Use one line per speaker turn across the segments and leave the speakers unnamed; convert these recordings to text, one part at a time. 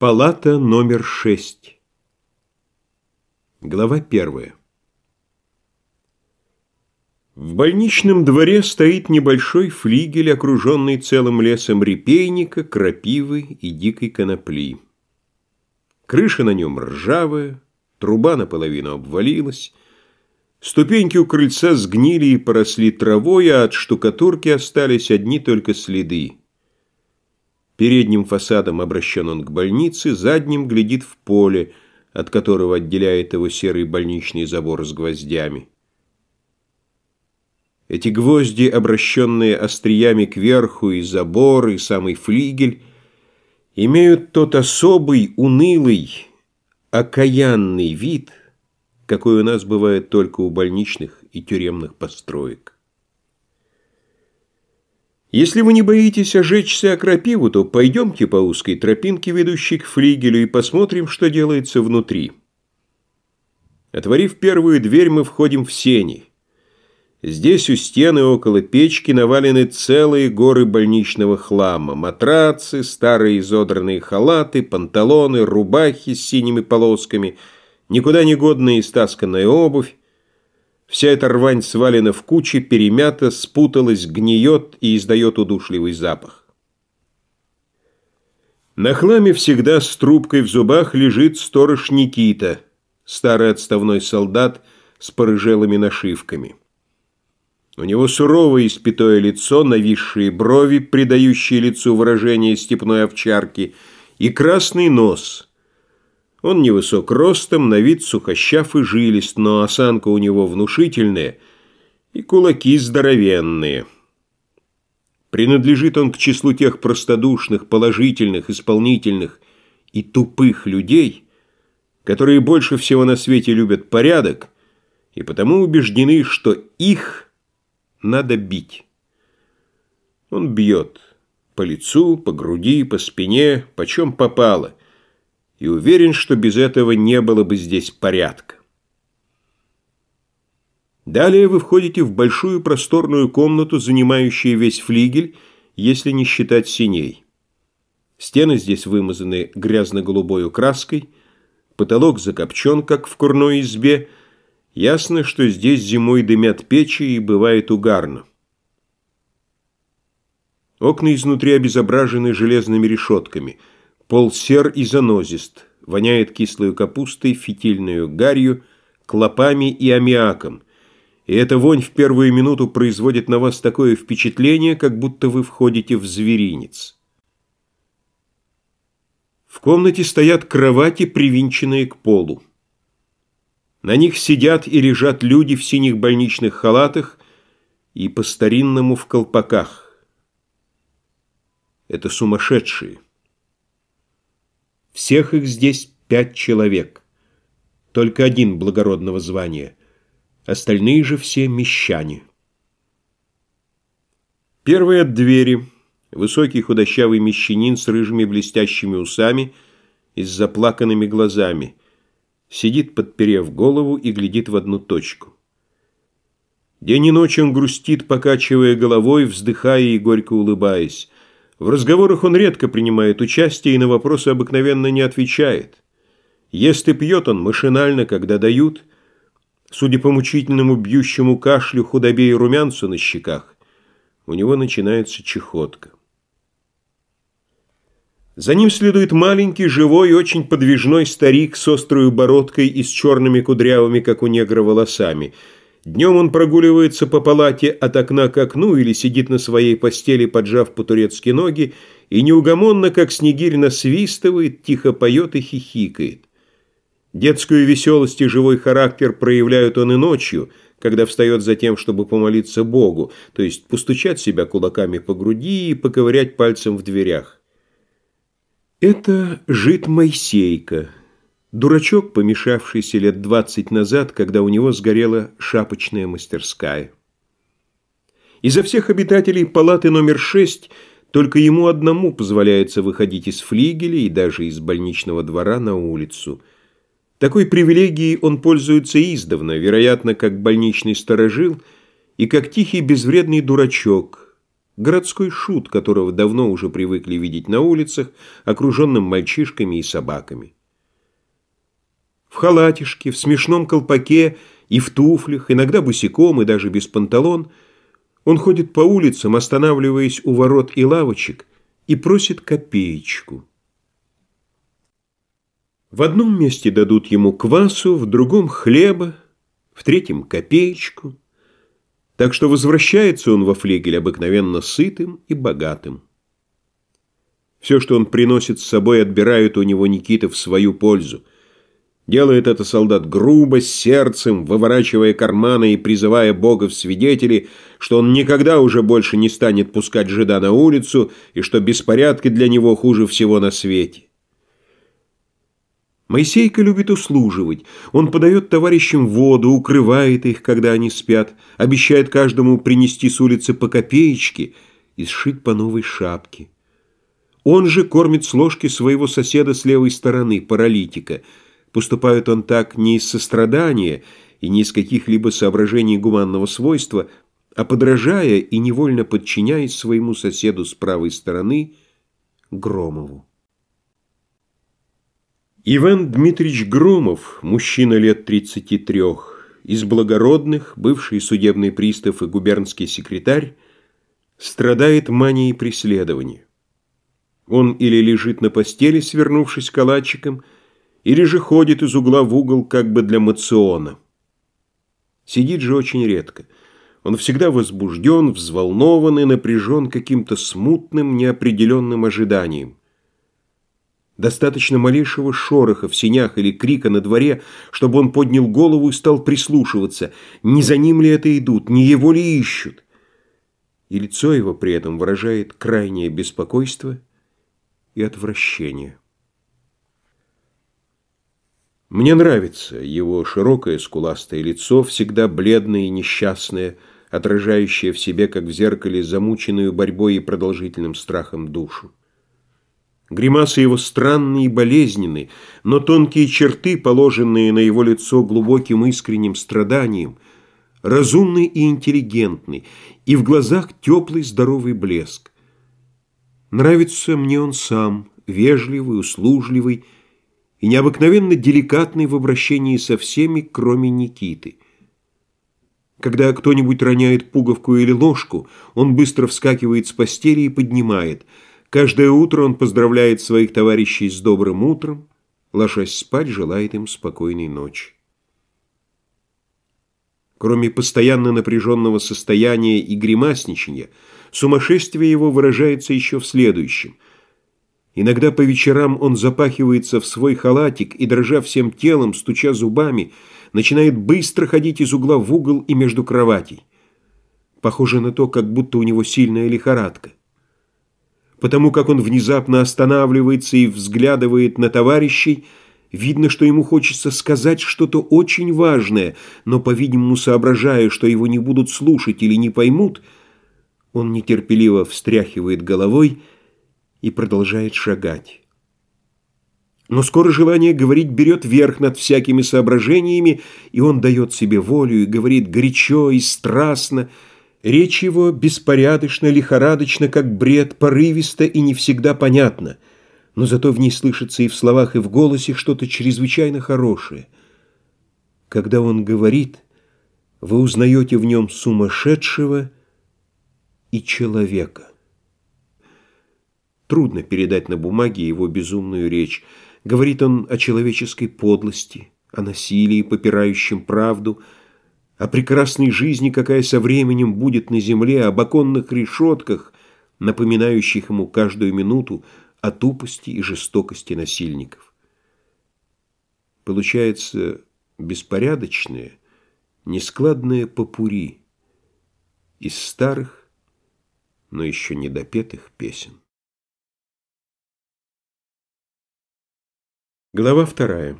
Палата номер шесть. Глава первая. В больничном дворе стоит небольшой флигель, окруженный целым лесом репейника, крапивы и дикой конопли. Крыша на нем ржавая, труба наполовину обвалилась, ступеньки у крыльца сгнили и поросли травой, а от штукатурки остались одни только следы. Передним фасадом обращен он к больнице, задним глядит в поле, от которого отделяет его серый больничный забор с гвоздями. Эти гвозди, обращенные остриями кверху, и забор, и самый флигель, имеют тот особый, унылый, окаянный вид, какой у нас бывает только у больничных и тюремных построек. Если вы не боитесь ожечься о крапиву, то пойдемте по узкой тропинке, ведущей к флигелю, и посмотрим, что делается внутри. Отворив первую дверь, мы входим в сени. Здесь у стены около печки навалены целые горы больничного хлама. Матрацы, старые изодранные халаты, панталоны, рубахи с синими полосками, никуда не годная истасканная обувь, Вся эта рвань свалена в кучи, перемята, спуталась, гниет и издает удушливый запах. На хламе всегда с трубкой в зубах лежит сторож Никита, старый отставной солдат с порыжелыми нашивками. У него суровое испятое лицо, нависшие брови, придающие лицу выражение степной овчарки, и красный нос – он невысок ростом, на вид сухощав и жилист, но осанка у него внушительная и кулаки здоровенные. Принадлежит он к числу тех простодушных, положительных, исполнительных и тупых людей, которые больше всего на свете любят порядок и потому убеждены, что их надо бить. Он бьет по лицу, по груди, по спине, почем попало – и уверен, что без этого не было бы здесь порядка. Далее вы входите в большую просторную комнату, занимающую весь флигель, если не считать синей. Стены здесь вымазаны грязно-голубой краской, потолок закопчен, как в курной избе. Ясно, что здесь зимой дымят печи и бывает угарно. Окна изнутри обезображены железными решетками – Пол сер и занозист, воняет кислой капустой, фитильную гарью, клопами и аммиаком. И эта вонь в первую минуту производит на вас такое впечатление, как будто вы входите в зверинец. В комнате стоят кровати, привинченные к полу. На них сидят и лежат люди в синих больничных халатах и по-старинному в колпаках. Это сумасшедшие. Всех их здесь пять человек. Только один благородного звания. Остальные же все мещане. Первый от двери. Высокий худощавый мещанин с рыжими блестящими усами и с заплаканными глазами. Сидит, подперев голову, и глядит в одну точку. День и ночь он грустит, покачивая головой, вздыхая и горько улыбаясь. В разговорах он редко принимает участие и на вопросы обыкновенно не отвечает. Ест и пьет он машинально, когда дают. Судя по мучительному бьющему кашлю, худобе и румянцу на щеках, у него начинается чехотка. За ним следует маленький, живой, очень подвижной старик с острой бородкой и с черными кудрявыми, как у негра, волосами – Днем он прогуливается по палате от окна к окну или сидит на своей постели, поджав по-турецки ноги, и неугомонно, как снегирь, насвистывает, тихо поет и хихикает. Детскую веселость и живой характер проявляют он и ночью, когда встает за тем, чтобы помолиться Богу, то есть постучать себя кулаками по груди и поковырять пальцем в дверях. Это жид Моисейка, Дурачок, помешавшийся лет двадцать назад, когда у него сгорела шапочная мастерская. Изо всех обитателей палаты номер шесть только ему одному позволяется выходить из флигеля и даже из больничного двора на улицу. Такой привилегией он пользуется издавна, вероятно, как больничный сторожил и как тихий безвредный дурачок, городской шут, которого давно уже привыкли видеть на улицах, окруженным мальчишками и собаками. В халатишке, в смешном колпаке и в туфлях, иногда босиком и даже без панталон, он ходит по улицам, останавливаясь у ворот и лавочек, и просит копеечку. В одном месте дадут ему квасу, в другом – хлеба, в третьем – копеечку. Так что возвращается он во флегель обыкновенно сытым и богатым. Все, что он приносит с собой, отбирают у него Никита в свою пользу. Делает это солдат грубо, сердцем, выворачивая карманы и призывая Бога в свидетели, что он никогда уже больше не станет пускать жида на улицу и что беспорядки для него хуже всего на свете. Моисейка любит услуживать. Он подает товарищам воду, укрывает их, когда они спят, обещает каждому принести с улицы по копеечке и сшить по новой шапке. Он же кормит с ложки своего соседа с левой стороны, паралитика. Поступает он так не из сострадания и не из каких-либо соображений гуманного свойства, а подражая и невольно подчиняясь своему соседу с правой стороны, Громову. Иван Дмитриевич Громов, мужчина лет 33, из благородных, бывший судебный пристав и губернский секретарь, страдает манией преследования. Он или лежит на постели, свернувшись калачиком, или же ходит из угла в угол как бы для мациона. Сидит же очень редко. Он всегда возбужден, взволнован и напряжен каким-то смутным, неопределенным ожиданием. Достаточно малейшего шороха в сенях или крика на дворе, чтобы он поднял голову и стал прислушиваться, не за ним ли это идут, не его ли ищут. И лицо его при этом выражает крайнее беспокойство и отвращение. Мне нравится его широкое скуластое лицо, всегда бледное и несчастное, отражающее в себе, как в зеркале, замученную борьбой и продолжительным страхом душу. Гримасы его странные и болезненные, но тонкие черты, положенные на его лицо глубоким искренним страданием, разумный и интеллигентный, и в глазах теплый здоровый блеск. Нравится мне он сам, вежливый, услужливый и необыкновенно деликатный в обращении со всеми, кроме Никиты. Когда кто-нибудь роняет пуговку или ложку, он быстро вскакивает с постели и поднимает – Каждое утро он поздравляет своих товарищей с добрым утром, ложась спать, желает им спокойной ночи. Кроме постоянно напряженного состояния и гримасничания, сумасшествие его выражается еще в следующем. Иногда по вечерам он запахивается в свой халатик и, дрожа всем телом, стуча зубами, начинает быстро ходить из угла в угол и между кроватей. Похоже на то, как будто у него сильная лихорадка потому как он внезапно останавливается и взглядывает на товарищей, видно, что ему хочется сказать что-то очень важное, но, по-видимому, соображая, что его не будут слушать или не поймут, он нетерпеливо встряхивает головой и продолжает шагать. Но скоро желание говорить берет верх над всякими соображениями, и он дает себе волю и говорит горячо и страстно, Речь его беспорядочно, лихорадочно, как бред, порывисто и не всегда понятно, но зато в ней слышится и в словах, и в голосе что-то чрезвычайно хорошее. Когда он говорит, вы узнаете в нем сумасшедшего и человека. Трудно передать на бумаге его безумную речь. Говорит он о человеческой подлости, о насилии, попирающем правду, о прекрасной жизни, какая со временем будет на земле, об оконных решетках, напоминающих ему каждую минуту о тупости и жестокости насильников. Получается беспорядочное, нескладное попури из старых, но еще недопетых песен. Глава вторая.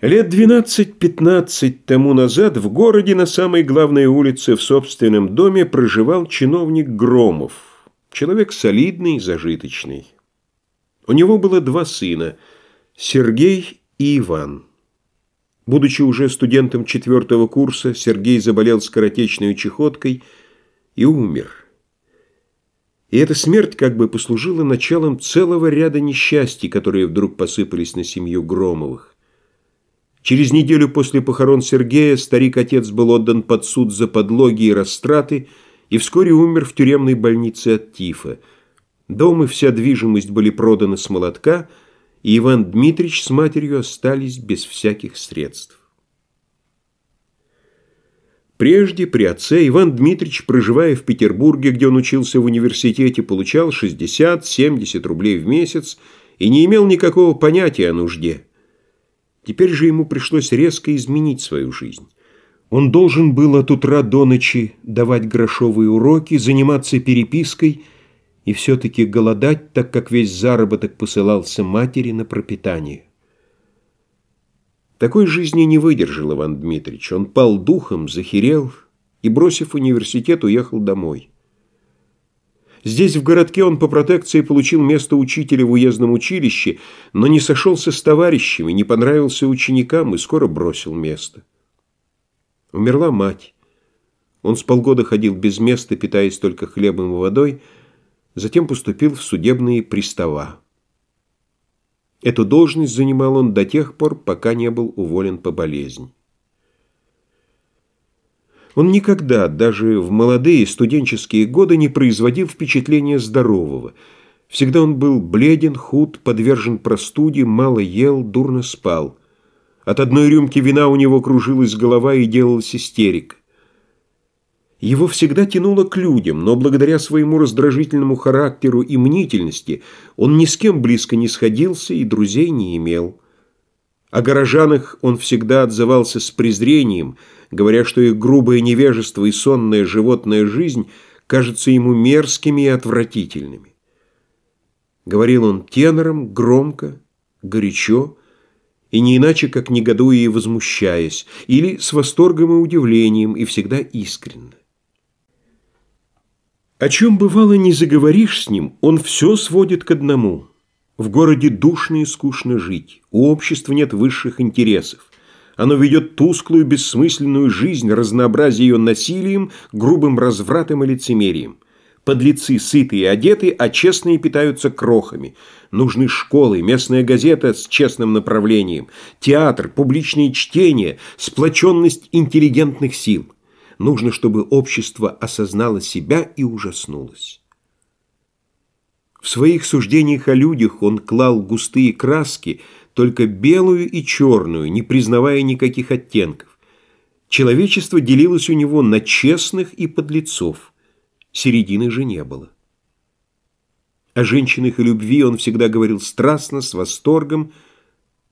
Лет 12-15 тому назад в городе на самой главной улице в собственном доме проживал чиновник Громов, человек солидный, зажиточный. У него было два сына – Сергей и Иван. Будучи уже студентом четвертого курса, Сергей заболел скоротечной чехоткой и умер. И эта смерть как бы послужила началом целого ряда несчастий, которые вдруг посыпались на семью Громовых. Через неделю после похорон Сергея старик-отец был отдан под суд за подлоги и растраты и вскоре умер в тюремной больнице от тифа. Дом и вся движимость были проданы с молотка, и Иван Дмитрич с матерью остались без всяких средств. Прежде, при отце, Иван Дмитрич, проживая в Петербурге, где он учился в университете, получал 60-70 рублей в месяц и не имел никакого понятия о нужде. Теперь же ему пришлось резко изменить свою жизнь. Он должен был от утра до ночи давать грошовые уроки, заниматься перепиской и все-таки голодать, так как весь заработок посылался матери на пропитание. Такой жизни не выдержал Иван Дмитриевич. Он пал духом, захерел и, бросив университет, уехал домой. Здесь, в городке, он по протекции получил место учителя в уездном училище, но не сошелся с товарищами, не понравился ученикам и скоро бросил место. Умерла мать. Он с полгода ходил без места, питаясь только хлебом и водой, затем поступил в судебные пристава. Эту должность занимал он до тех пор, пока не был уволен по болезни. Он никогда, даже в молодые студенческие годы, не производил впечатления здорового. Всегда он был бледен, худ, подвержен простуде, мало ел, дурно спал. От одной рюмки вина у него кружилась голова и делалась истерик. Его всегда тянуло к людям, но благодаря своему раздражительному характеру и мнительности он ни с кем близко не сходился и друзей не имел. О горожанах он всегда отзывался с презрением, говоря, что их грубое невежество и сонная животная жизнь кажутся ему мерзкими и отвратительными. Говорил он тенором, громко, горячо, и не иначе, как негодуя и возмущаясь, или с восторгом и удивлением, и всегда искренне. О чем бывало не заговоришь с ним, он все сводит к одному. В городе душно и скучно жить, у общества нет высших интересов. Оно ведет тусклую, бессмысленную жизнь, разнообразие ее насилием, грубым развратом и лицемерием. Подлецы сытые и одеты, а честные питаются крохами. Нужны школы, местная газета с честным направлением, театр, публичные чтения, сплоченность интеллигентных сил. Нужно, чтобы общество осознало себя и ужаснулось. В своих суждениях о людях он клал густые краски, только белую и черную, не признавая никаких оттенков. Человечество делилось у него на честных и подлецов. Середины же не было. О женщинах и любви он всегда говорил страстно, с восторгом,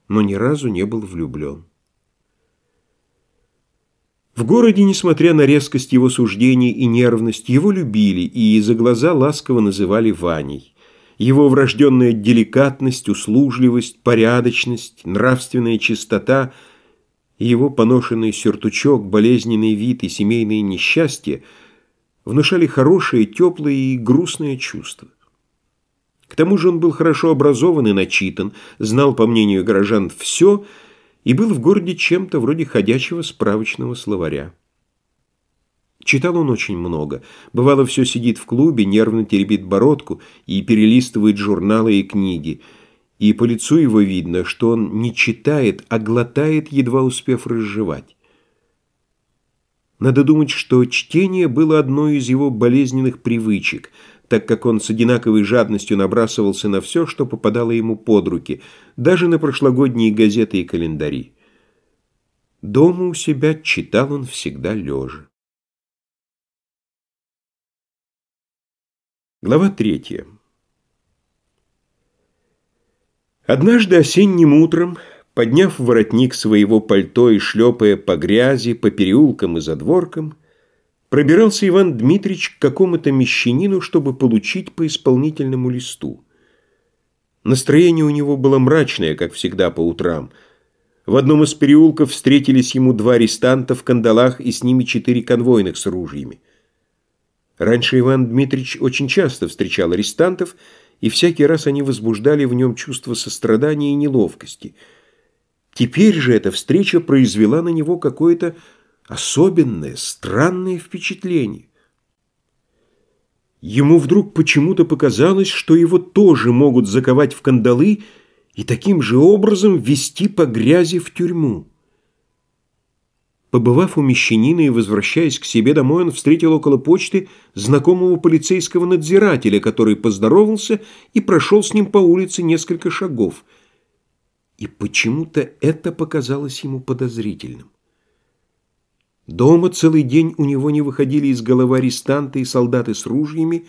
но ни разу не был влюблен. В городе, несмотря на резкость его суждений и нервность, его любили и за глаза ласково называли Ваней. Его врожденная деликатность, услужливость, порядочность, нравственная чистота его поношенный сюртучок, болезненный вид и семейные несчастья внушали хорошее, теплое и грустное чувство. К тому же он был хорошо образован и начитан, знал, по мнению горожан, все – и был в городе чем-то вроде ходячего справочного словаря. Читал он очень много. Бывало, все сидит в клубе, нервно теребит бородку и перелистывает журналы и книги. И по лицу его видно, что он не читает, а глотает, едва успев разжевать. Надо думать, что чтение было одной из его болезненных привычек – так как он с одинаковой жадностью набрасывался на все, что попадало ему под руки, даже на прошлогодние газеты и календари. Дома у себя читал он всегда лежа. Глава третья. Однажды осенним утром, подняв воротник своего пальто и шлепая по грязи, по переулкам и задворкам, пробирался Иван Дмитрич к какому-то мещанину, чтобы получить по исполнительному листу. Настроение у него было мрачное, как всегда по утрам. В одном из переулков встретились ему два арестанта в кандалах и с ними четыре конвойных с ружьями. Раньше Иван Дмитрич очень часто встречал арестантов, и всякий раз они возбуждали в нем чувство сострадания и неловкости. Теперь же эта встреча произвела на него какое-то особенное, странное впечатление. Ему вдруг почему-то показалось, что его тоже могут заковать в кандалы и таким же образом вести по грязи в тюрьму. Побывав у мещанина и возвращаясь к себе домой, он встретил около почты знакомого полицейского надзирателя, который поздоровался и прошел с ним по улице несколько шагов. И почему-то это показалось ему подозрительным. Дома целый день у него не выходили из головы арестанты и солдаты с ружьями,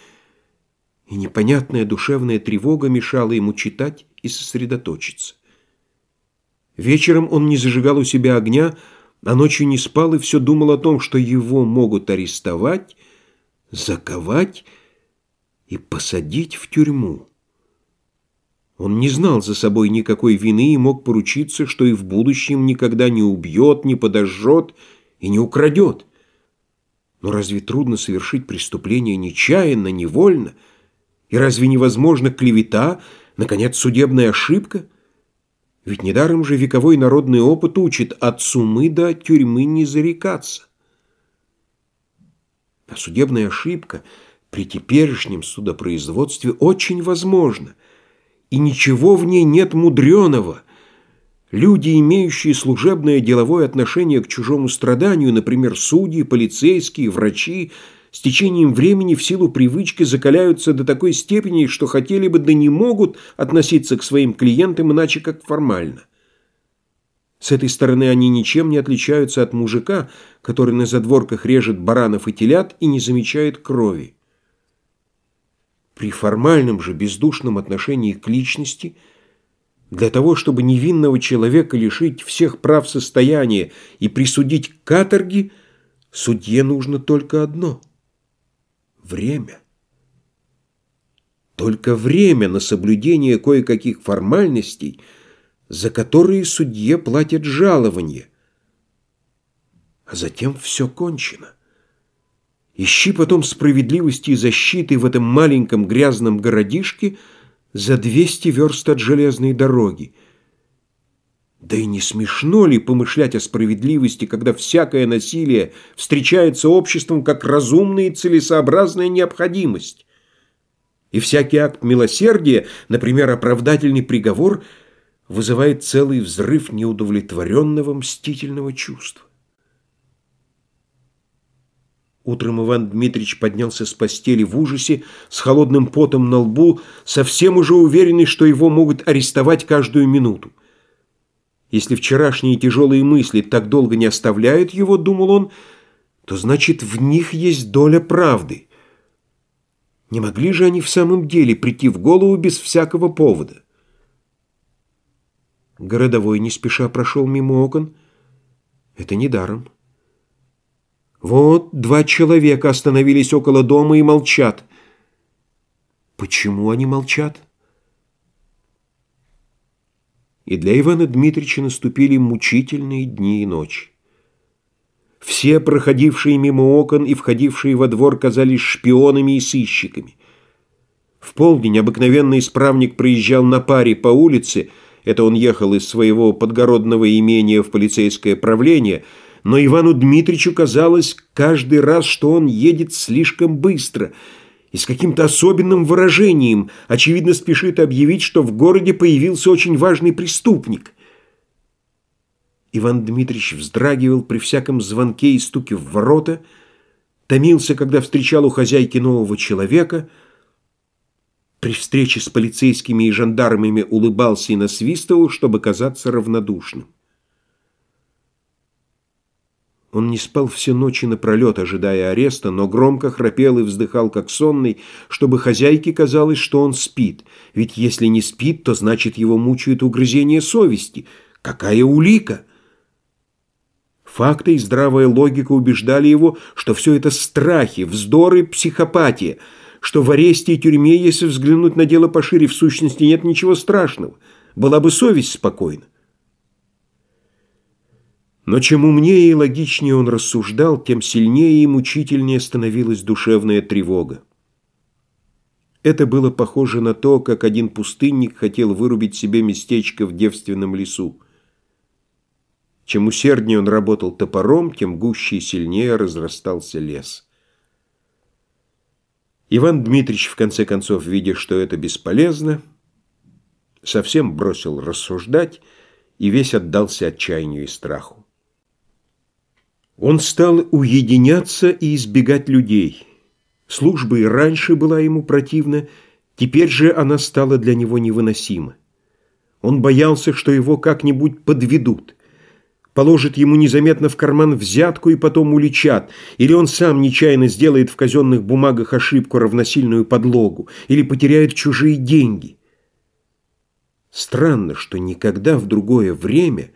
и непонятная душевная тревога мешала ему читать и сосредоточиться. Вечером он не зажигал у себя огня, а ночью не спал и все думал о том, что его могут арестовать, заковать и посадить в тюрьму. Он не знал за собой никакой вины и мог поручиться, что и в будущем никогда не убьет, не подожжет, и не украдет. Но разве трудно совершить преступление нечаянно, невольно? И разве невозможно клевета, наконец, судебная ошибка? Ведь недаром же вековой народный опыт учит от сумы до тюрьмы не зарекаться. А судебная ошибка при теперешнем судопроизводстве очень возможна, и ничего в ней нет мудреного, Люди, имеющие служебное деловое отношение к чужому страданию, например, судьи, полицейские, врачи, с течением времени в силу привычки закаляются до такой степени, что хотели бы, да не могут относиться к своим клиентам иначе как формально. С этой стороны они ничем не отличаются от мужика, который на задворках режет баранов и телят и не замечает крови. При формальном же бездушном отношении к личности – для того, чтобы невинного человека лишить всех прав состояния и присудить к каторге, судье нужно только одно – время. Только время на соблюдение кое-каких формальностей, за которые судье платят жалование. А затем все кончено. Ищи потом справедливости и защиты в этом маленьком грязном городишке – за 200 верст от железной дороги. Да и не смешно ли помышлять о справедливости, когда всякое насилие встречается обществом как разумная и целесообразная необходимость? И всякий акт милосердия, например, оправдательный приговор, вызывает целый взрыв неудовлетворенного мстительного чувства. Утром Иван Дмитрич поднялся с постели в ужасе, с холодным потом на лбу, совсем уже уверенный, что его могут арестовать каждую минуту. Если вчерашние тяжелые мысли так долго не оставляют его, думал он, то значит в них есть доля правды. Не могли же они в самом деле прийти в голову без всякого повода? Городовой не спеша прошел мимо окон. Это недаром. Вот два человека остановились около дома и молчат. Почему они молчат? И для Ивана Дмитриевича наступили мучительные дни и ночи. Все, проходившие мимо окон и входившие во двор, казались шпионами и сыщиками. В полдень обыкновенный исправник проезжал на паре по улице, это он ехал из своего подгородного имения в полицейское правление – но Ивану Дмитричу казалось каждый раз, что он едет слишком быстро и с каким-то особенным выражением, очевидно, спешит объявить, что в городе появился очень важный преступник. Иван Дмитрич вздрагивал при всяком звонке и стуке в ворота, томился, когда встречал у хозяйки нового человека, при встрече с полицейскими и жандармами улыбался и насвистывал, чтобы казаться равнодушным. Он не спал все ночи напролет, ожидая ареста, но громко храпел и вздыхал, как сонный, чтобы хозяйке казалось, что он спит. Ведь если не спит, то значит его мучают угрызения совести. Какая улика? Факты и здравая логика убеждали его, что все это страхи, вздоры, психопатия, что в аресте и тюрьме, если взглянуть на дело пошире, в сущности нет ничего страшного. Была бы совесть спокойна. Но чем умнее и логичнее он рассуждал, тем сильнее и мучительнее становилась душевная тревога. Это было похоже на то, как один пустынник хотел вырубить себе местечко в девственном лесу. Чем усерднее он работал топором, тем гуще и сильнее разрастался лес. Иван Дмитриевич, в конце концов, видя, что это бесполезно, совсем бросил рассуждать и весь отдался отчаянию и страху. Он стал уединяться и избегать людей. Служба и раньше была ему противна, теперь же она стала для него невыносима. Он боялся, что его как-нибудь подведут, положат ему незаметно в карман взятку и потом уличат, или он сам нечаянно сделает в казенных бумагах ошибку, равносильную подлогу, или потеряет чужие деньги. Странно, что никогда в другое время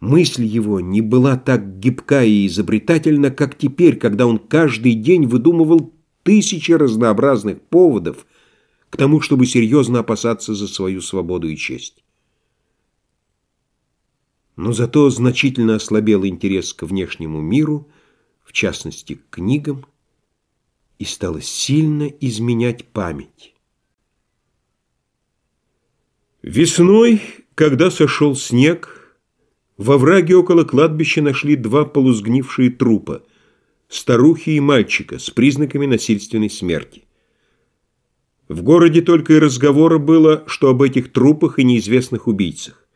мысль его не была так гибка и изобретательна, как теперь, когда он каждый день выдумывал тысячи разнообразных поводов к тому, чтобы серьезно опасаться за свою свободу и честь. Но зато значительно ослабел интерес к внешнему миру, в частности, к книгам, и стало сильно изменять память. Весной, когда сошел снег, во враге около кладбища нашли два полусгнившие трупа – старухи и мальчика с признаками насильственной смерти. В городе только и разговора было, что об этих трупах и неизвестных убийцах.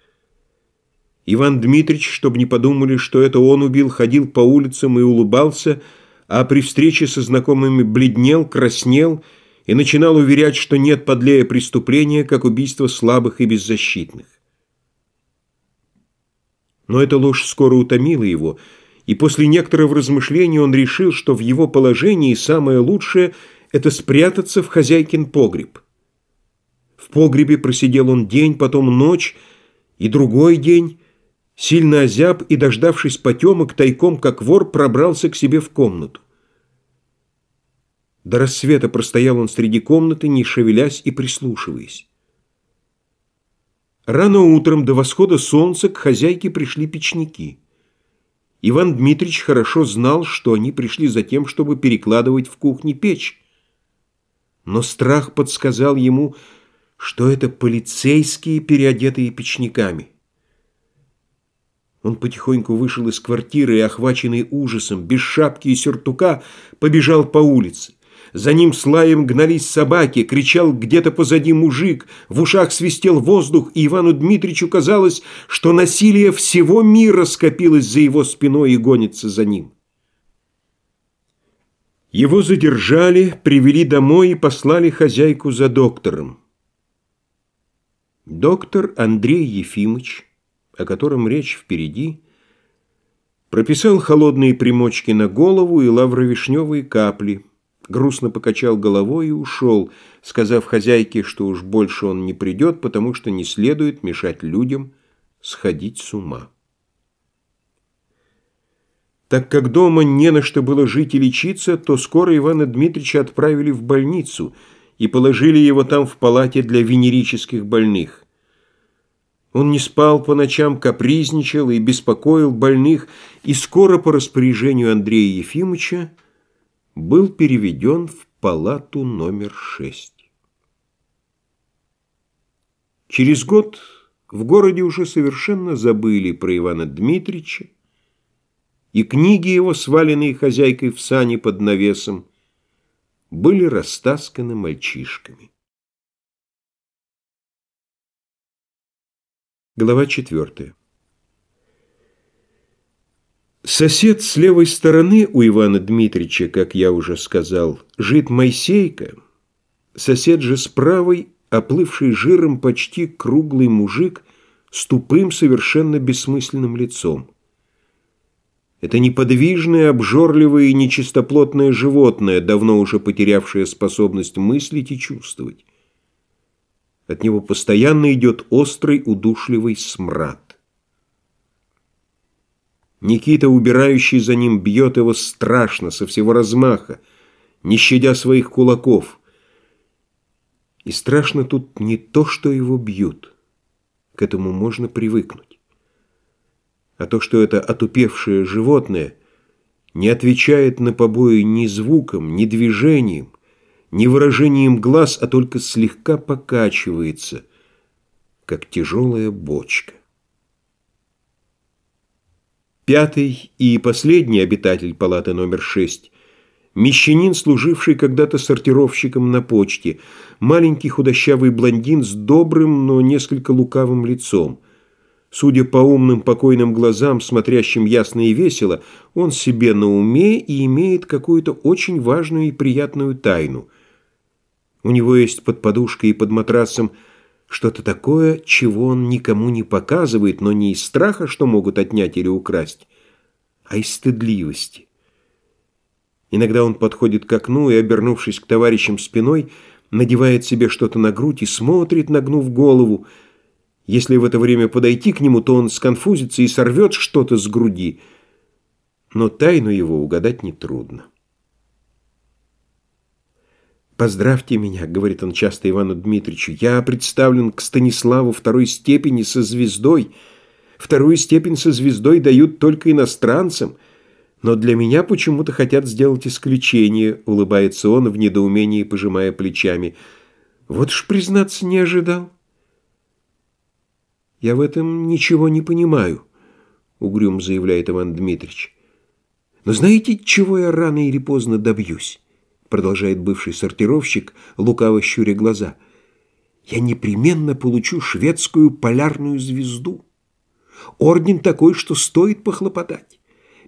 Иван Дмитрич, чтобы не подумали, что это он убил, ходил по улицам и улыбался, а при встрече со знакомыми бледнел, краснел – и начинал уверять, что нет подлее преступления, как убийство слабых и беззащитных. Но эта ложь скоро утомила его, и после некоторого размышления он решил, что в его положении самое лучшее – это спрятаться в хозяйкин погреб. В погребе просидел он день, потом ночь и другой день, сильно озяб и, дождавшись потемок, тайком, как вор, пробрался к себе в комнату. До рассвета простоял он среди комнаты, не шевелясь и прислушиваясь. Рано утром до восхода солнца к хозяйке пришли печники. Иван Дмитрич хорошо знал, что они пришли за тем, чтобы перекладывать в кухне печь. Но страх подсказал ему, что это полицейские, переодетые печниками. Он потихоньку вышел из квартиры и, охваченный ужасом, без шапки и сюртука, побежал по улице. За ним с лаем гнались собаки, кричал где-то позади мужик, в ушах свистел воздух, и Ивану Дмитричу казалось, что насилие всего мира скопилось за его спиной и гонится за ним. Его задержали, привели домой и послали хозяйку за доктором. Доктор Андрей Ефимович, о котором речь впереди, прописал холодные примочки на голову и лавровишневые капли – грустно покачал головой и ушел, сказав хозяйке, что уж больше он не придет, потому что не следует мешать людям сходить с ума. Так как дома не на что было жить и лечиться, то скоро Ивана Дмитрича отправили в больницу и положили его там в палате для венерических больных. Он не спал по ночам, капризничал и беспокоил больных, и скоро по распоряжению Андрея Ефимовича был переведен в палату номер шесть. Через год в городе уже совершенно забыли про Ивана Дмитрича, и книги его, сваленные хозяйкой в сане под навесом, были растасканы мальчишками. Глава четвертая. Сосед с левой стороны у Ивана Дмитрича, как я уже сказал, жит Моисейка. Сосед же с правой, оплывший жиром почти круглый мужик с тупым, совершенно бессмысленным лицом. Это неподвижное, обжорливое и нечистоплотное животное, давно уже потерявшее способность мыслить и чувствовать. От него постоянно идет острый, удушливый смрад. Никита, убирающий за ним, бьет его страшно, со всего размаха, не щадя своих кулаков. И страшно тут не то, что его бьют. К этому можно привыкнуть. А то, что это отупевшее животное не отвечает на побои ни звуком, ни движением, ни выражением глаз, а только слегка покачивается, как тяжелая бочка. Пятый и последний обитатель палаты номер шесть Мещанин, служивший когда-то сортировщиком на почте, маленький худощавый блондин с добрым, но несколько лукавым лицом. Судя по умным покойным глазам, смотрящим ясно и весело, он себе на уме и имеет какую-то очень важную и приятную тайну. У него есть под подушкой и под матрасом что-то такое, чего он никому не показывает, но не из страха, что могут отнять или украсть, а из стыдливости. Иногда он подходит к окну и, обернувшись к товарищам спиной, надевает себе что-то на грудь и смотрит, нагнув голову. Если в это время подойти к нему, то он сконфузится и сорвет что-то с груди. Но тайну его угадать нетрудно. «Поздравьте меня», — говорит он часто Ивану Дмитриевичу, — «я представлен к Станиславу второй степени со звездой. Вторую степень со звездой дают только иностранцам». Но для меня почему-то хотят сделать исключение, улыбается он в недоумении, пожимая плечами. Вот уж, признаться, не ожидал. Я в этом ничего не понимаю, угрюм заявляет Иван Дмитрич. Но знаете, чего я рано или поздно добьюсь? Продолжает бывший сортировщик, лукаво щуря глаза. Я непременно получу шведскую полярную звезду. Орден такой, что стоит похлопотать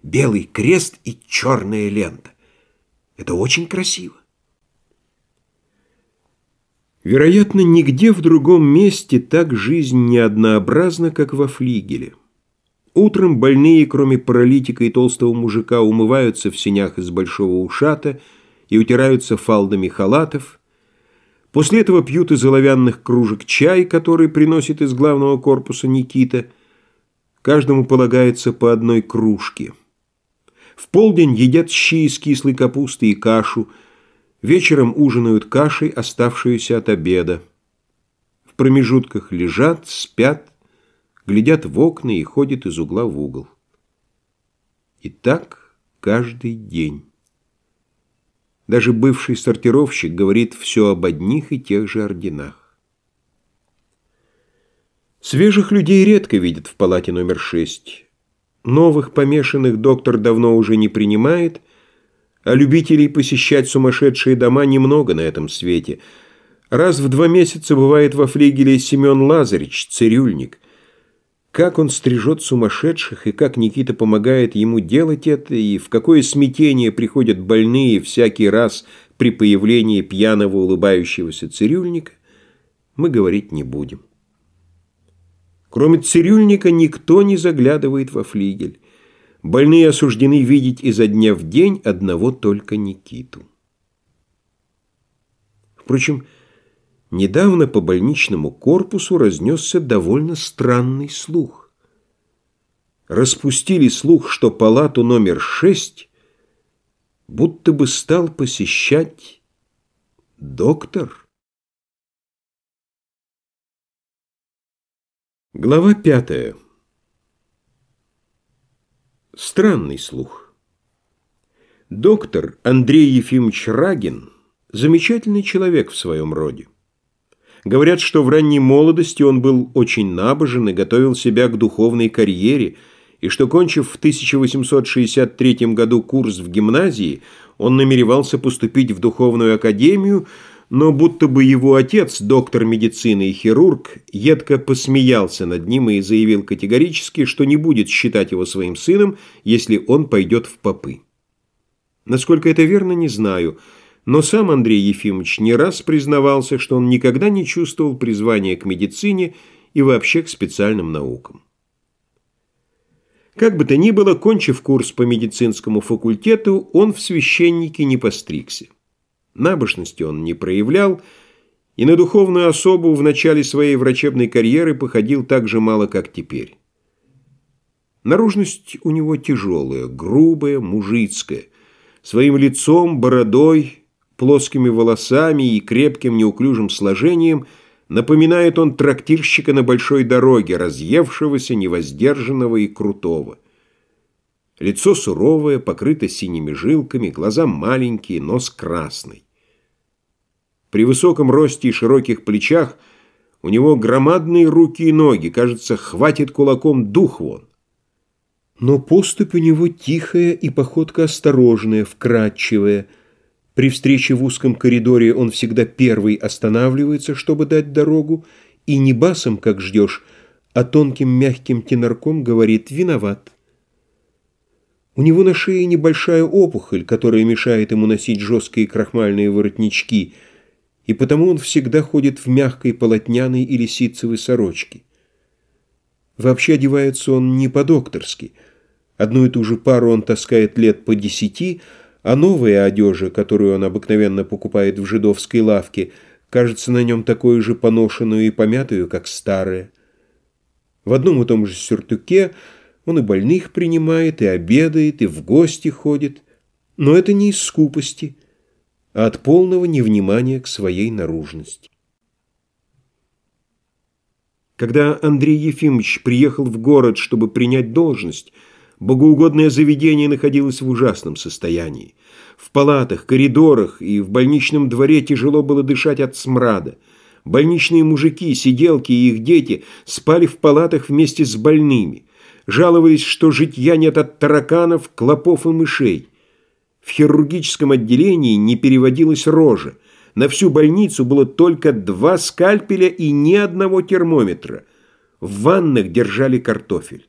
белый крест и черная лента. Это очень красиво. Вероятно, нигде в другом месте так жизнь не однообразна, как во флигеле. Утром больные, кроме паралитика и толстого мужика, умываются в сенях из большого ушата и утираются фалдами халатов. После этого пьют из оловянных кружек чай, который приносит из главного корпуса Никита. Каждому полагается по одной кружке – в полдень едят щи из кислой капусты и кашу, вечером ужинают кашей, оставшуюся от обеда. В промежутках лежат, спят, глядят в окна и ходят из угла в угол. И так каждый день. Даже бывший сортировщик говорит все об одних и тех же орденах. Свежих людей редко видят в палате номер шесть. Новых помешанных доктор давно уже не принимает, а любителей посещать сумасшедшие дома немного на этом свете. Раз в два месяца бывает во флигеле Семен Лазарич, цирюльник. Как он стрижет сумасшедших, и как Никита помогает ему делать это, и в какое смятение приходят больные всякий раз при появлении пьяного улыбающегося цирюльника, мы говорить не будем. Кроме цирюльника никто не заглядывает во флигель. Больные осуждены видеть изо дня в день одного только Никиту. Впрочем, недавно по больничному корпусу разнесся довольно странный слух. Распустили слух, что палату номер шесть будто бы стал посещать доктор. Глава пятая. Странный слух. Доктор Андрей Ефимович Рагин – замечательный человек в своем роде. Говорят, что в ранней молодости он был очень набожен и готовил себя к духовной карьере, и что, кончив в 1863 году курс в гимназии, он намеревался поступить в духовную академию – но будто бы его отец, доктор медицины и хирург, едко посмеялся над ним и заявил категорически, что не будет считать его своим сыном, если он пойдет в попы. Насколько это верно, не знаю, но сам Андрей Ефимович не раз признавался, что он никогда не чувствовал призвания к медицине и вообще к специальным наукам. Как бы то ни было, кончив курс по медицинскому факультету, он в священнике не постригся. Набожности он не проявлял, и на духовную особу в начале своей врачебной карьеры походил так же мало, как теперь. Наружность у него тяжелая, грубая, мужицкая, своим лицом, бородой, плоскими волосами и крепким неуклюжим сложением напоминает он трактирщика на большой дороге, разъевшегося, невоздержанного и крутого. Лицо суровое, покрыто синими жилками, глаза маленькие, нос красный. При высоком росте и широких плечах у него громадные руки и ноги, кажется, хватит кулаком дух вон. Но поступь у него тихая и походка осторожная, вкрадчивая. При встрече в узком коридоре он всегда первый останавливается, чтобы дать дорогу, и не басом, как ждешь, а тонким мягким тенорком говорит «виноват». У него на шее небольшая опухоль, которая мешает ему носить жесткие крахмальные воротнички, и потому он всегда ходит в мягкой полотняной или ситцевой сорочке. Вообще одевается он не по-докторски. Одну и ту же пару он таскает лет по десяти, а новая одежа, которую он обыкновенно покупает в жидовской лавке, кажется на нем такой же поношенную и помятую, как старая. В одном и том же сюртуке он и больных принимает, и обедает, и в гости ходит. Но это не из скупости, а от полного невнимания к своей наружности. Когда Андрей Ефимович приехал в город, чтобы принять должность, богоугодное заведение находилось в ужасном состоянии. В палатах, коридорах и в больничном дворе тяжело было дышать от смрада. Больничные мужики, сиделки и их дети спали в палатах вместе с больными. Жаловались, что житья нет от тараканов, клопов и мышей. В хирургическом отделении не переводилась рожа. На всю больницу было только два скальпеля и ни одного термометра. В ваннах держали картофель.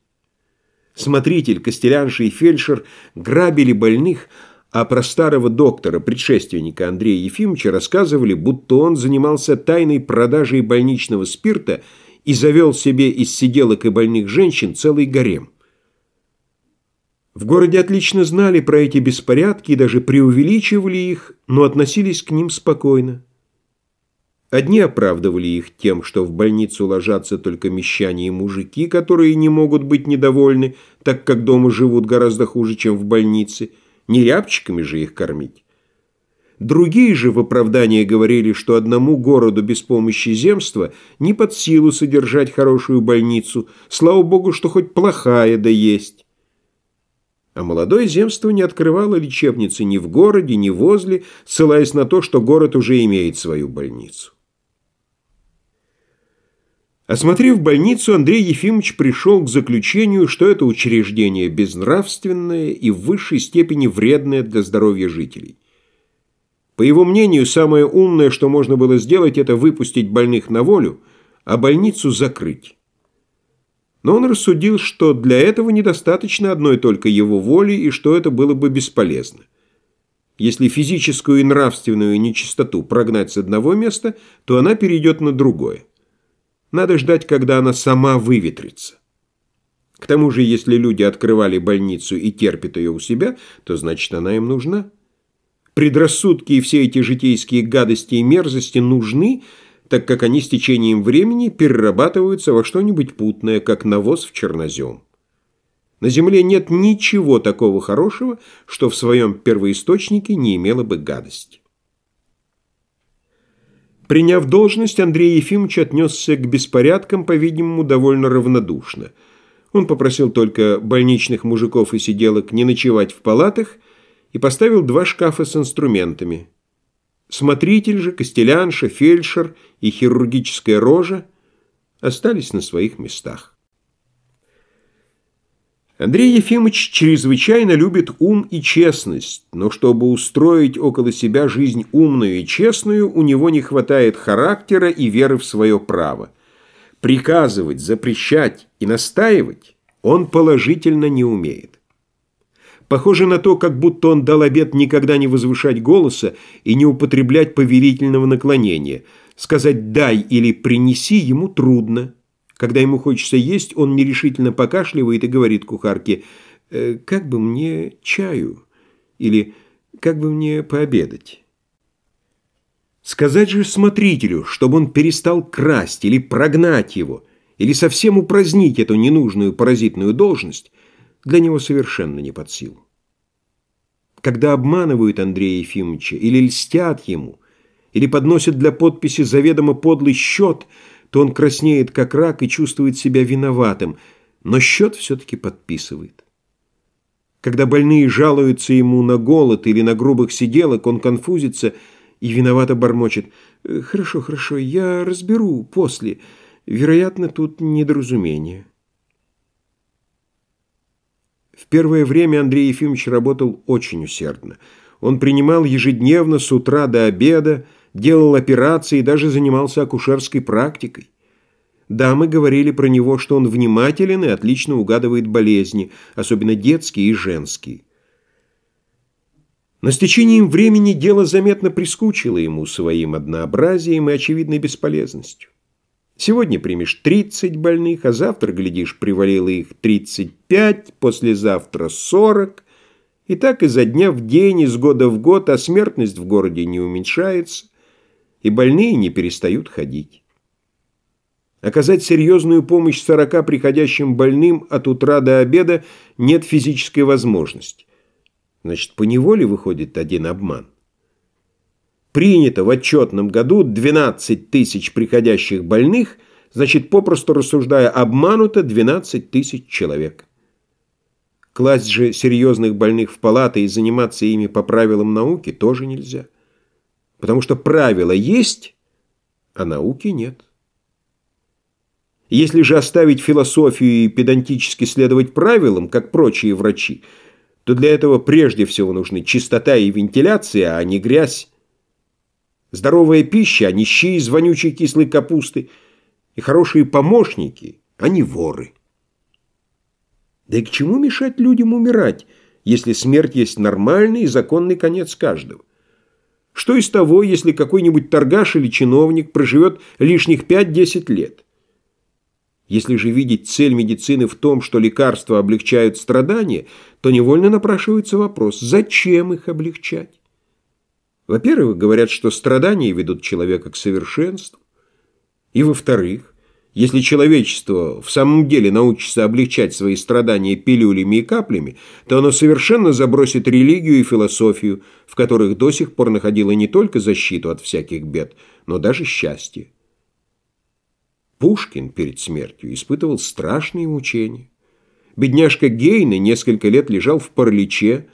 Смотритель, костелянша и фельдшер грабили больных, а про старого доктора, предшественника Андрея Ефимовича, рассказывали, будто он занимался тайной продажей больничного спирта и завел себе из сиделок и больных женщин целый гарем. В городе отлично знали про эти беспорядки и даже преувеличивали их, но относились к ним спокойно. Одни оправдывали их тем, что в больницу ложатся только мещане и мужики, которые не могут быть недовольны, так как дома живут гораздо хуже, чем в больнице, не рябчиками же их кормить. Другие же в оправдание говорили, что одному городу без помощи земства не под силу содержать хорошую больницу, слава богу, что хоть плохая да есть. А молодое земство не открывало лечебницы ни в городе, ни возле, ссылаясь на то, что город уже имеет свою больницу. Осмотрев больницу, Андрей Ефимович пришел к заключению, что это учреждение безнравственное и в высшей степени вредное для здоровья жителей. По его мнению, самое умное, что можно было сделать, это выпустить больных на волю, а больницу закрыть. Но он рассудил, что для этого недостаточно одной только его воли и что это было бы бесполезно. Если физическую и нравственную нечистоту прогнать с одного места, то она перейдет на другое. Надо ждать, когда она сама выветрится. К тому же, если люди открывали больницу и терпят ее у себя, то значит она им нужна. Предрассудки и все эти житейские гадости и мерзости нужны – так как они с течением времени перерабатываются во что-нибудь путное, как навоз в чернозем. На Земле нет ничего такого хорошего, что в своем первоисточнике не имело бы гадости. Приняв должность, Андрей Ефимович отнесся к беспорядкам, по-видимому, довольно равнодушно. Он попросил только больничных мужиков и сиделок не ночевать в палатах и поставил два шкафа с инструментами – Смотритель же, костелянша, фельдшер и хирургическая рожа остались на своих местах. Андрей Ефимович чрезвычайно любит ум и честность, но чтобы устроить около себя жизнь умную и честную, у него не хватает характера и веры в свое право. Приказывать, запрещать и настаивать он положительно не умеет. Похоже на то, как будто он дал обет никогда не возвышать голоса и не употреблять повелительного наклонения. Сказать «дай» или «принеси» ему трудно. Когда ему хочется есть, он нерешительно покашливает и говорит кухарке «Э, «Как бы мне чаю?» или «Как бы мне пообедать?» Сказать же смотрителю, чтобы он перестал красть или прогнать его, или совсем упразднить эту ненужную паразитную должность, для него совершенно не под силу. Когда обманывают Андрея Ефимовича или льстят ему, или подносят для подписи заведомо подлый счет, то он краснеет как рак и чувствует себя виноватым, но счет все-таки подписывает. Когда больные жалуются ему на голод или на грубых сиделок, он конфузится и виновато бормочет. «Хорошо, хорошо, я разберу после. Вероятно, тут недоразумение». В первое время Андрей Ефимович работал очень усердно. Он принимал ежедневно с утра до обеда, делал операции и даже занимался акушерской практикой. Дамы говорили про него, что он внимателен и отлично угадывает болезни, особенно детские и женские. Но с течением времени дело заметно прискучило ему своим однообразием и очевидной бесполезностью. Сегодня примешь 30 больных, а завтра, глядишь, привалило их 35, послезавтра 40. И так изо дня в день, из года в год, а смертность в городе не уменьшается, и больные не перестают ходить. Оказать серьезную помощь 40 приходящим больным от утра до обеда нет физической возможности. Значит, поневоле выходит один обман. Принято в отчетном году 12 тысяч приходящих больных, значит, попросту рассуждая, обмануто 12 тысяч человек. Класть же серьезных больных в палаты и заниматься ими по правилам науки тоже нельзя. Потому что правила есть, а науки нет. Если же оставить философию и педантически следовать правилам, как прочие врачи, то для этого прежде всего нужны чистота и вентиляция, а не грязь здоровая пища, а не щи из вонючей кислой капусты, и хорошие помощники, а не воры. Да и к чему мешать людям умирать, если смерть есть нормальный и законный конец каждого? Что из того, если какой-нибудь торгаш или чиновник проживет лишних 5-10 лет? Если же видеть цель медицины в том, что лекарства облегчают страдания, то невольно напрашивается вопрос, зачем их облегчать? Во-первых, говорят, что страдания ведут человека к совершенству. И во-вторых, если человечество в самом деле научится облегчать свои страдания пилюлями и каплями, то оно совершенно забросит религию и философию, в которых до сих пор находило не только защиту от всяких бед, но даже счастье. Пушкин перед смертью испытывал страшные мучения. Бедняжка Гейна несколько лет лежал в параличе,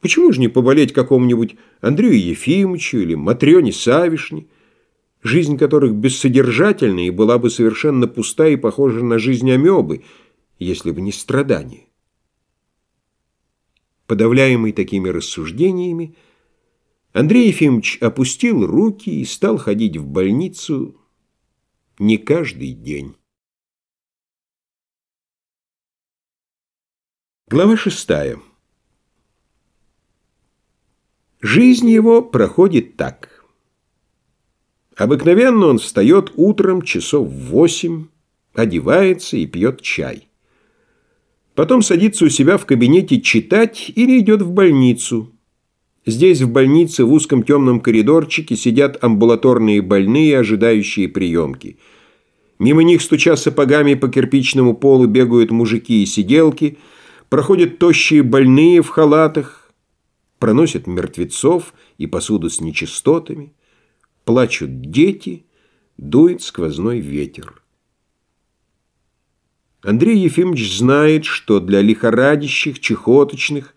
Почему же не поболеть какому-нибудь Андрею Ефимовичу или Матрёне Савишне, жизнь которых бессодержательна и была бы совершенно пуста и похожа на жизнь амебы, если бы не страдания? Подавляемый такими рассуждениями, Андрей Ефимович опустил руки и стал ходить в больницу не каждый день. Глава шестая. Жизнь его проходит так. Обыкновенно он встает утром часов в восемь, одевается и пьет чай. Потом садится у себя в кабинете читать или идет в больницу. Здесь, в больнице, в узком темном коридорчике сидят амбулаторные больные, ожидающие приемки. Мимо них, стуча сапогами по кирпичному полу, бегают мужики и сиделки, проходят тощие больные в халатах, проносят мертвецов и посуду с нечистотами, плачут дети, дует сквозной ветер. Андрей Ефимович знает, что для лихорадящих, чехоточных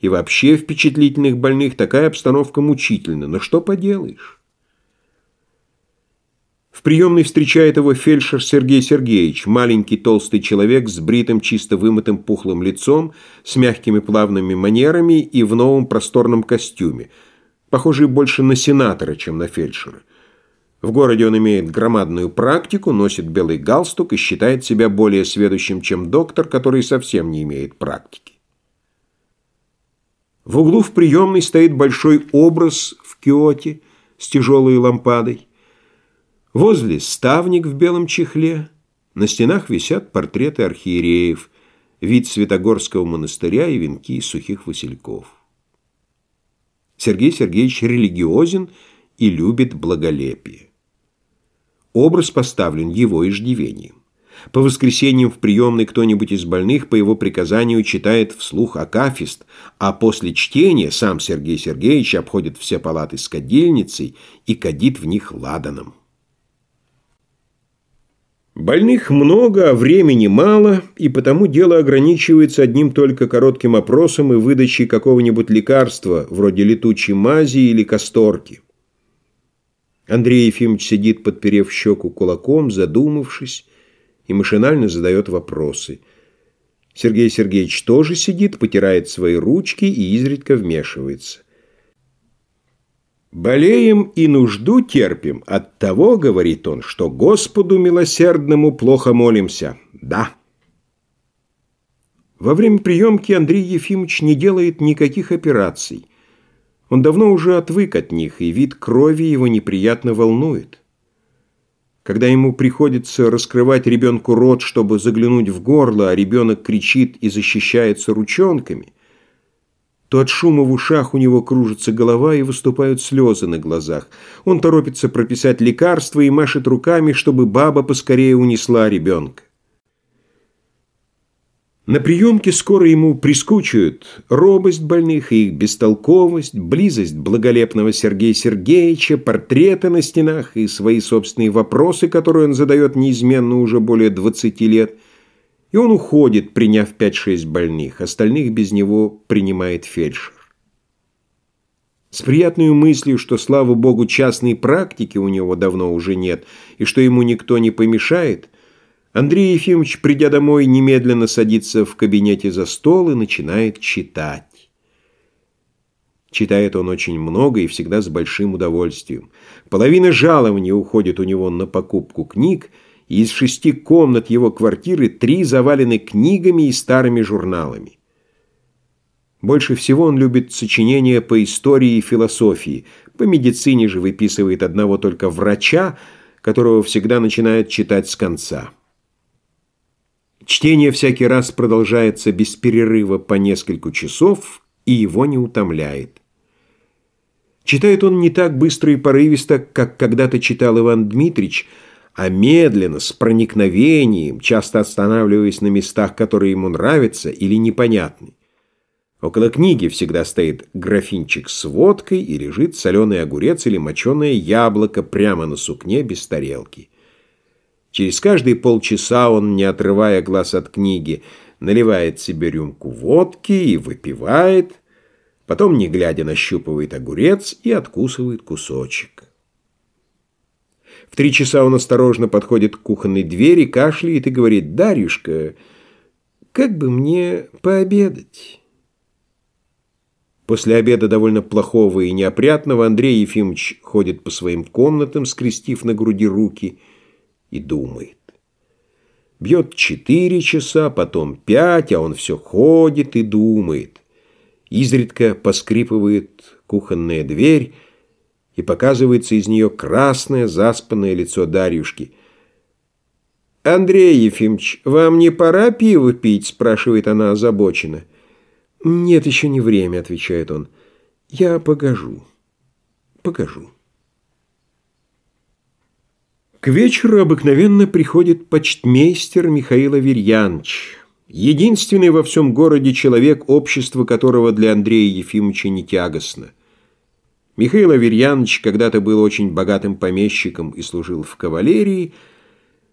и вообще впечатлительных больных такая обстановка мучительна, но что поделаешь? В приемной встречает его фельдшер Сергей Сергеевич, маленький толстый человек с бритым, чисто вымытым пухлым лицом, с мягкими плавными манерами и в новом просторном костюме, похожий больше на сенатора, чем на фельдшера. В городе он имеет громадную практику, носит белый галстук и считает себя более сведущим, чем доктор, который совсем не имеет практики. В углу в приемной стоит большой образ в киоте с тяжелой лампадой. Возле ставник в белом чехле, на стенах висят портреты архиереев, вид Святогорского монастыря и венки сухих васильков. Сергей Сергеевич религиозен и любит благолепие. Образ поставлен его иждивением. По воскресеньям в приемной кто-нибудь из больных по его приказанию читает вслух акафист, а после чтения сам Сергей Сергеевич обходит все палаты с кадильницей и кадит в них ладаном. Больных много, а времени мало, и потому дело ограничивается одним только коротким опросом и выдачей какого-нибудь лекарства, вроде летучей мази или касторки. Андрей Ефимович сидит, подперев щеку кулаком, задумавшись, и машинально задает вопросы. Сергей Сергеевич тоже сидит, потирает свои ручки и изредка вмешивается. «Болеем и нужду терпим от того, — говорит он, — что Господу милосердному плохо молимся. Да». Во время приемки Андрей Ефимович не делает никаких операций. Он давно уже отвык от них, и вид крови его неприятно волнует. Когда ему приходится раскрывать ребенку рот, чтобы заглянуть в горло, а ребенок кричит и защищается ручонками, то от шума в ушах у него кружится голова и выступают слезы на глазах. Он торопится прописать лекарства и машет руками, чтобы баба поскорее унесла ребенка. На приемке скоро ему прискучают робость больных и их бестолковость, близость благолепного Сергея Сергеевича, портреты на стенах и свои собственные вопросы, которые он задает неизменно уже более 20 лет. И он уходит, приняв 5-6 больных, остальных без него принимает фельдшер. С приятной мыслью, что, слава богу, частной практики у него давно уже нет, и что ему никто не помешает – Андрей Ефимович, придя домой, немедленно садится в кабинете за стол и начинает читать. Читает он очень много и всегда с большим удовольствием. Половина жалования уходит у него на покупку книг, из шести комнат его квартиры три завалены книгами и старыми журналами. Больше всего он любит сочинения по истории и философии. По медицине же выписывает одного только врача, которого всегда начинает читать с конца. Чтение всякий раз продолжается без перерыва по несколько часов и его не утомляет. Читает он не так быстро и порывисто, как когда-то читал Иван Дмитрич, а медленно, с проникновением, часто останавливаясь на местах, которые ему нравятся или непонятны. Около книги всегда стоит графинчик с водкой и лежит соленый огурец или моченое яблоко прямо на сукне без тарелки. Через каждые полчаса он, не отрывая глаз от книги, наливает себе рюмку водки и выпивает, потом, не глядя, нащупывает огурец и откусывает кусочек. В три часа он осторожно подходит к кухонной двери, кашляет и говорит, «Дарюшка, как бы мне пообедать?» После обеда довольно плохого и неопрятного Андрей Ефимович ходит по своим комнатам, скрестив на груди руки – и думает. Бьет четыре часа, потом пять, а он все ходит и думает. Изредка поскрипывает кухонная дверь, и показывается из нее красное заспанное лицо Дарьюшки. «Андрей Ефимович, вам не пора пиво пить?» – спрашивает она озабоченно. «Нет, еще не время», – отвечает он. «Я погожу, погожу». К вечеру обыкновенно приходит почтмейстер Михаил Аверьянович, единственный во всем городе человек, общество которого для Андрея Ефимовича не тягостно. Михаил Аверьянович когда-то был очень богатым помещиком и служил в кавалерии,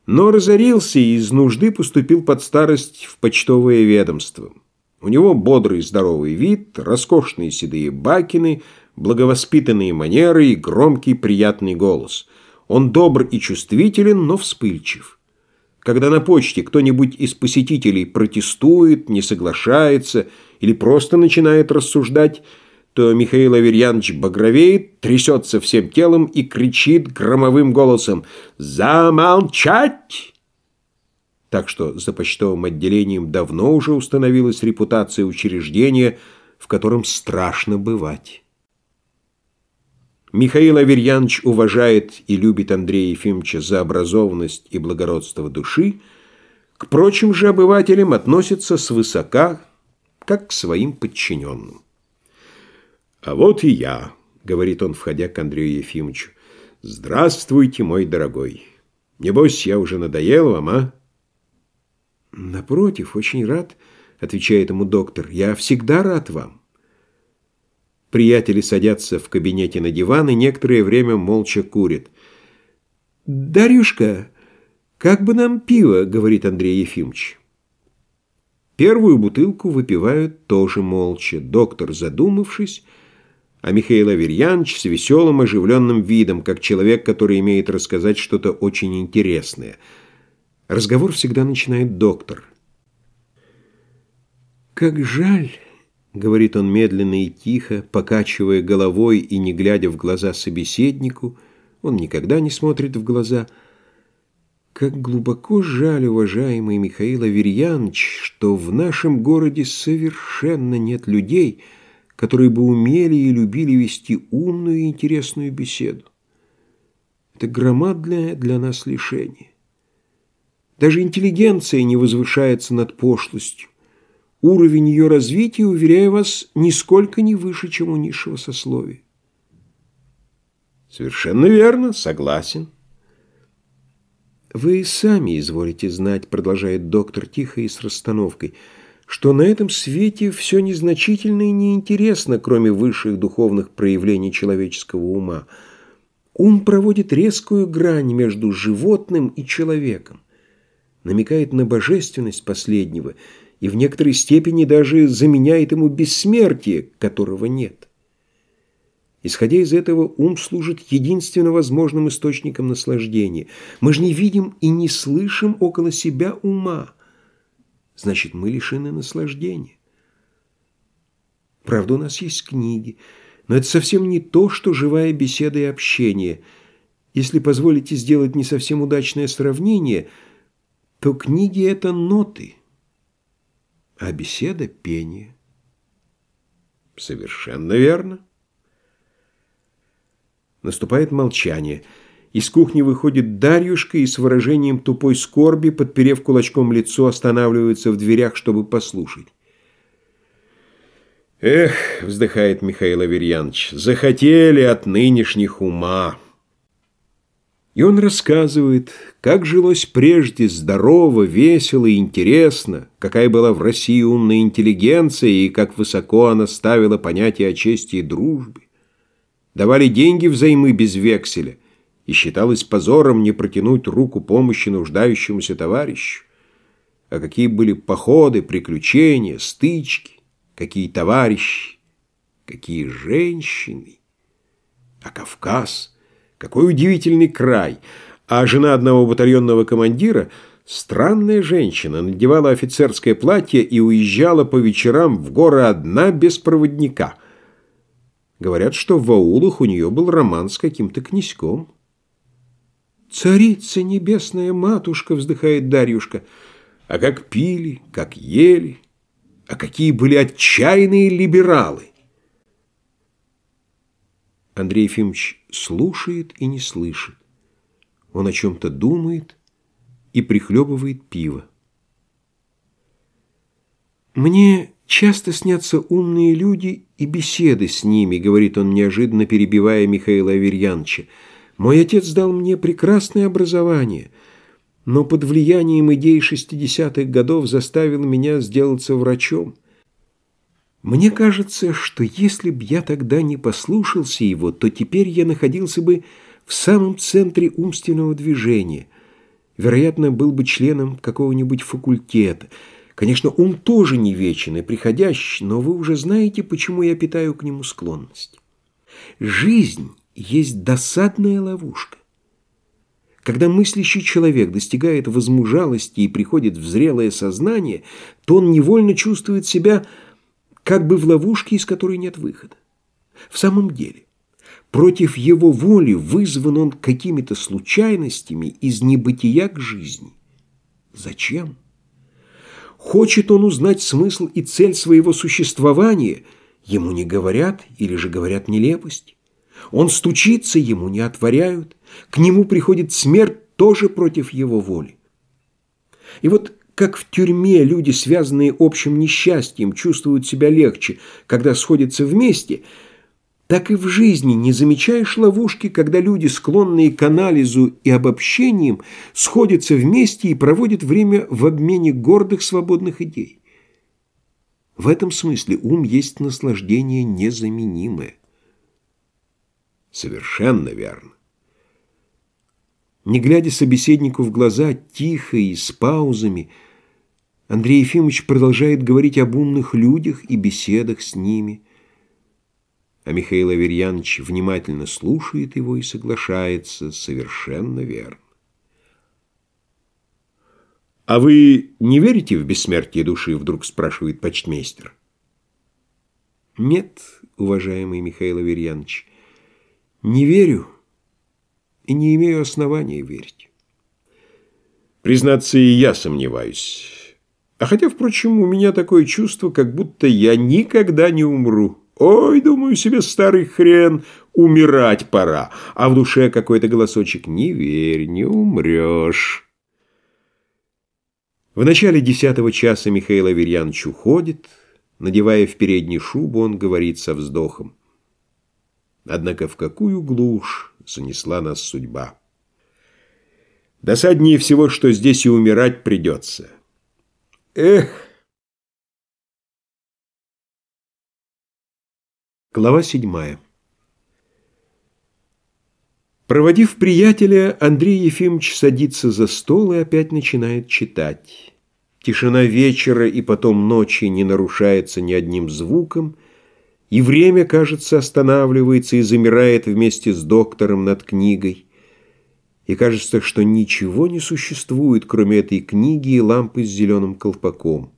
но разорился и из нужды поступил под старость в почтовое ведомство. У него бодрый здоровый вид, роскошные седые бакины, благовоспитанные манеры и громкий приятный голос – он добр и чувствителен, но вспыльчив. Когда на почте кто-нибудь из посетителей протестует, не соглашается или просто начинает рассуждать, то Михаил Аверьянович багровеет, трясется всем телом и кричит громовым голосом «Замолчать!». Так что за почтовым отделением давно уже установилась репутация учреждения, в котором страшно бывать. Михаил Аверьянович уважает и любит Андрея Ефимовича за образованность и благородство души, к прочим же обывателям относится свысока, как к своим подчиненным. «А вот и я», — говорит он, входя к Андрею Ефимовичу. «Здравствуйте, мой дорогой. Небось, я уже надоел вам, а?»
«Напротив, очень рад», — отвечает ему доктор. «Я всегда рад вам».
Приятели садятся в кабинете на диван и некоторое время молча курят.
«Дарюшка, как бы нам пиво?» — говорит Андрей Ефимович.
Первую бутылку выпивают тоже молча, доктор задумавшись, а Михаил Аверьянович с веселым оживленным видом, как человек, который имеет рассказать что-то очень интересное. Разговор всегда начинает доктор.
Как жаль, говорит он медленно и тихо, покачивая головой и не глядя в глаза собеседнику, он никогда не смотрит в глаза. Как глубоко жаль, уважаемый Михаил Аверьянович, что в нашем городе совершенно нет людей, которые бы умели и любили вести умную и интересную беседу. Это громадное для нас лишение. Даже интеллигенция не возвышается над пошлостью. Уровень ее развития, уверяю вас, нисколько не выше, чем у низшего сословия.
Совершенно верно, согласен.
Вы сами изволите знать, продолжает доктор тихо и с расстановкой, что на этом свете все незначительно и неинтересно, кроме высших духовных проявлений человеческого ума. Ум проводит резкую грань между животным и человеком, намекает на божественность последнего – и в некоторой степени даже заменяет ему бессмертие, которого нет. Исходя из этого, ум служит единственно возможным источником наслаждения. Мы же не видим и не слышим около себя ума. Значит, мы лишены наслаждения. Правда, у нас есть книги, но это совсем не то, что живая беседа и общение. Если позволите сделать не совсем удачное сравнение, то книги – это ноты – а беседа – пение.
Совершенно верно.
Наступает молчание. Из кухни выходит Дарьюшка и с выражением тупой скорби, подперев кулачком лицо, останавливается в дверях, чтобы послушать.
«Эх», — вздыхает Михаил Аверьянович, — «захотели от нынешних ума».
И он рассказывает, как жилось прежде здорово, весело и интересно, какая была в России умная интеллигенция и как высоко она ставила понятие о чести и дружбе. Давали деньги взаймы без векселя, и считалось позором не протянуть руку помощи нуждающемуся товарищу. А какие были походы, приключения, стычки, какие товарищи, какие женщины. А Кавказ — какой удивительный край! А жена одного батальонного командира, странная женщина, надевала офицерское платье и уезжала по вечерам в горы одна без проводника. Говорят, что в аулах у нее был роман с каким-то князьком. «Царица небесная матушка!» — вздыхает Дарьюшка. «А как пили, как ели, а какие были отчаянные либералы!» Андрей Ефимович слушает и не слышит. Он о чем-то думает и прихлебывает пиво. «Мне часто снятся умные люди и беседы с ними», — говорит он, неожиданно перебивая Михаила Аверьяновича. «Мой отец дал мне прекрасное образование, но под влиянием идей шестидесятых годов заставил меня сделаться врачом. Мне кажется, что если б я тогда не послушался его, то теперь я находился бы в самом центре умственного движения. Вероятно, был бы членом какого-нибудь факультета. Конечно, ум тоже не вечен и приходящий, но вы уже знаете, почему я питаю к нему склонность. Жизнь есть досадная ловушка. Когда мыслящий человек достигает возмужалости и приходит в зрелое сознание, то он невольно чувствует себя как бы в ловушке, из которой нет выхода. В самом деле, против его воли вызван он какими-то случайностями из небытия к жизни. Зачем? Хочет он узнать смысл и цель своего существования, ему не говорят или же говорят нелепость. Он стучится, ему не отворяют, к нему приходит смерть тоже против его воли. И вот как в тюрьме люди, связанные общим несчастьем, чувствуют себя легче, когда сходятся вместе, так и в жизни не замечаешь ловушки, когда люди, склонные к анализу и обобщениям, сходятся вместе и проводят время в обмене гордых свободных идей. В этом смысле ум есть наслаждение незаменимое.
Совершенно верно.
Не глядя собеседнику в глаза, тихо и с паузами, Андрей Ефимович продолжает говорить об умных людях и беседах с ними. А Михаил Аверьянович внимательно слушает его и соглашается совершенно верно.
«А вы не верите в бессмертие души?» — вдруг спрашивает почтмейстер.
«Нет, уважаемый Михаил Аверьянович, не верю и не имею основания верить».
«Признаться, и я сомневаюсь. А хотя, впрочем, у меня такое чувство, как будто я никогда не умру. Ой, думаю себе, старый хрен, умирать пора. А в душе какой-то голосочек «Не верь, не умрешь».
В начале десятого часа Михаил Аверьянович уходит. Надевая в передней шубу, он говорит со вздохом. Однако в какую глушь занесла нас судьба. Досаднее всего, что здесь и умирать придется. Эх! Глава седьмая. Проводив приятеля, Андрей Ефимович садится за стол и опять начинает читать. Тишина вечера и потом ночи не нарушается ни одним звуком, и время, кажется, останавливается и замирает вместе с доктором над книгой. И кажется, что ничего не существует, кроме этой книги и лампы с зеленым колпаком.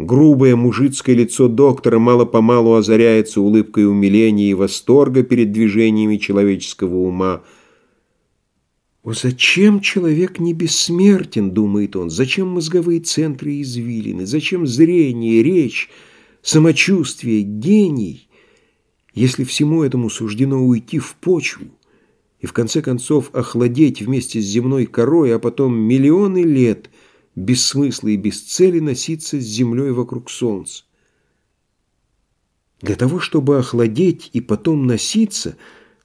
Грубое мужицкое лицо доктора мало-помалу озаряется улыбкой умиления и восторга перед движениями человеческого ума. «О, зачем человек не бессмертен?» — думает он. «Зачем мозговые центры извилины? Зачем зрение, речь, самочувствие, гений, если всему этому суждено уйти в почву и в конце концов охладеть вместе с земной корой, а потом миллионы лет — без смысла и без цели носиться с землей вокруг солнца. Для того, чтобы охладеть и потом носиться,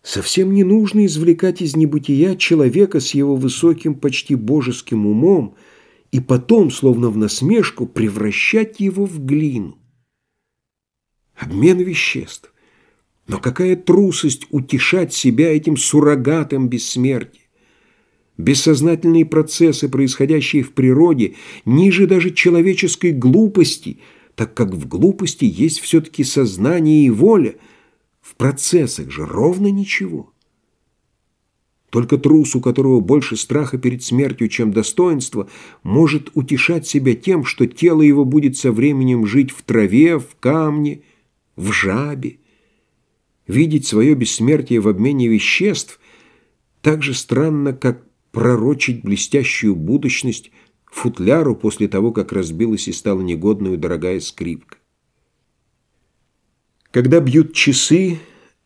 совсем не нужно извлекать из небытия человека с его высоким, почти божеским умом и потом, словно в насмешку, превращать его в глину. Обмен веществ. Но какая трусость утешать себя этим суррогатом бессмертия? Бессознательные процессы, происходящие в природе, ниже даже человеческой глупости, так как в глупости есть все-таки сознание и воля. В процессах же ровно ничего. Только трус, у которого больше страха перед смертью, чем достоинства, может утешать себя тем, что тело его будет со временем жить в траве, в камне, в жабе. Видеть свое бессмертие в обмене веществ так же странно, как пророчить блестящую будущность футляру после того, как разбилась и стала негодную дорогая скрипка. Когда бьют часы,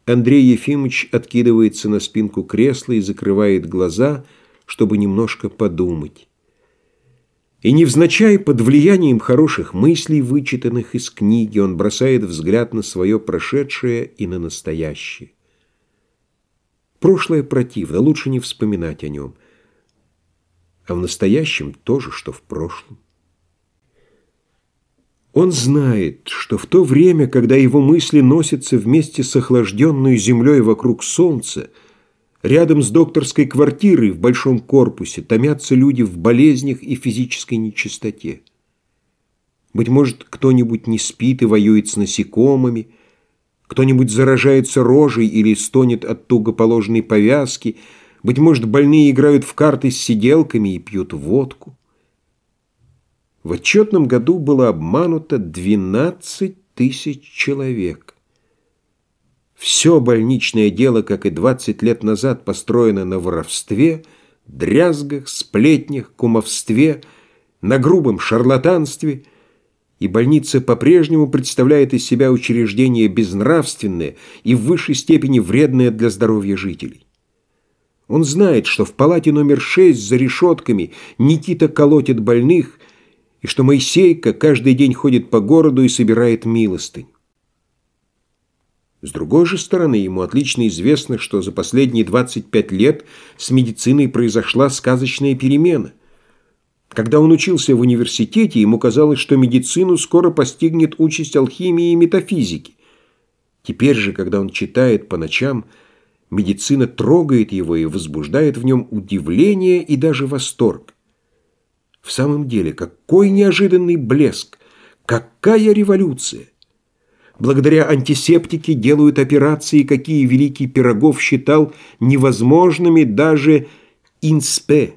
Андрей Ефимович откидывается на спинку кресла и закрывает глаза, чтобы немножко подумать. И невзначай под влиянием хороших мыслей, вычитанных из книги, он бросает взгляд на свое прошедшее и на настоящее. Прошлое противно, лучше не вспоминать о нем – а в настоящем то же, что в прошлом. Он знает, что в то время, когда его мысли носятся вместе с охлажденной землей вокруг солнца, рядом с докторской квартирой в большом корпусе томятся люди в болезнях и физической нечистоте. Быть может, кто-нибудь не спит и воюет с насекомыми, кто-нибудь заражается рожей или стонет от туго положенной повязки – быть может, больные играют в карты с сиделками и пьют водку. В отчетном году было обмануто 12 тысяч человек. Все больничное дело, как и 20 лет назад, построено на воровстве, дрязгах, сплетнях, кумовстве, на грубом шарлатанстве, и больница по-прежнему представляет из себя учреждение безнравственное и в высшей степени вредное для здоровья жителей. Он знает, что в палате номер шесть за решетками Никита колотит больных, и что Моисейка каждый день ходит по городу и собирает милостынь. С другой же стороны, ему отлично известно, что за последние 25 лет с медициной произошла сказочная перемена. Когда он учился в университете, ему казалось, что медицину скоро постигнет участь алхимии и метафизики. Теперь же, когда он читает по ночам, Медицина трогает его и возбуждает в нем удивление и даже восторг. В самом деле, какой неожиданный блеск! Какая революция! Благодаря антисептике делают операции, какие великий Пирогов считал невозможными даже инспе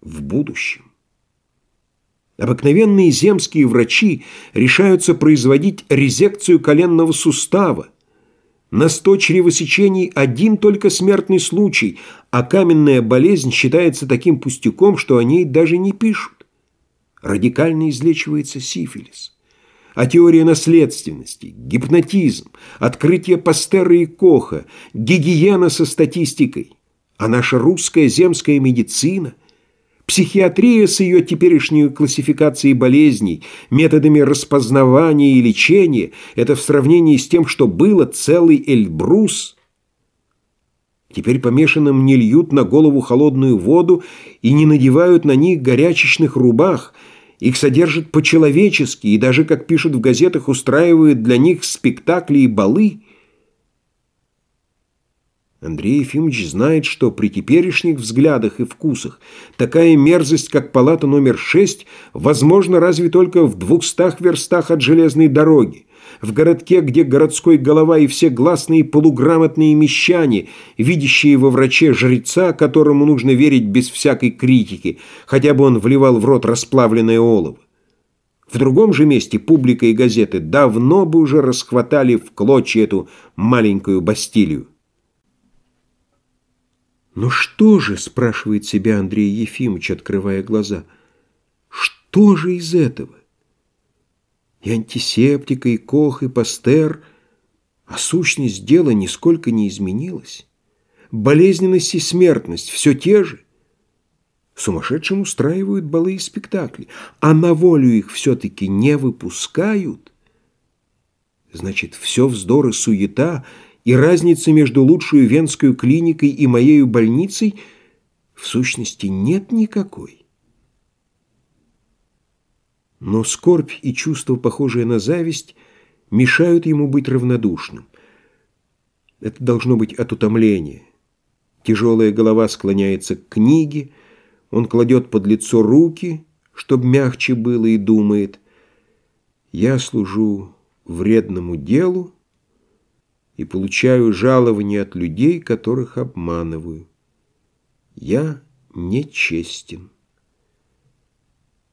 в будущем. Обыкновенные земские врачи решаются производить резекцию коленного сустава. На сто чревосечений один только смертный случай, а каменная болезнь считается таким пустяком, что о ней даже не пишут. Радикально излечивается сифилис. А теория наследственности, гипнотизм, открытие Пастера и Коха, гигиена со статистикой, а наша русская земская медицина – Психиатрия с ее теперешней классификацией болезней, методами распознавания и лечения – это в сравнении с тем, что было целый Эльбрус. Теперь помешанным не льют на голову холодную воду и не надевают на них горячечных рубах. Их содержат по-человечески и даже, как пишут в газетах, устраивают для них спектакли и балы – Андрей Ефимович знает, что при теперешних взглядах и вкусах такая мерзость, как палата номер шесть, возможно разве только в двухстах верстах от железной дороги, в городке, где городской голова и все гласные полуграмотные мещане, видящие во враче жреца, которому нужно верить без всякой критики, хотя бы он вливал в рот расплавленное олово. В другом же месте публика и газеты давно бы уже расхватали в клочья эту маленькую Бастилию. «Но что же?» – спрашивает себя Андрей Ефимович, открывая глаза. «Что же из этого?» И антисептика, и Кох, и Пастер, а сущность дела нисколько не изменилась. Болезненность и смертность все те же. Сумасшедшим устраивают балы и спектакли, а на волю их все-таки не выпускают. Значит, все вздор и суета – и разницы между лучшей венской клиникой и моей больницей в сущности нет никакой. Но скорбь и чувство, похожее на зависть, мешают ему быть равнодушным. Это должно быть от утомления. Тяжелая голова склоняется к книге, он кладет под лицо руки, чтобы мягче было, и думает, «Я служу вредному делу, и получаю жалование от людей, которых обманываю. Я нечестен.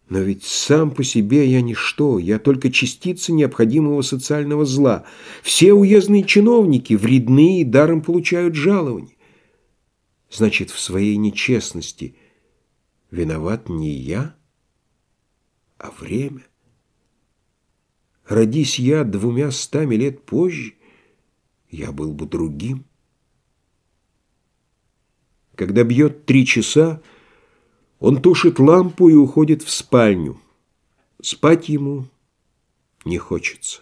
Но ведь сам по себе я ничто, я только частица необходимого социального зла. Все уездные чиновники вредны и даром получают жалование. Значит, в своей нечестности виноват не я, а время. Родись я двумя стами лет позже, я был бы другим. Когда бьет три часа, он тушит лампу и уходит в спальню. Спать ему не хочется.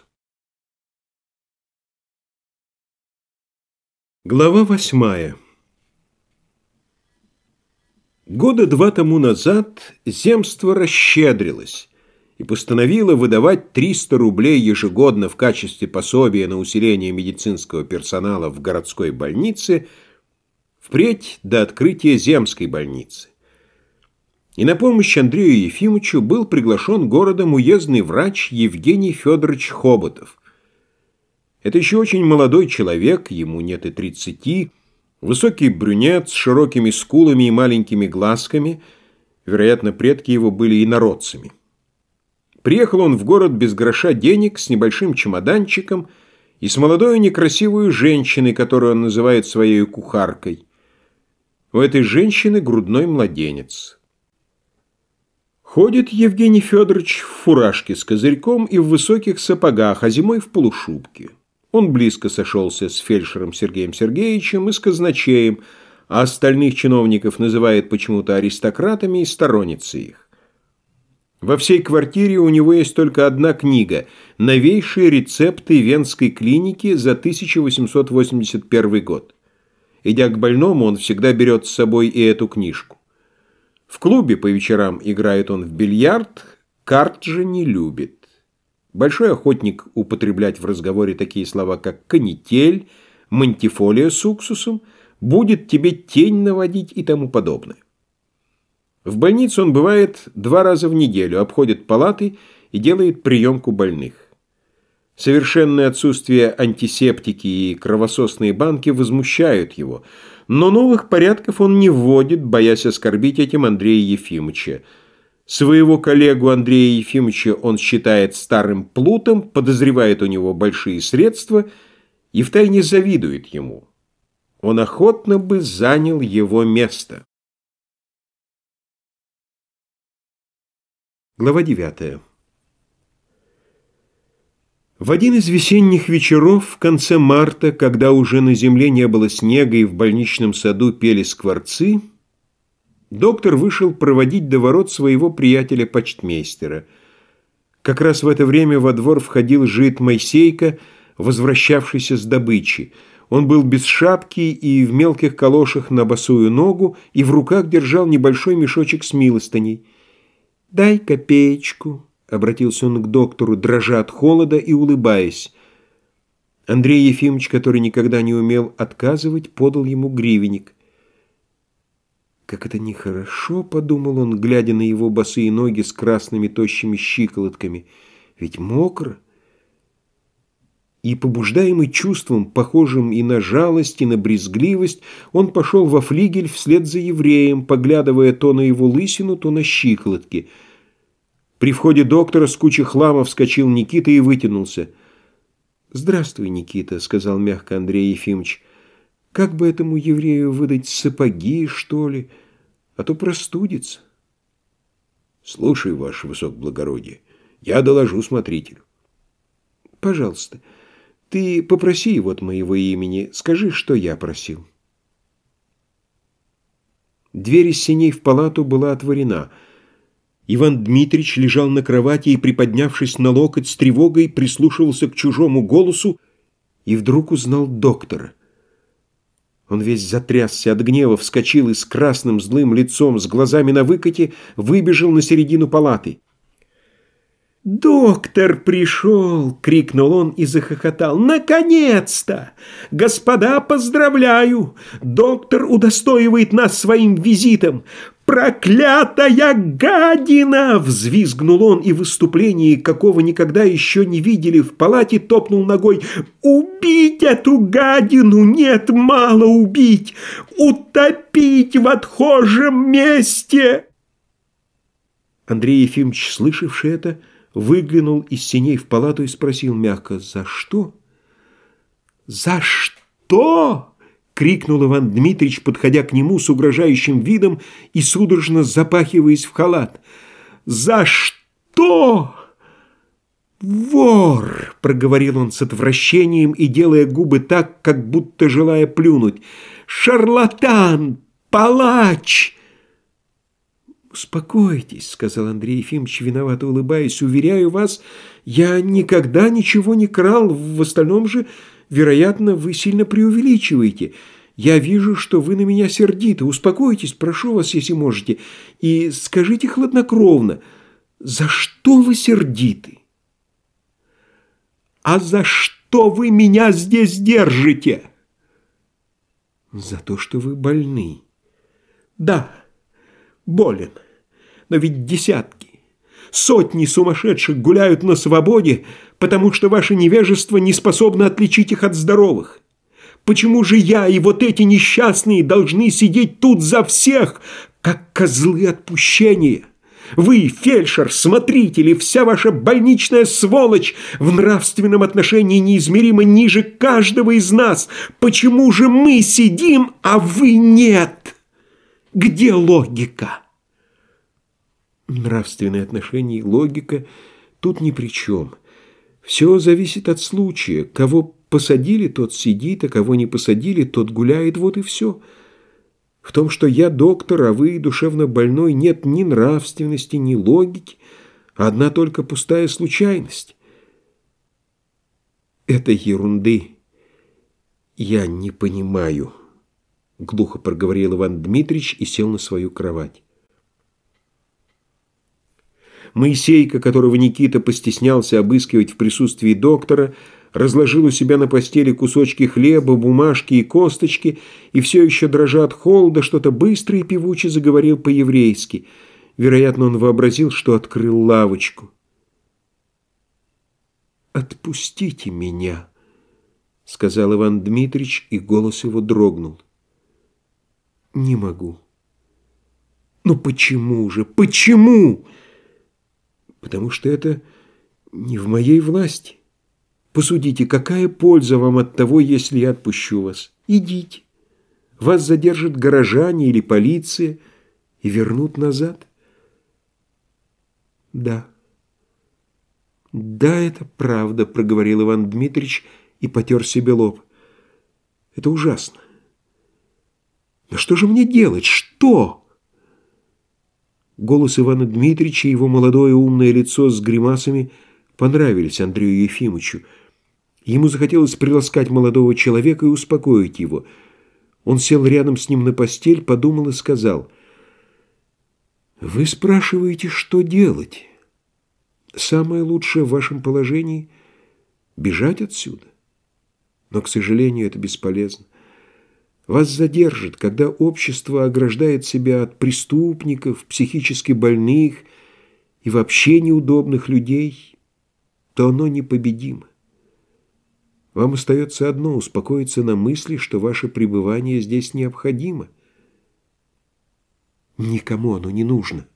Глава восьмая Года два тому назад земство расщедрилось и постановила выдавать 300 рублей ежегодно в качестве пособия на усиление медицинского персонала в городской больнице впредь до открытия земской больницы. И на помощь Андрею Ефимовичу был приглашен городом уездный врач Евгений Федорович Хоботов. Это еще очень молодой человек, ему нет и тридцати, высокий брюнет с широкими скулами и маленькими глазками, вероятно, предки его были инородцами. Приехал он в город без гроша денег, с небольшим чемоданчиком и с молодой некрасивой женщиной, которую он называет своей кухаркой. У этой женщины грудной младенец. Ходит Евгений Федорович в фуражке с козырьком и в высоких сапогах, а зимой в полушубке. Он близко сошелся с фельдшером Сергеем Сергеевичем и с казначеем, а остальных чиновников называет почему-то аристократами и сторонницы их. Во всей квартире у него есть только одна книга «Новейшие рецепты Венской клиники за 1881 год». Идя к больному, он всегда берет с собой и эту книжку. В клубе по вечерам играет он в бильярд, карт же не любит. Большой охотник употреблять в разговоре такие слова, как «канитель», «мантифолия с уксусом», «будет тебе тень наводить» и тому подобное. В больнице он бывает два раза в неделю, обходит палаты и делает приемку больных. Совершенное отсутствие антисептики и кровососные банки возмущают его, но новых порядков он не вводит, боясь оскорбить этим Андрея Ефимовича. Своего коллегу Андрея Ефимовича он считает старым плутом, подозревает у него большие средства и втайне завидует ему. Он охотно бы занял его место. Глава 9. В один из весенних вечеров в конце марта, когда уже на земле не было снега и в больничном саду пели скворцы, доктор вышел проводить до ворот своего приятеля-почтмейстера. Как раз в это время во двор входил жид Моисейка, возвращавшийся с добычи. Он был без шапки и в мелких калошах на босую ногу, и в руках держал небольшой мешочек с милостыней. «Дай копеечку», — обратился он к доктору, дрожа от холода и улыбаясь. Андрей Ефимович, который никогда не умел отказывать, подал ему гривенник. «Как это нехорошо», — подумал он, глядя на его босые ноги с красными тощими щиколотками. «Ведь мокро». И, побуждаемый чувством, похожим и на жалость, и на брезгливость, он пошел во флигель вслед за евреем, поглядывая то на его лысину, то на щиколотки — при входе доктора с кучей хлама вскочил Никита и вытянулся. «Здравствуй, Никита», — сказал мягко Андрей Ефимович. «Как бы этому еврею выдать сапоги, что ли, а то простудится?»
«Слушай, ваше высокоблагородие, я доложу смотрителю».
«Пожалуйста, ты попроси его от моего имени, скажи, что я просил». Дверь из синей в палату была отворена — Иван Дмитрич лежал на кровати и, приподнявшись на локоть, с тревогой прислушивался к чужому голосу и вдруг узнал доктора. Он весь затрясся от гнева, вскочил и с красным злым лицом, с глазами на выкате, выбежал на середину палаты.
«Доктор пришел!» — крикнул он и захохотал. «Наконец-то! Господа, поздравляю! Доктор удостоивает нас своим визитом! «Проклятая гадина!» — взвизгнул он и в выступлении, какого никогда еще не видели, в палате топнул ногой. «Убить эту гадину! Нет, мало убить! Утопить в отхожем месте!»
Андрей Ефимович, слышавший это, выглянул из синей в палату и спросил мягко, «За что?»
«За что?» крикнул Иван Дмитрич, подходя к нему с угрожающим видом и судорожно запахиваясь в халат. «За что?» «Вор!» — проговорил он с отвращением и делая губы так, как будто желая плюнуть. «Шарлатан! Палач!»
«Успокойтесь», — сказал Андрей Ефимович, виновато улыбаясь. «Уверяю вас, я никогда ничего не крал. В остальном же, вероятно, вы сильно преувеличиваете. Я вижу, что вы на меня сердиты. Успокойтесь, прошу вас, если можете, и скажите хладнокровно, за что вы сердиты?»
«А за что вы меня здесь держите?»
«За то, что вы больны».
«Да, болен». Но ведь десятки, сотни сумасшедших гуляют на свободе, потому что ваше невежество не способно отличить их от здоровых. Почему же я и вот эти несчастные должны сидеть тут за всех, как козлы отпущения? Вы, фельдшер, смотритель и вся ваша больничная сволочь в нравственном отношении неизмеримо ниже каждого из нас. Почему же мы сидим, а вы нет? Где логика?»
Нравственные отношения и логика тут ни при чем. Все зависит от случая. Кого посадили, тот сидит, а кого не посадили, тот гуляет, вот и все. В том, что я доктор, а вы душевно больной, нет ни нравственности, ни логики, а одна только пустая случайность. Это ерунды я не понимаю, глухо проговорил Иван Дмитрич и сел на свою кровать. Моисейка, которого Никита постеснялся обыскивать в присутствии доктора, разложил у себя на постели кусочки хлеба, бумажки и косточки, и все еще дрожа от холода, что-то быстро и певуче заговорил по-еврейски. Вероятно, он вообразил, что открыл лавочку. «Отпустите меня», — сказал Иван Дмитрич, и голос его дрогнул. «Не могу. Ну почему же? Почему? Потому что это не в моей власти. Посудите, какая польза вам от того, если я отпущу вас? Идите. Вас задержат горожане или полиция и вернут назад. Да. Да, это правда, проговорил Иван Дмитрич и потер себе лоб. Это ужасно. Но что же мне делать? Что? Голос Ивана Дмитрича и его молодое умное лицо с гримасами понравились Андрею Ефимовичу. Ему захотелось приласкать молодого человека и успокоить его. Он сел рядом с ним на постель, подумал и сказал, «Вы спрашиваете, что делать? Самое лучшее в вашем положении — бежать отсюда. Но, к сожалению, это бесполезно. Вас задержат, когда общество ограждает себя от преступников, психически больных и вообще неудобных людей, то оно непобедимо. Вам остается одно – успокоиться на мысли, что ваше пребывание здесь необходимо. Никому оно не нужно.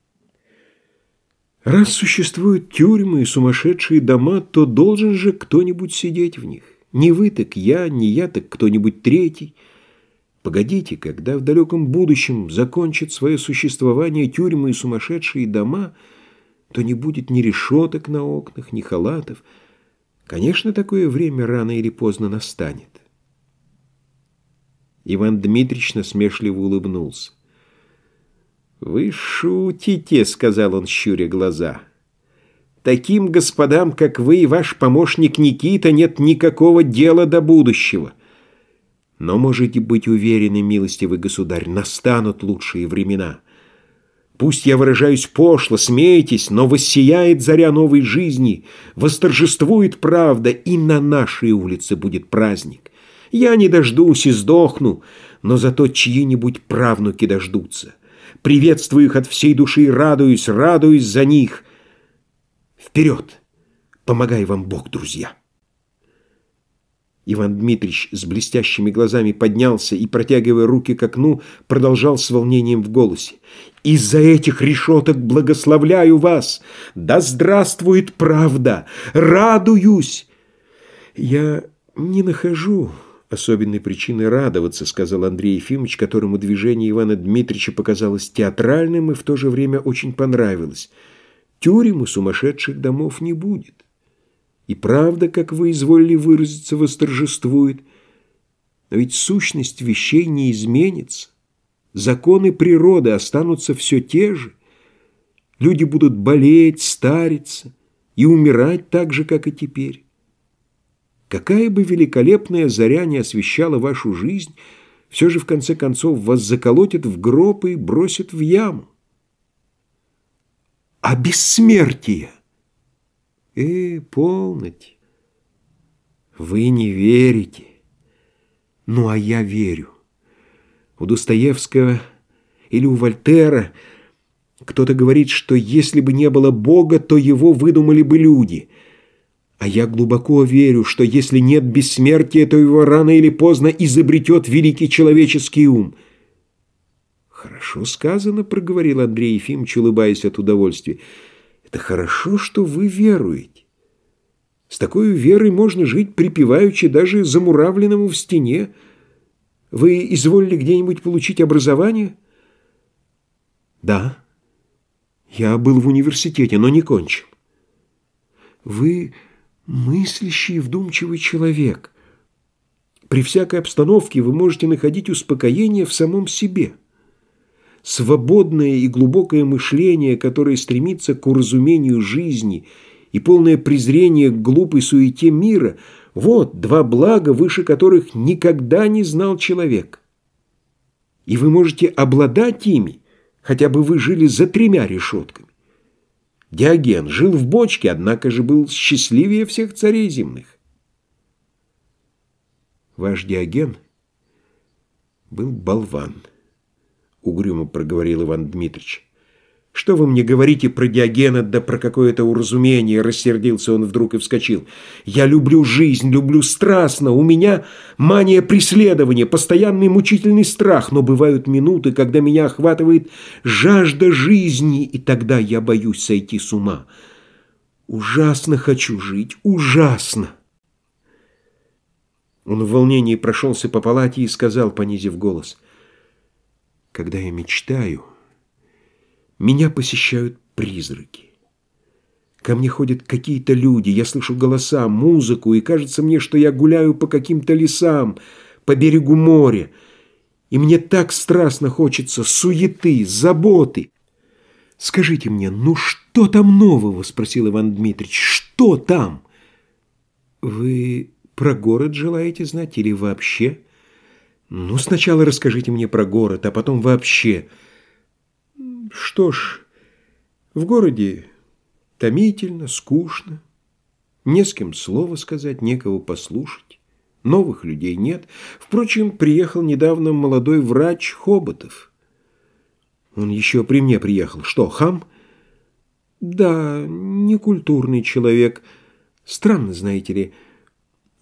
Раз существуют тюрьмы и сумасшедшие дома, то должен же кто-нибудь сидеть в них. Не вы, так я, не я, так кто-нибудь третий – Погодите, когда в далеком будущем закончат свое существование тюрьмы и сумасшедшие дома, то не будет ни решеток на окнах, ни халатов. Конечно, такое время рано или поздно настанет. Иван Дмитрич насмешливо улыбнулся. «Вы шутите», — сказал он, щуря глаза. «Таким господам, как вы и ваш помощник Никита, нет никакого дела до будущего. Но можете быть уверены, милостивый государь, настанут лучшие времена. Пусть я выражаюсь пошло, смейтесь, но воссияет заря новой жизни, восторжествует правда, и на нашей улице будет праздник. Я не дождусь и сдохну, но зато чьи-нибудь правнуки дождутся. Приветствую их от всей души и радуюсь, радуюсь за них. Вперед! Помогай вам Бог, друзья! Иван Дмитрич с блестящими глазами поднялся и, протягивая руки к окну, продолжал с волнением в голосе. «Из-за этих решеток благословляю вас! Да здравствует правда! Радуюсь!» «Я не нахожу особенной причины радоваться», сказал Андрей Ефимович, которому движение Ивана Дмитрича показалось театральным и в то же время очень понравилось. «Тюрем и сумасшедших домов не будет». И правда, как вы изволили выразиться, восторжествует. Но ведь сущность вещей не изменится. Законы природы останутся все те же. Люди будут болеть, стариться и умирать так же, как и теперь. Какая бы великолепная заря не освещала вашу жизнь, все же в конце концов вас заколотят в гроб и бросят в яму. А бессмертие – Э, полноте. Вы не верите. Ну, а я верю. У Достоевского или у Вольтера кто-то говорит, что если бы не было Бога, то его выдумали бы люди. А я глубоко верю, что если нет бессмертия, то его рано или поздно изобретет великий человеческий ум. «Хорошо сказано», — проговорил Андрей Ефимович, улыбаясь от удовольствия. Это хорошо, что вы веруете. С такой верой можно жить припеваючи даже замуравленному в стене. Вы изволили где-нибудь получить образование? Да. Я был в университете, но не кончил. Вы мыслящий и вдумчивый человек. При всякой обстановке вы можете находить успокоение в самом себе свободное и глубокое мышление, которое стремится к уразумению жизни, и полное презрение к глупой суете мира – вот два блага, выше которых никогда не знал человек. И вы можете обладать ими, хотя бы вы жили за тремя решетками. Диоген жил в бочке, однако же был счастливее всех царей земных. Ваш Диоген был болван. — угрюмо проговорил Иван Дмитрич. «Что вы мне говорите про Диогена, да про какое-то уразумение?» Рассердился он вдруг и вскочил. «Я люблю жизнь, люблю страстно. У меня мания преследования, постоянный мучительный страх. Но бывают минуты, когда меня охватывает жажда жизни, и тогда я боюсь сойти с ума. Ужасно хочу жить, ужасно!» Он в волнении прошелся по палате и сказал, понизив голос, «Когда я мечтаю...» Меня посещают призраки. Ко мне ходят какие-то люди, я слышу голоса, музыку, и кажется мне, что я гуляю по каким-то лесам, по берегу моря. И мне так страстно хочется суеты, заботы. «Скажите мне, ну что там нового?» – спросил Иван Дмитриевич. «Что там?» «Вы про город желаете знать или вообще?» «Ну, сначала расскажите мне про город, а потом вообще». Что ж, в городе томительно, скучно. Не с кем слова сказать, некого послушать. Новых людей нет. Впрочем, приехал недавно молодой врач Хоботов. Он еще при мне приехал. Что, хам? Да, некультурный человек. Странно, знаете ли.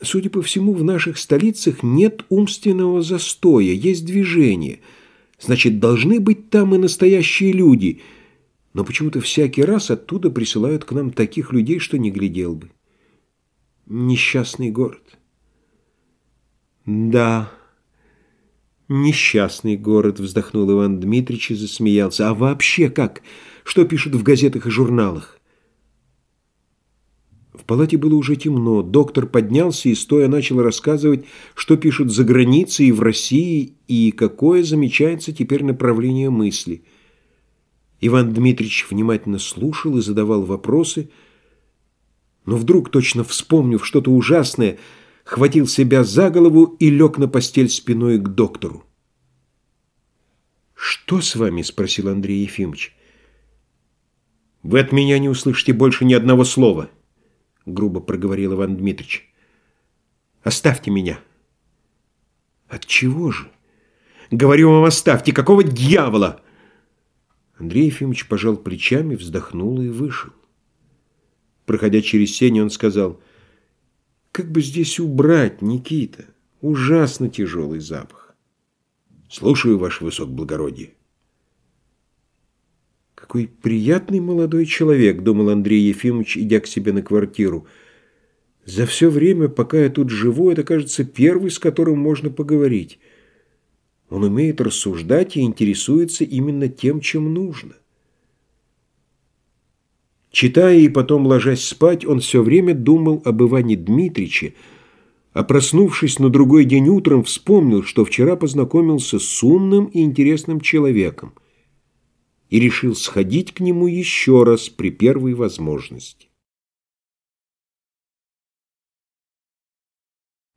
Судя по всему, в наших столицах нет умственного застоя, есть движение – Значит, должны быть там и настоящие люди. Но почему-то всякий раз оттуда присылают к нам таких людей, что не глядел бы. Несчастный город. Да, несчастный город, вздохнул Иван Дмитриевич и засмеялся. А вообще как? Что пишут в газетах и журналах? В палате было уже темно. Доктор поднялся и, стоя, начал рассказывать, что пишут за границей и в России, и какое замечается теперь направление мысли. Иван Дмитриевич внимательно слушал и задавал вопросы, но вдруг, точно вспомнив что-то ужасное, хватил себя за голову и лег на постель спиной к доктору. «Что с вами?» – спросил Андрей Ефимович. «Вы от меня не услышите больше ни одного слова» грубо проговорил Иван Дмитрич. Оставьте меня. От чего же? Говорю вам, оставьте. Какого дьявола? Андрей Ефимович пожал плечами, вздохнул и вышел. Проходя через сень, он сказал, «Как бы здесь убрать, Никита? Ужасно тяжелый запах. Слушаю, ваше высокоблагородие». «Какой приятный молодой человек», — думал Андрей Ефимович, идя к себе на квартиру. «За все время, пока я тут живу, это, кажется, первый, с которым можно поговорить. Он умеет рассуждать и интересуется именно тем, чем нужно». Читая и потом ложась спать, он все время думал об Иване Дмитриче, а проснувшись на другой день утром, вспомнил, что вчера познакомился с умным и интересным человеком – и решил сходить к нему еще раз при первой возможности.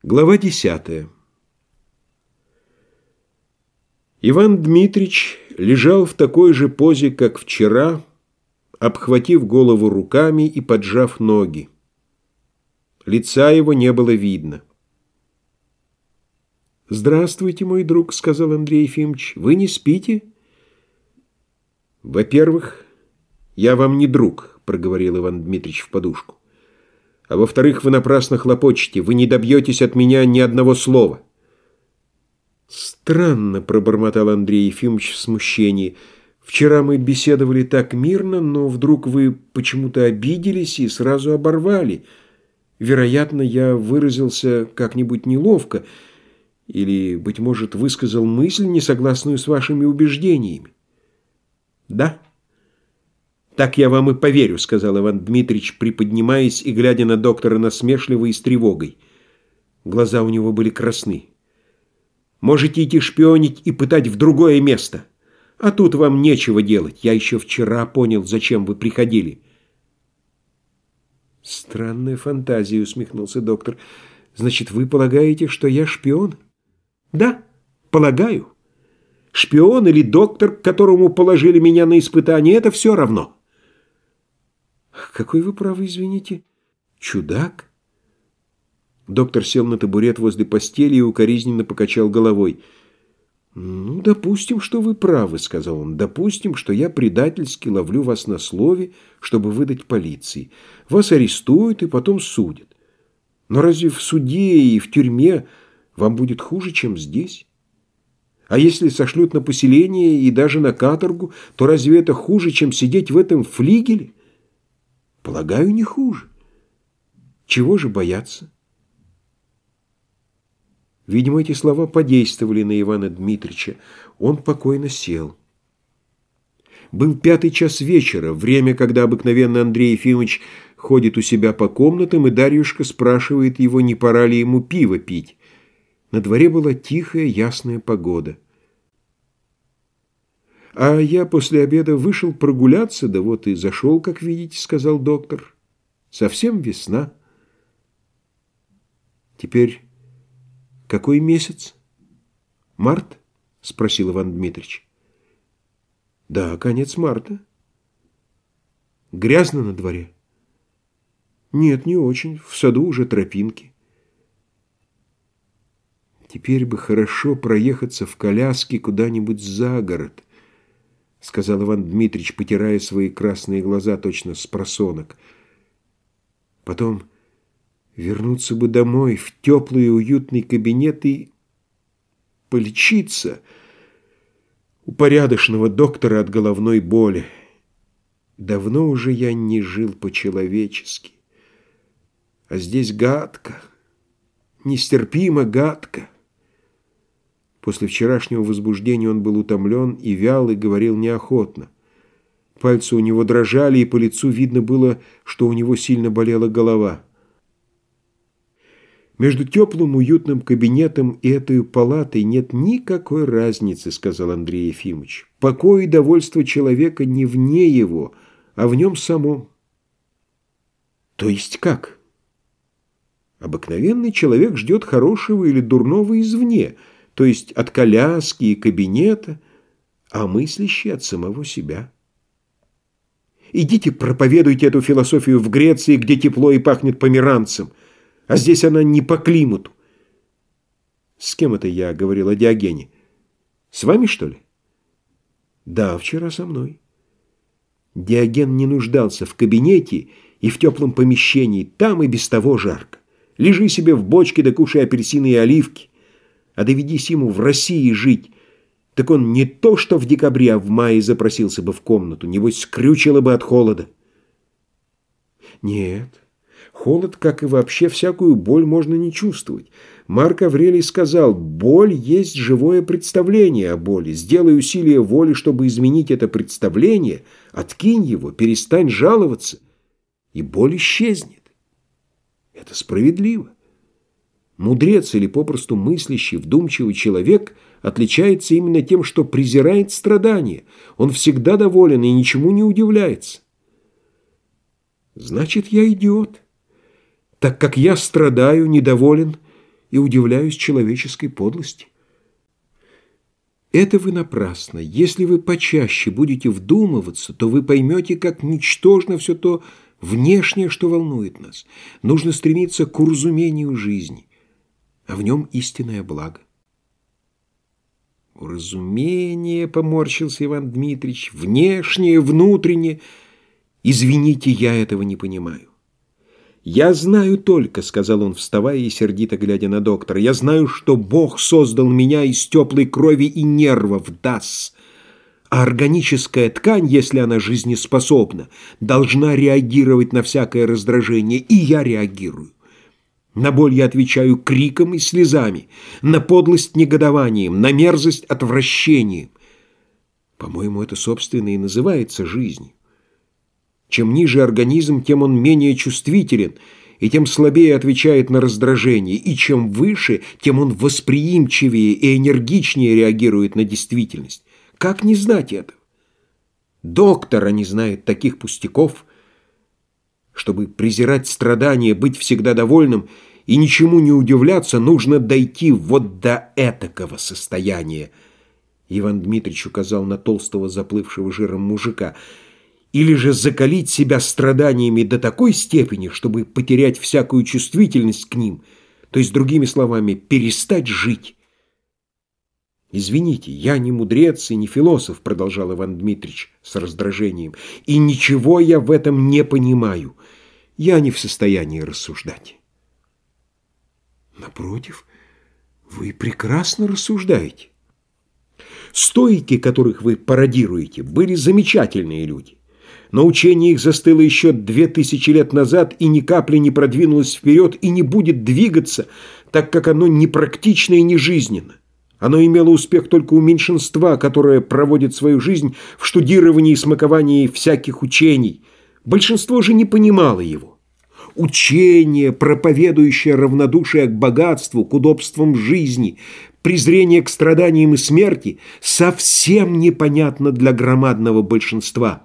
Глава десятая Иван Дмитрич лежал в такой же позе, как вчера, обхватив голову руками и поджав ноги. Лица его не было видно. «Здравствуйте, мой друг», — сказал Андрей Ефимович. «Вы не спите?» «Во-первых, я вам не друг», — проговорил Иван Дмитрич в подушку. «А во-вторых, вы напрасно хлопочете, вы не добьетесь от меня ни одного слова». «Странно», — пробормотал Андрей Ефимович в смущении. «Вчера мы беседовали так мирно, но вдруг вы почему-то обиделись и сразу оборвали. Вероятно, я выразился как-нибудь неловко или, быть может, высказал мысль, не согласную с вашими убеждениями. «Да?» «Так я вам и поверю», — сказал Иван Дмитрич, приподнимаясь и глядя на доктора насмешливо и с тревогой. Глаза у него были красны. «Можете идти шпионить и пытать в другое место. А тут вам нечего делать. Я еще вчера понял, зачем вы приходили». «Странная фантазия», — усмехнулся доктор. «Значит, вы полагаете, что я шпион?» «Да, полагаю». Шпион или доктор, которому положили меня на испытание, это все равно. Какой вы правы, извините? Чудак? Доктор сел на табурет возле постели и укоризненно покачал головой. «Ну, допустим, что вы правы», — сказал он. «Допустим, что я предательски ловлю вас на слове, чтобы выдать полиции. Вас арестуют и потом судят. Но разве в суде и в тюрьме вам будет хуже, чем здесь? А если сошлют на поселение и даже на каторгу, то разве это хуже, чем сидеть в этом флигеле? Полагаю, не хуже. Чего же бояться?» Видимо, эти слова подействовали на Ивана Дмитрича. Он покойно сел. Был пятый час вечера, время, когда обыкновенно Андрей Ефимович ходит у себя по комнатам, и Дарьюшка спрашивает его, не пора ли ему пиво пить. На дворе была тихая, ясная погода. «А я после обеда вышел прогуляться, да вот и зашел, как видите», — сказал доктор. «Совсем весна. Теперь «Какой месяц?» «Март?» — спросил Иван Дмитрич. «Да, конец марта». «Грязно на дворе?» «Нет, не очень. В саду уже тропинки». «Теперь бы хорошо проехаться в коляске куда-нибудь за город», — сказал Иван Дмитрич, потирая свои красные глаза точно с просонок. Потом Вернуться бы домой, в теплый и уютный кабинет и полечиться у порядочного доктора от головной боли. Давно уже я не жил по-человечески. А здесь гадко, нестерпимо гадко. После вчерашнего возбуждения он был утомлен и вял, и говорил неохотно. Пальцы у него дрожали, и по лицу видно было, что у него сильно болела голова. Между теплым уютным кабинетом и этой палатой нет никакой разницы, сказал Андрей Ефимович. Покой и довольство человека не вне его, а в нем самом. То есть как? Обыкновенный человек ждет хорошего или дурного извне, то есть от коляски и кабинета, а мыслящий от самого себя. Идите проповедуйте эту философию в Греции, где тепло и пахнет померанцем – а здесь она не по климату. С кем это я говорил о Диогене? С вами, что ли? Да, вчера со мной. Диоген не нуждался в кабинете и в теплом помещении, там и без того жарко. Лежи себе в бочке да кушай апельсины и оливки. А доведись ему в России жить, так он не то что в декабре, а в мае запросился бы в комнату, небось скрючило бы от холода. Нет, Холод, как и вообще всякую боль, можно не чувствовать. Марк Аврелий сказал, боль есть живое представление о боли. Сделай усилие воли, чтобы изменить это представление, откинь его, перестань жаловаться, и боль исчезнет. Это справедливо. Мудрец или попросту мыслящий, вдумчивый человек отличается именно тем, что презирает страдания. Он всегда доволен и ничему не удивляется. Значит, я идиот так как я страдаю, недоволен и удивляюсь человеческой подлости. Это вы напрасно. Если вы почаще будете вдумываться, то вы поймете, как ничтожно все то внешнее, что волнует нас. Нужно стремиться к уразумению жизни, а в нем истинное благо. Уразумение, поморщился Иван Дмитрич, внешнее, внутреннее. Извините, я этого не понимаю. «Я знаю только», — сказал он, вставая и сердито глядя на доктора, «я знаю, что Бог создал меня из теплой крови и нервов, дас. А органическая ткань, если она жизнеспособна, должна реагировать на всякое раздражение, и я реагирую. На боль я отвечаю криком и слезами, на подлость негодованием, на мерзость отвращением. По-моему, это, собственно, и называется жизнью. Чем ниже организм, тем он менее чувствителен, и тем слабее отвечает на раздражение, и чем выше, тем он восприимчивее и энергичнее реагирует на действительность. Как не знать этого? Доктора не знает таких пустяков. Чтобы презирать страдания, быть всегда довольным и ничему не удивляться, нужно дойти вот до этакого состояния. Иван Дмитриевич указал на толстого заплывшего жиром мужика – или же закалить себя страданиями до такой степени, чтобы потерять всякую чувствительность к ним, то есть, другими словами, перестать жить. «Извините, я не мудрец и не философ», — продолжал Иван Дмитрич с раздражением, «и ничего я в этом не понимаю. Я не в состоянии рассуждать». «Напротив, вы прекрасно рассуждаете. Стоики, которых вы пародируете, были замечательные люди. Но учение их застыло еще две тысячи лет назад и ни капли не продвинулось вперед и не будет двигаться, так как оно непрактично и не жизненно. Оно имело успех только у меньшинства, которое проводит свою жизнь в штудировании и смаковании всяких учений. Большинство же не понимало его. Учение, проповедующее равнодушие к богатству, к удобствам жизни, презрение к страданиям и смерти, совсем непонятно для громадного большинства,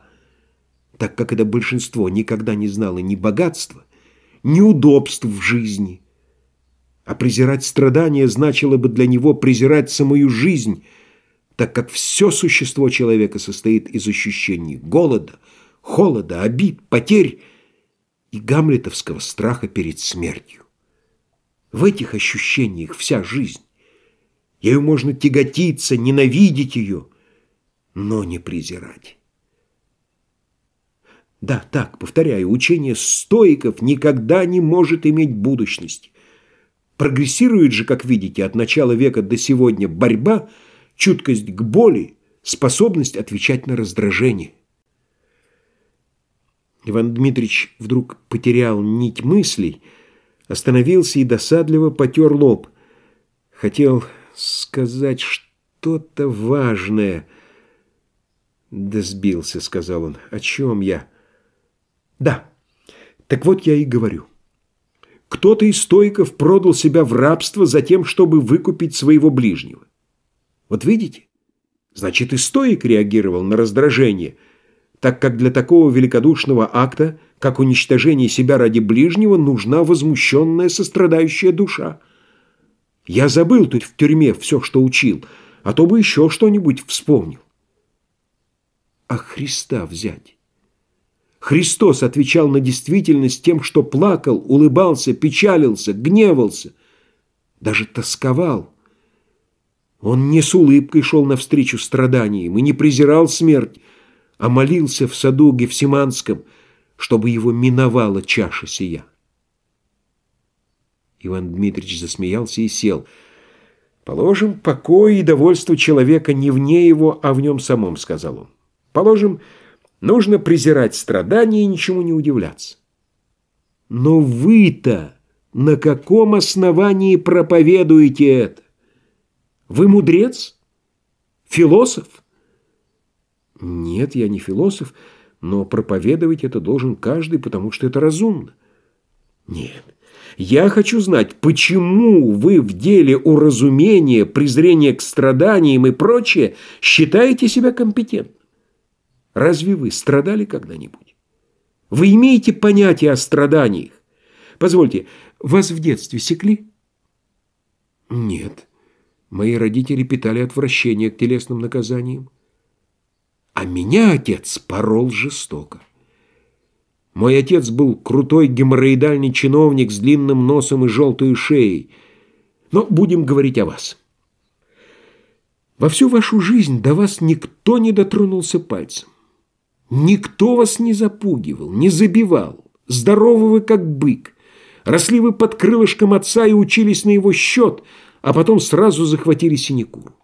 так как это большинство никогда не знало ни богатства, ни удобств в жизни – а презирать страдания значило бы для него презирать самую жизнь, так как все существо человека состоит из ощущений голода, холода, обид, потерь и гамлетовского страха перед смертью. В этих ощущениях вся жизнь. Ею можно тяготиться, ненавидеть ее, но не презирать. Да, так, повторяю, учение стоиков никогда не может иметь будущности. Прогрессирует же, как видите, от начала века до сегодня борьба, чуткость к боли, способность отвечать на раздражение. Иван Дмитрич вдруг потерял нить мыслей, остановился и досадливо потер лоб. Хотел сказать что-то важное. «Да сбился», — сказал он. «О чем я?» «Да, так вот я и говорю». Кто-то из стоиков продал себя в рабство за тем, чтобы выкупить своего ближнего. Вот видите? Значит, и стоик реагировал на раздражение, так как для такого великодушного акта, как уничтожение себя ради ближнего, нужна возмущенная сострадающая душа. Я забыл тут в тюрьме все, что учил, а то бы еще что-нибудь вспомнил. А Христа взять? Христос отвечал на действительность тем, что плакал, улыбался, печалился, гневался, даже тосковал. Он не с улыбкой шел навстречу страданиям и не презирал смерть, а молился в саду Гефсиманском, чтобы его миновала чаша сия. Иван Дмитрич засмеялся и сел. «Положим, покой и довольство человека не вне его, а в нем самом», — сказал он. «Положим, — Нужно презирать страдания и ничему не удивляться. Но вы-то на каком основании проповедуете это? Вы мудрец? Философ? Нет, я не философ, но проповедовать это должен каждый, потому что это разумно. Нет, я хочу знать, почему вы в деле уразумения, презрения к страданиям и прочее считаете себя компетентным? Разве вы страдали когда-нибудь? Вы имеете понятие о страданиях? Позвольте, вас в детстве секли? Нет. Мои родители питали отвращение к телесным наказаниям. А меня отец порол жестоко. Мой отец был крутой геморроидальный чиновник с длинным носом и желтой шеей. Но будем говорить о вас. Во всю вашу жизнь до вас никто не дотронулся пальцем. Никто вас не запугивал, не забивал. Здоровы вы, как бык. Росли вы под крылышком отца и учились на его счет, а потом сразу захватили синекуру.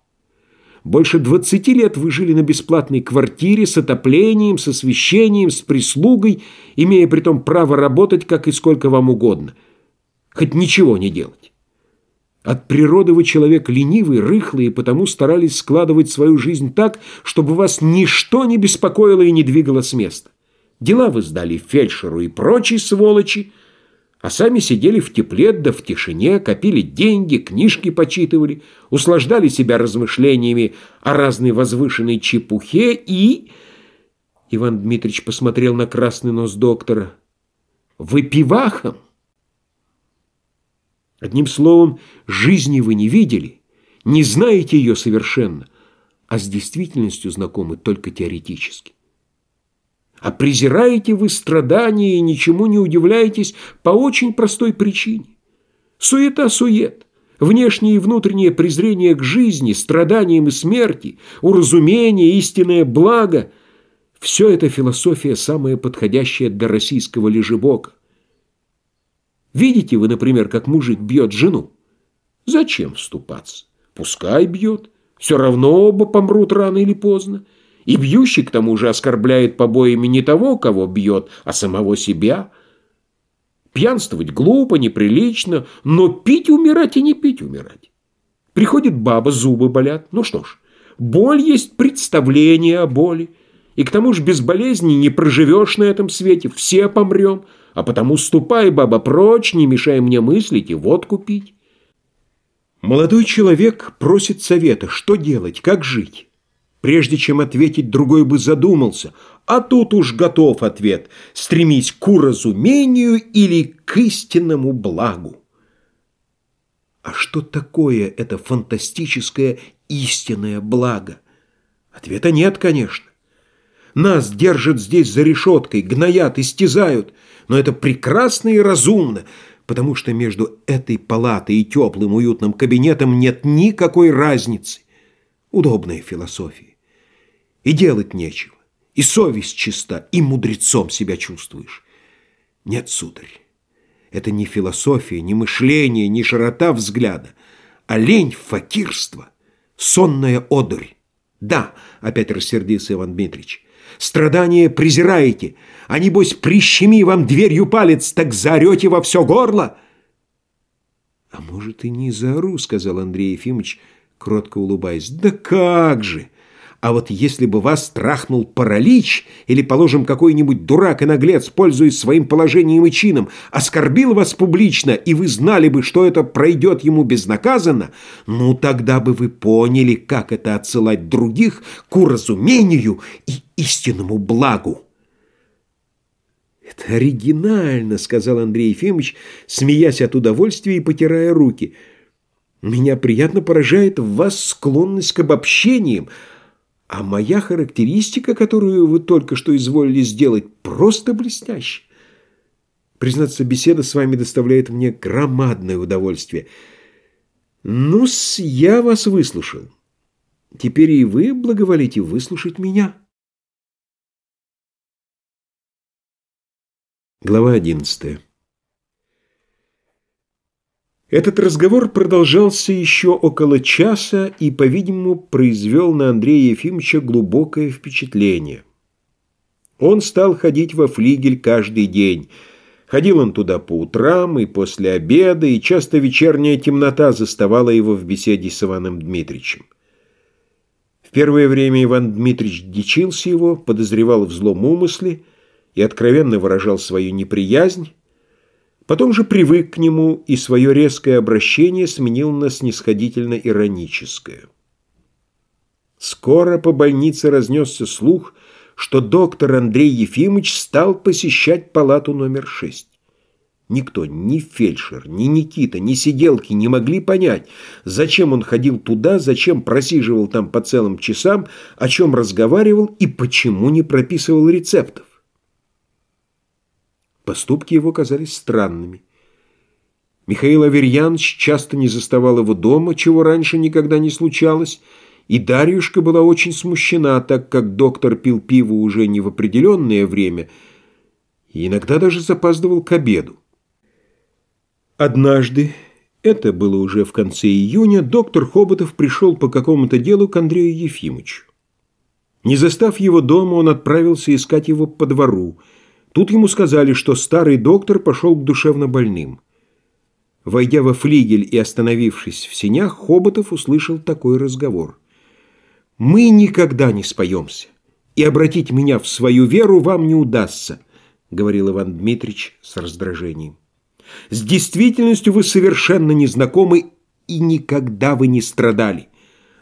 Больше двадцати лет вы жили на бесплатной квартире с отоплением, с освещением, с прислугой, имея при том право работать как и сколько вам угодно. Хоть ничего не делать. От природы вы человек ленивый, рыхлый, и потому старались складывать свою жизнь так, чтобы вас ничто не беспокоило и не двигало с места. Дела вы сдали фельдшеру и прочей сволочи, а сами сидели в тепле да в тишине, копили деньги, книжки почитывали, услаждали себя размышлениями о разной возвышенной чепухе и... Иван Дмитрич посмотрел на красный нос доктора. «Выпивахом!» Одним словом, жизни вы не видели, не знаете ее совершенно, а с действительностью знакомы только теоретически. А презираете вы страдания и ничему не удивляетесь по очень простой причине. Суета-сует. внешнее и внутреннее презрение к жизни, страданиям и смерти, уразумение, истинное благо – все это философия самая подходящая для российского лежебока. Видите вы, например, как мужик бьет жену? Зачем вступаться? Пускай бьет. Все равно оба помрут рано или поздно. И бьющий, к тому же, оскорбляет побоями не того, кого бьет, а самого себя. Пьянствовать глупо, неприлично, но пить умирать и не пить умирать. Приходит баба, зубы болят. Ну что ж, боль есть представление о боли. И к тому же без болезни не проживешь на этом свете, все помрем. А потому ступай, баба, прочь, не мешай мне мыслить и водку пить.
Молодой человек просит совета, что делать, как жить. Прежде чем ответить, другой бы задумался, а тут уж готов ответ. Стремись к уразумению или к истинному благу. А что такое это фантастическое истинное благо? Ответа нет, конечно. Нас держат здесь за решеткой, гноят, истязают. Но это прекрасно и разумно, потому что между этой палатой и теплым уютным кабинетом нет никакой разницы. Удобная философия. И делать нечего. И совесть чиста, и мудрецом себя чувствуешь. Нет, сударь, это не философия, не мышление, не широта взгляда, а лень, факирство, сонная одурь. Да, опять рассердился Иван Дмитрич, Страдания презираете, а небось прищеми вам дверью палец, так заорете во все горло.
А может и не заору, сказал Андрей Ефимович, кротко улыбаясь. Да как же! А вот если бы вас трахнул паралич, или, положим, какой-нибудь дурак и наглец, пользуясь своим положением и чином, оскорбил вас публично, и вы знали бы, что это пройдет ему безнаказанно, ну тогда бы вы поняли, как это отсылать других к уразумению и истинному благу.
«Это оригинально», — сказал Андрей Ефимович, смеясь от удовольствия и потирая руки. «Меня приятно поражает в вас склонность к обобщениям, а моя характеристика, которую вы только что изволили сделать, просто блестящая. Признаться, беседа с вами доставляет мне громадное удовольствие. Ну-с, я вас выслушал. Теперь и вы благоволите выслушать меня. Глава одиннадцатая. Этот разговор продолжался еще около часа и, по-видимому, произвел на Андрея Ефимовича глубокое впечатление. Он стал ходить во флигель каждый день. Ходил он туда по утрам и после обеда, и часто вечерняя темнота заставала его в беседе с Иваном Дмитричем. В первое время Иван Дмитрич дичился его, подозревал в злом умысле и откровенно выражал свою неприязнь, Потом же привык к нему и свое резкое обращение сменил на снисходительно-ироническое. Скоро по больнице разнесся слух, что доктор Андрей Ефимович стал посещать палату номер шесть. Никто, ни фельдшер, ни Никита, ни сиделки не могли понять, зачем он ходил туда, зачем просиживал там по целым часам, о чем разговаривал и почему не прописывал рецептов. Поступки его казались странными. Михаил Аверьянович часто не заставал его дома, чего раньше никогда не случалось, и Дарьюшка была очень смущена, так как доктор пил пиво уже не в определенное время и иногда даже запаздывал к обеду. Однажды, это было уже в конце июня, доктор Хоботов пришел по какому-то делу к Андрею Ефимовичу. Не застав его дома, он отправился искать его по двору – Тут ему сказали, что старый доктор пошел к душевнобольным. Войдя во флигель и остановившись в сенях, Хоботов услышал такой разговор. «Мы никогда не споемся, и обратить меня в свою веру вам не удастся», говорил Иван Дмитрич с раздражением. «С действительностью вы совершенно не знакомы, и никогда вы не страдали,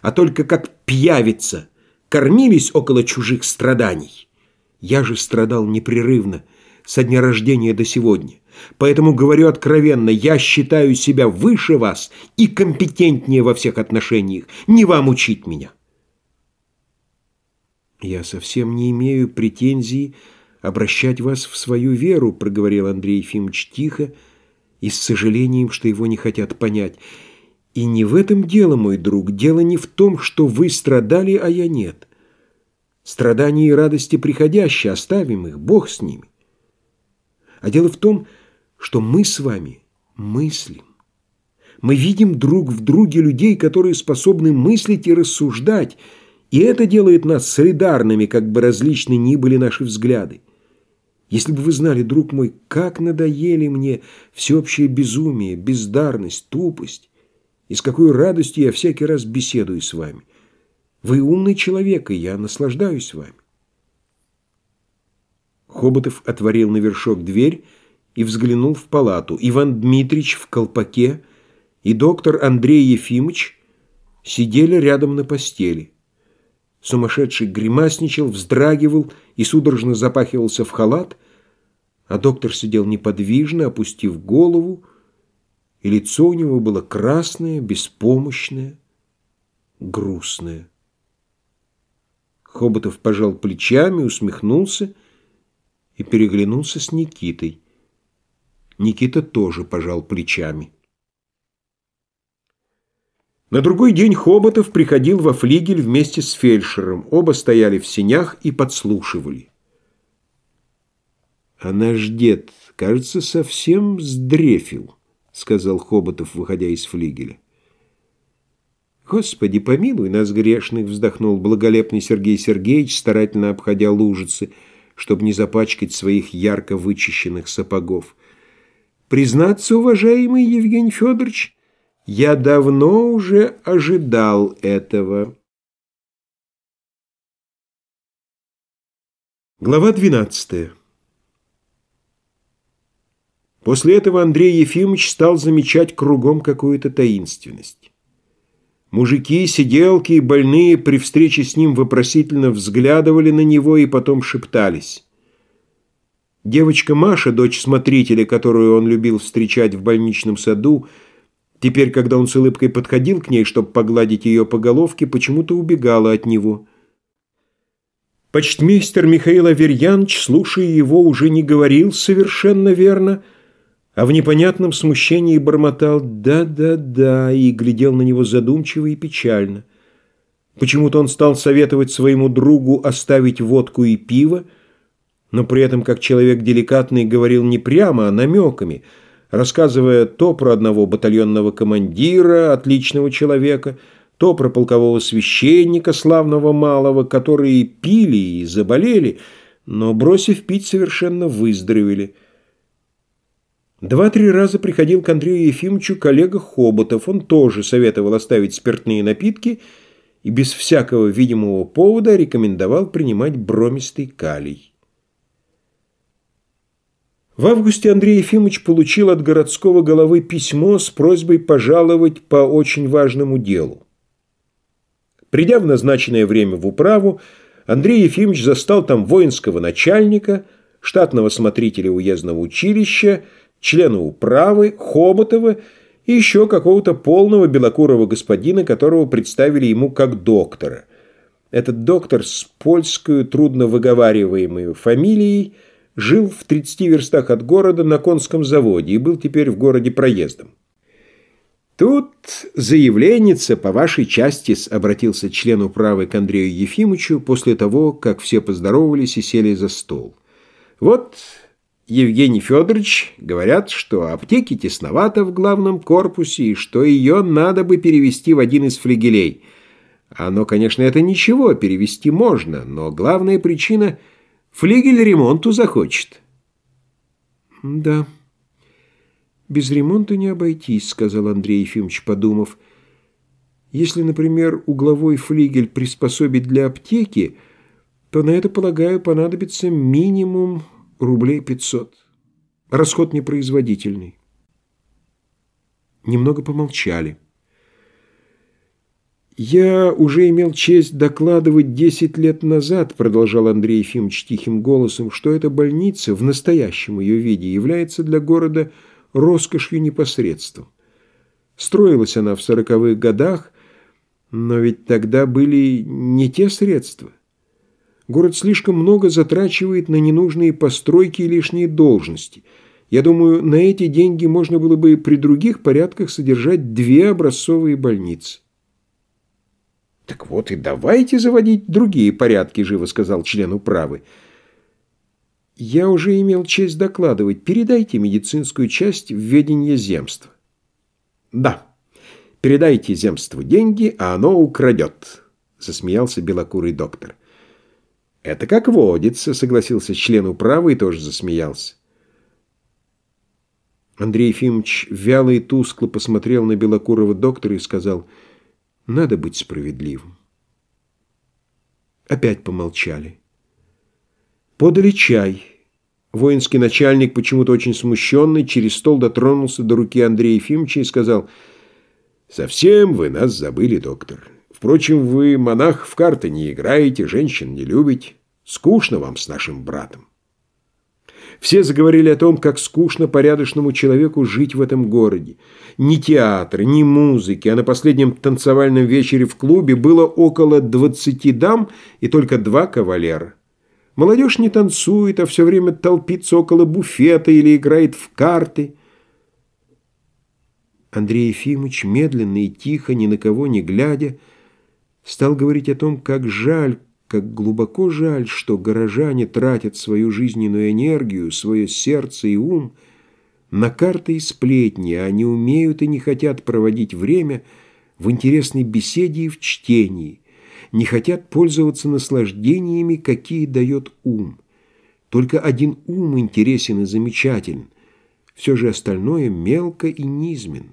а только как пьявица кормились около чужих страданий». Я же страдал непрерывно, со дня рождения до сегодня. Поэтому говорю откровенно, я считаю себя выше вас и компетентнее во всех отношениях. Не вам учить меня. Я совсем не имею претензий обращать вас в свою веру, проговорил Андрей Ефимович тихо и с сожалением, что его не хотят понять.
И не в этом дело, мой друг. Дело не в том, что вы страдали, а я нет. Страдания и радости приходящие, оставим их, Бог с ними. А дело в том, что мы с вами мыслим. Мы видим друг в друге людей, которые способны мыслить и рассуждать, и это делает нас солидарными, как бы различны ни были наши взгляды. Если бы вы знали, друг мой, как надоели мне всеобщее безумие, бездарность, тупость, и с какой радостью я всякий раз беседую с вами. Вы умный человек, и я наслаждаюсь вами. Хоботов отворил на вершок дверь и взглянул в палату. Иван Дмитрич в колпаке и доктор Андрей Ефимович сидели рядом на постели. Сумасшедший гримасничал, вздрагивал и судорожно запахивался в халат, а доктор сидел неподвижно, опустив голову, и лицо у него было красное, беспомощное, грустное. Хоботов пожал плечами, усмехнулся и переглянулся с Никитой. Никита тоже пожал плечами. На другой день Хоботов приходил во флигель вместе с фельдшером. Оба стояли в сенях и подслушивали. «А наш дед, кажется, совсем сдрефил», — сказал Хоботов, выходя из флигеля. «Господи, помилуй нас, грешных!» — вздохнул благолепный Сергей Сергеевич, старательно обходя лужицы, чтобы не запачкать своих ярко вычищенных сапогов. «Признаться, уважаемый Евгений Федорович, я давно уже ожидал этого». Глава двенадцатая. После этого Андрей Ефимович стал замечать кругом какую-то таинственность. Мужики, сиделки и больные при встрече с ним вопросительно взглядывали на него и потом шептались. Девочка Маша, дочь смотрителя, которую он любил встречать в больничном саду, теперь, когда он с улыбкой подходил к ней, чтобы погладить ее по головке, почему-то убегала от него. Почтмейстер Михаил Аверьянович, слушая его, уже не говорил совершенно верно – а в непонятном смущении бормотал «да-да-да» и глядел на него задумчиво и печально. Почему-то он стал советовать своему другу оставить водку и пиво, но при этом, как человек деликатный, говорил не прямо, а намеками, рассказывая то про одного батальонного командира, отличного человека, то про полкового священника, славного малого, которые пили и заболели, но, бросив пить, совершенно выздоровели – Два-три раза приходил к Андрею Ефимовичу коллега Хоботов. Он тоже советовал оставить спиртные напитки и без всякого видимого повода рекомендовал принимать бромистый калий. В августе Андрей Ефимович получил от городского головы письмо с просьбой пожаловать по очень важному делу. Придя в назначенное время в управу, Андрей Ефимович застал там воинского начальника, штатного смотрителя уездного училища, члена управы, Хоботова и еще какого-то полного белокурого господина, которого представили ему как доктора. Этот доктор с польскую трудно выговариваемой фамилией жил в 30 верстах от города на конском заводе и был теперь в городе проездом. «Тут заявленница по вашей части», — обратился член управы к Андрею Ефимовичу после того, как все поздоровались и сели за стол. «Вот Евгений Федорович говорят, что аптеки тесновато в главном корпусе и что ее надо бы перевести в один из флигелей. Оно, конечно, это ничего, перевести можно, но главная причина – флигель ремонту захочет.
«Да, без ремонта не обойтись», – сказал Андрей Ефимович, подумав. «Если, например, угловой флигель приспособить для аптеки, то на это, полагаю, понадобится минимум рублей пятьсот. Расход непроизводительный. Немного помолчали. «Я уже имел честь докладывать десять лет назад», продолжал Андрей Ефимович тихим голосом, «что эта больница в настоящем ее виде является для города роскошью непосредством. Строилась она в сороковых годах, но ведь тогда были не те средства. Город слишком много затрачивает на ненужные постройки и лишние должности.
Я думаю, на эти деньги можно было бы при других порядках содержать две образцовые больницы.
«Так вот и давайте заводить другие порядки», — живо сказал член управы.
«Я уже имел честь докладывать. Передайте медицинскую часть в ведение земства».
«Да, передайте земству деньги, а оно украдет», — засмеялся белокурый доктор. «Это как водится», — согласился член управы и тоже засмеялся.
Андрей Ефимович вяло и тускло посмотрел на белокурого доктора и сказал, «Надо быть справедливым». Опять помолчали. Подали чай. Воинский начальник, почему-то очень смущенный, через стол дотронулся до руки Андрея Ефимовича и сказал, «Совсем вы нас забыли, доктор. Впрочем, вы, монах, в карты не играете, женщин не любите. Скучно вам с нашим братом». Все заговорили о том, как скучно порядочному человеку жить в этом городе. Ни театра, ни музыки, а на последнем танцевальном вечере в клубе было около двадцати дам и только два кавалера. Молодежь не танцует, а все время толпится около буфета или играет в карты. Андрей Ефимович, медленно и тихо, ни на кого не глядя, стал говорить о том, как жаль, как глубоко жаль, что горожане тратят свою жизненную энергию, свое сердце и ум на карты и сплетни, а не умеют и не хотят проводить время в интересной беседе и в чтении, не хотят пользоваться наслаждениями, какие дает ум. Только один ум интересен и замечателен, все же остальное мелко и низмен.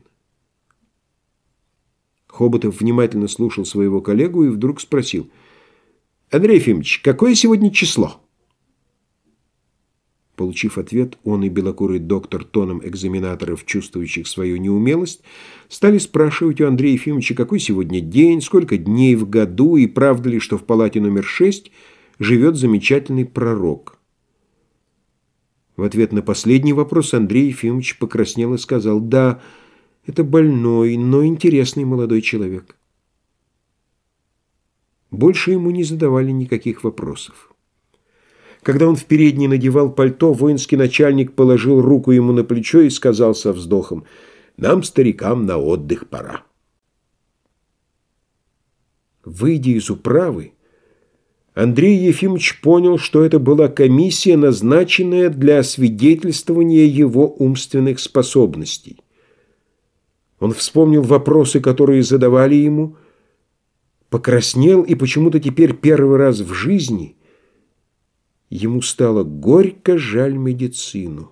Хоботов внимательно слушал своего коллегу и вдруг спросил – Андрей Ефимович, какое сегодня число? Получив ответ, он и белокурый доктор тоном экзаменаторов, чувствующих свою неумелость, стали спрашивать у Андрея Ефимовича, какой сегодня день, сколько дней в году и правда ли, что в палате номер шесть живет замечательный пророк. В ответ на последний вопрос Андрей Ефимович покраснел и сказал, «Да, это больной, но интересный молодой человек». Больше ему не задавали никаких вопросов. Когда он в передней надевал пальто, воинский начальник положил руку ему на плечо и сказал со вздохом, «Нам, старикам, на отдых пора». Выйдя из управы, Андрей Ефимович понял, что это была комиссия, назначенная для освидетельствования его умственных способностей. Он вспомнил вопросы, которые задавали ему, покраснел, и почему-то теперь первый раз в жизни ему стало горько жаль медицину.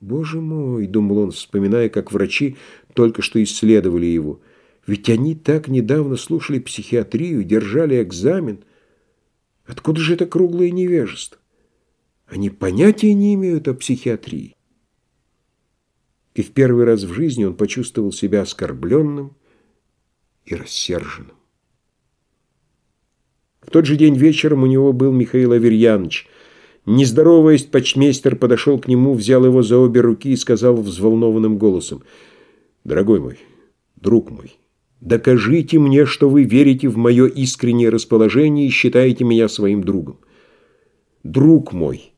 «Боже мой!» — думал он, вспоминая, как врачи только что исследовали его. «Ведь они так недавно слушали психиатрию, держали экзамен. Откуда же это круглое невежество? Они понятия не имеют о психиатрии». И в первый раз в жизни он почувствовал себя оскорбленным и рассерженным. В тот же день вечером у него был Михаил Аверьянович. Не здороваясь, почмейстер подошел к нему, взял его за обе руки и сказал взволнованным голосом, «Дорогой мой, друг мой, докажите мне, что вы верите в мое искреннее расположение и считаете меня своим другом. Друг мой».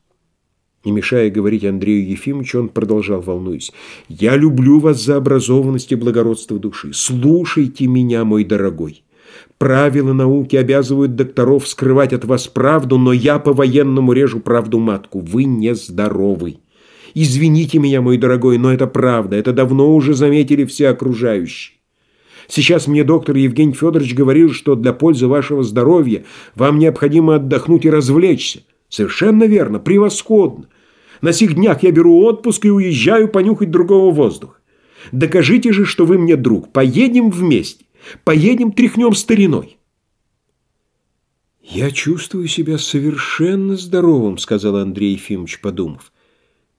Не мешая говорить Андрею Ефимовичу, он продолжал, волнуясь. «Я люблю вас за образованность и благородство души. Слушайте меня, мой дорогой. Правила науки обязывают докторов скрывать от вас правду, но я по-военному режу правду матку. Вы нездоровый. Извините меня, мой дорогой, но это правда. Это давно уже заметили все окружающие. Сейчас мне доктор Евгений Федорович говорил, что для пользы вашего здоровья вам необходимо отдохнуть и развлечься. Совершенно верно, превосходно. На сих днях я беру отпуск и уезжаю понюхать другого воздуха. Докажите же, что вы мне друг. Поедем вместе. Поедем тряхнем стариной. «Я чувствую себя совершенно здоровым», — сказал Андрей Ефимович, подумав.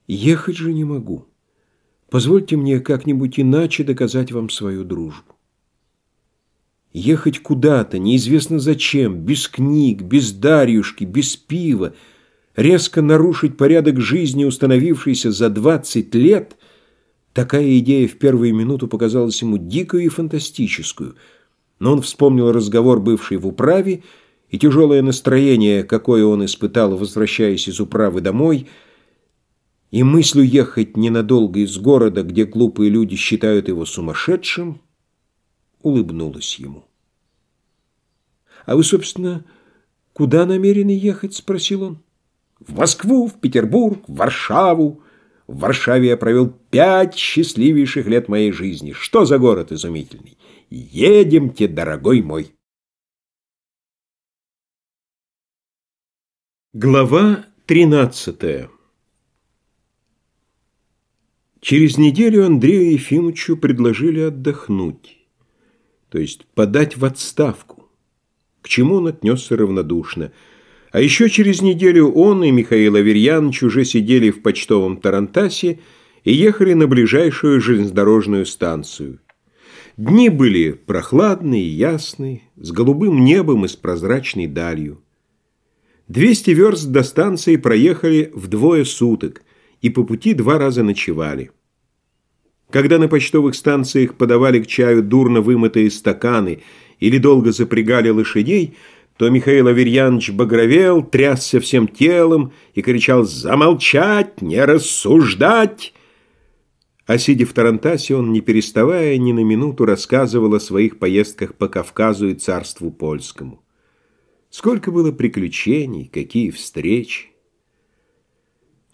«Ехать же не могу. Позвольте мне как-нибудь иначе доказать вам свою дружбу. Ехать куда-то, неизвестно зачем, без книг, без Дарьюшки, без пива, резко нарушить порядок жизни, установившийся за двадцать лет — Такая идея в первую минуту показалась ему дикую и фантастическую, но он вспомнил разговор, бывший в управе, и тяжелое настроение, какое он испытал, возвращаясь из управы домой, и мысль уехать ненадолго из города, где глупые люди считают его сумасшедшим, улыбнулась ему. «А вы, собственно, куда намерены ехать?» — спросил он. «В Москву, в Петербург, в Варшаву. В Варшаве я провел пять счастливейших лет моей жизни. Что за город изумительный! Едемте, дорогой мой!»
Глава тринадцатая Через неделю Андрею Ефимовичу предложили отдохнуть, то есть подать в отставку, к чему он отнесся равнодушно. А еще через неделю он и Михаил Аверьянович уже сидели в почтовом Тарантасе и ехали на ближайшую железнодорожную станцию. Дни были прохладные, ясные, с голубым небом и с прозрачной далью. Двести верст до станции проехали в двое суток – и по пути два раза ночевали. Когда на почтовых станциях подавали к чаю дурно вымытые стаканы или долго запрягали лошадей, то Михаил Аверьянович багровел, трясся всем телом и кричал «Замолчать! Не рассуждать!» А сидя в Тарантасе, он, не переставая ни на минуту, рассказывал о своих поездках по Кавказу и царству польскому. Сколько было приключений, какие встречи!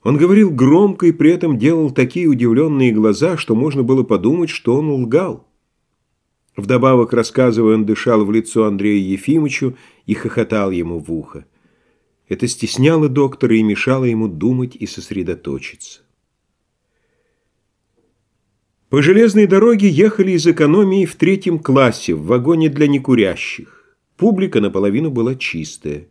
Он говорил громко и при этом делал такие удивленные глаза, что можно было подумать, что он лгал. Вдобавок, рассказывая, он дышал в лицо Андрею Ефимовичу и хохотал ему в ухо. Это стесняло доктора и мешало ему думать и сосредоточиться. По железной дороге ехали из экономии в третьем классе, в вагоне для некурящих. Публика наполовину была чистая.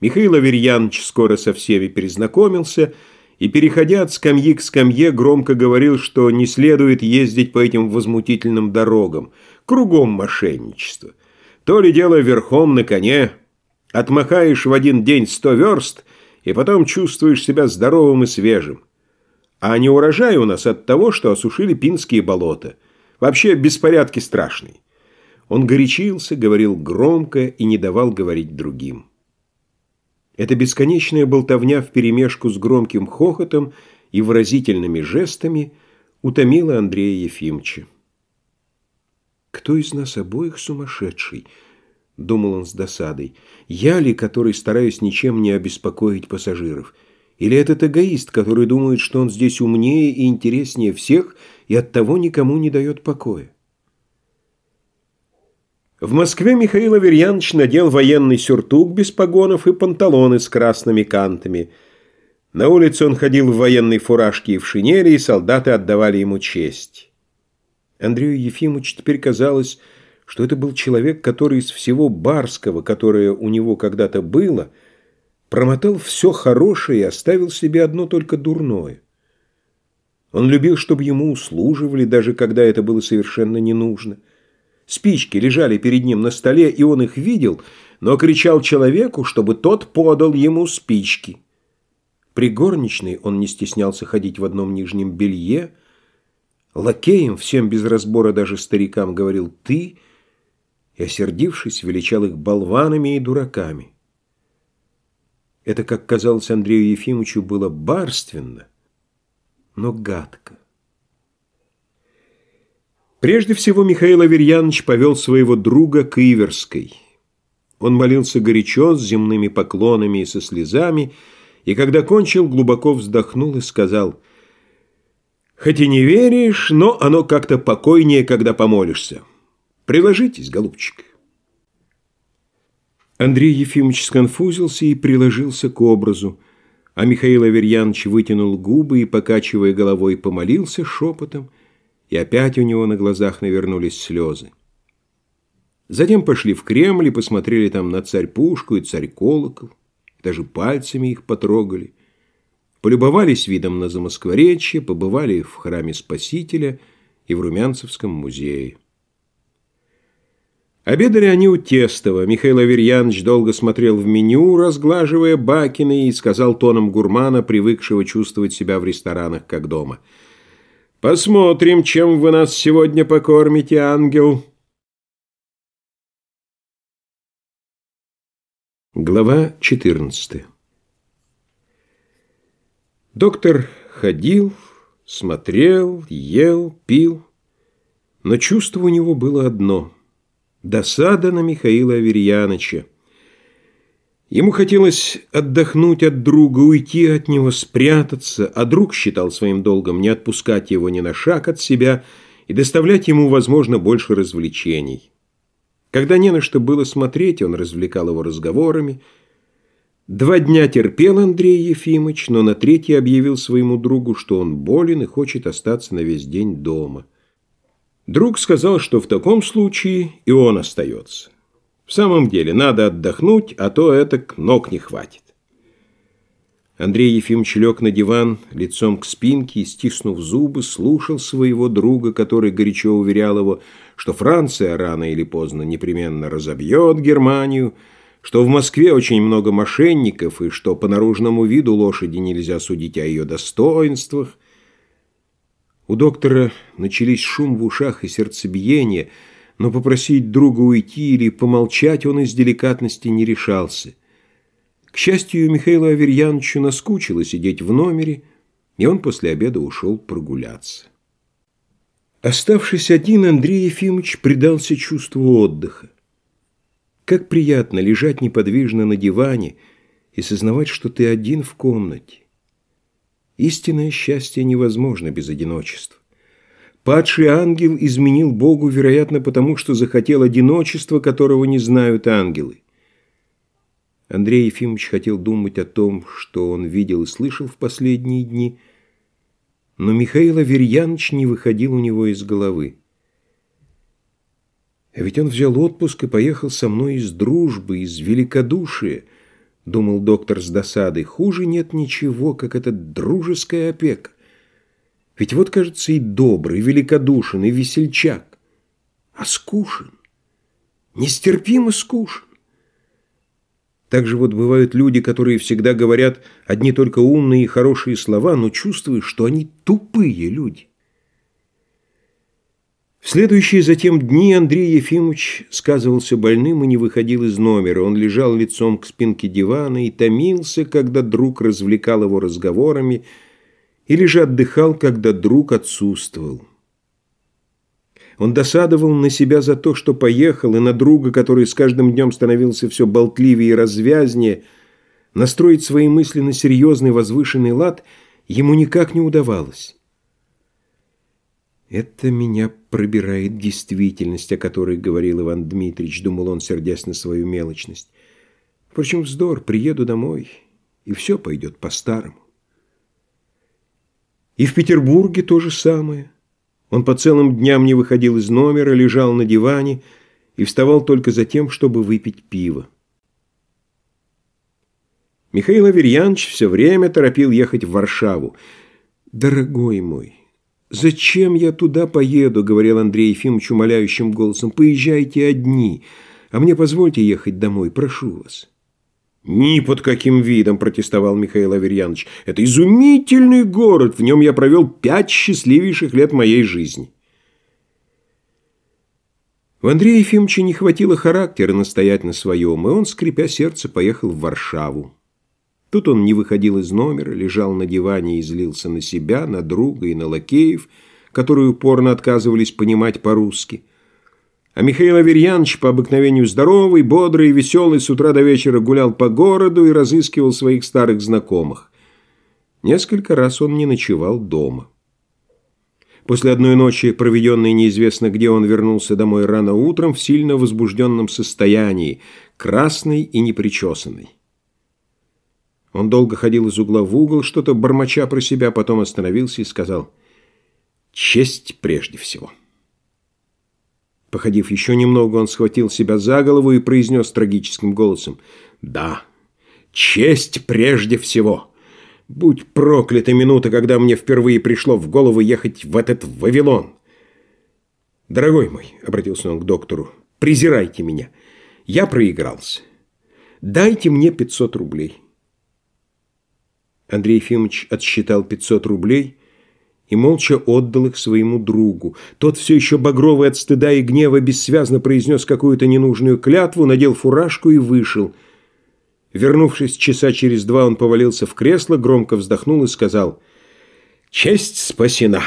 Михаил Аверьянович скоро со всеми перезнакомился – и, переходя от скамьи к скамье, громко говорил, что не следует ездить по этим возмутительным дорогам. Кругом мошенничество. То ли дело верхом на коне. Отмахаешь в один день сто верст, и потом чувствуешь себя здоровым и свежим. А не урожай у нас от того, что осушили пинские болота. Вообще беспорядки страшные. Он горячился, говорил громко и не давал говорить другим. Эта бесконечная болтовня вперемешку с громким хохотом и выразительными жестами утомила Андрея Ефимовича. «Кто из нас обоих сумасшедший?» — думал он с досадой. «Я ли, который стараюсь ничем не обеспокоить пассажиров? Или этот эгоист, который думает, что он здесь умнее и интереснее всех и оттого никому не дает покоя?» В Москве Михаил Аверьянович надел военный сюртук без погонов и панталоны с красными кантами. На улице он ходил в военной фуражке и в шинели, и солдаты отдавали ему честь. Андрею Ефимовичу теперь казалось, что это был человек, который из всего барского, которое у него когда-то было, промотал все хорошее и оставил себе одно только дурное. Он любил, чтобы ему услуживали, даже когда это было совершенно не нужно. Спички лежали перед ним на столе, и он их видел, но кричал человеку, чтобы тот подал ему спички. При горничной он не стеснялся ходить в одном нижнем белье. Лакеем, всем без разбора, даже старикам, говорил «ты», и, осердившись, величал их болванами и дураками. Это, как казалось Андрею Ефимовичу, было барственно, но гадко. Прежде всего Михаил Аверьянович повел своего друга к Иверской. Он молился горячо, с земными поклонами и со слезами, и когда кончил, глубоко вздохнул и сказал, «Хоть и не веришь, но оно как-то покойнее, когда помолишься. Приложитесь, голубчик». Андрей Ефимович сконфузился и приложился к образу, а Михаил Аверьянович вытянул губы и, покачивая головой, помолился шепотом, и опять у него на глазах навернулись слезы. Затем пошли в Кремль и посмотрели там на царь-пушку и царь-колокол, даже пальцами их потрогали, полюбовались видом на Замоскворечье, побывали в храме Спасителя и в Румянцевском музее. Обедали они у Тестова. Михаил Аверьянович долго смотрел в меню, разглаживая бакины, и сказал тоном гурмана, привыкшего чувствовать себя в ресторанах как дома – Посмотрим, чем вы нас сегодня покормите, ангел. Глава 14 Доктор
ходил, смотрел, ел, пил, но чувство у него было одно — досада на Михаила Аверьяновича. Ему хотелось отдохнуть от друга, уйти от него, спрятаться, а друг считал своим долгом не отпускать его ни на шаг от себя и доставлять ему, возможно, больше развлечений. Когда не на что было смотреть, он развлекал его разговорами. Два дня терпел Андрей Ефимович, но на третий объявил своему другу, что он болен и хочет остаться на весь день дома. Друг сказал, что в таком случае и он остается. В самом деле, надо отдохнуть, а то это ног не хватит. Андрей Ефимович лег на диван, лицом к спинке и, стиснув зубы, слушал своего друга, который горячо уверял его, что Франция рано или поздно непременно разобьет Германию, что в Москве очень много мошенников и что по наружному виду лошади нельзя судить о ее достоинствах. У доктора начались шум в ушах и сердцебиение – но попросить друга уйти или помолчать он из деликатности не решался. К счастью, Михаилу Аверьяновичу наскучило сидеть в номере, и он после обеда ушел прогуляться. Оставшись один, Андрей Ефимович предался чувству отдыха. Как приятно лежать неподвижно на диване и сознавать, что ты один в комнате. Истинное счастье невозможно без одиночества. Падший ангел изменил Богу, вероятно, потому что захотел одиночества, которого не знают ангелы. Андрей Ефимович хотел думать о том, что он видел и слышал в последние дни, но Михаил Аверьянович не выходил у него из головы. А ведь он взял отпуск и поехал со мной из дружбы, из великодушия, думал доктор с досадой. Хуже нет ничего, как эта дружеская опека. Ведь вот, кажется, и добрый, и великодушен, и весельчак, а скушен, нестерпимо скушен. Так же вот бывают люди, которые всегда говорят одни только умные и хорошие слова, но чувствуешь, что они тупые люди. В следующие затем дни Андрей Ефимович сказывался больным и не выходил из номера. Он лежал лицом к спинке дивана и томился, когда друг развлекал его разговорами, или же отдыхал, когда друг отсутствовал. Он досадовал на себя за то, что поехал, и на друга, который с каждым днем становился все болтливее и развязнее, настроить свои мысли на серьезный возвышенный лад ему никак не удавалось. «Это меня пробирает действительность, о которой говорил Иван Дмитриевич», — думал он, сердясь на свою мелочность. «Впрочем, вздор, приеду домой, и все пойдет по-старому». И в Петербурге то же самое. Он по целым дням не выходил из номера, лежал на диване и вставал только за тем, чтобы выпить пиво. Михаил Аверьянович все время торопил ехать в Варшаву. «Дорогой мой, зачем я туда поеду?» — говорил Андрей Ефимович умоляющим голосом. «Поезжайте одни, а мне позвольте ехать домой, прошу вас». «Ни под каким видом», – протестовал Михаил Аверьянович. «Это изумительный город, в нем я провел пять счастливейших лет моей жизни». В Андрея Ефимовича не хватило характера настоять на своем, и он, скрипя сердце, поехал в Варшаву. Тут он не выходил из номера, лежал на диване и злился на себя, на друга и на лакеев, которые упорно отказывались понимать по-русски – а Михаил Аверьянович, по обыкновению здоровый, бодрый и веселый, с утра до вечера гулял по городу и разыскивал своих старых знакомых. Несколько раз он не ночевал дома. После одной ночи, проведенной неизвестно где, он вернулся домой рано утром в сильно возбужденном состоянии, красный и непричесанный. Он долго ходил из угла в угол, что-то бормоча про себя, потом остановился и сказал «Честь прежде всего». Походив еще немного, он схватил себя за голову и произнес трагическим голосом. «Да, честь прежде всего. Будь проклята минута, когда мне впервые пришло в голову ехать в этот Вавилон». «Дорогой мой», — обратился он к доктору, — «презирайте меня. Я проигрался. Дайте мне 500 рублей». Андрей Ефимович отсчитал 500 рублей и молча отдал их своему другу. Тот все еще багровый от стыда и гнева бессвязно произнес какую-то ненужную клятву, надел фуражку и вышел. Вернувшись часа через два, он повалился в кресло, громко вздохнул и сказал,
Честь спасена.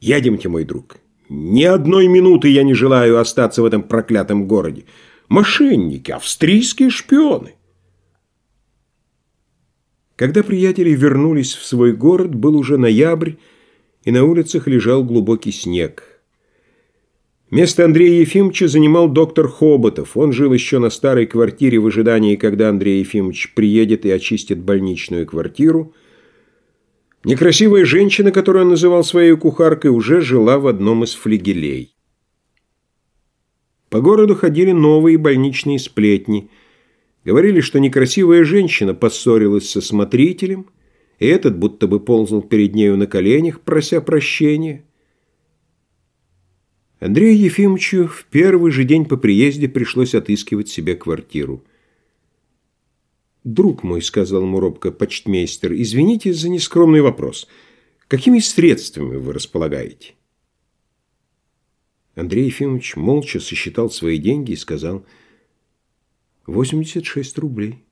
Едемте, мой друг. Ни одной минуты я не желаю остаться в этом проклятом городе. Мошенники, австрийские шпионы.
Когда приятели вернулись в свой город, был уже ноябрь, и на улицах лежал глубокий снег. Место Андрея Ефимовича занимал доктор Хоботов. Он жил еще на старой квартире в ожидании, когда Андрей Ефимович приедет и очистит больничную квартиру. Некрасивая женщина, которую он называл своей кухаркой, уже жила в одном из флигелей. По городу ходили новые больничные сплетни – Говорили, что некрасивая женщина поссорилась со смотрителем, и этот будто бы ползал перед нею на коленях, прося прощения. Андрею Ефимовичу в первый же день по приезде пришлось отыскивать себе квартиру. «Друг мой», — сказал ему робко почтмейстер, — «извините за нескромный вопрос. Какими средствами вы располагаете?» Андрей Ефимович молча сосчитал свои деньги и сказал — 86 рублей.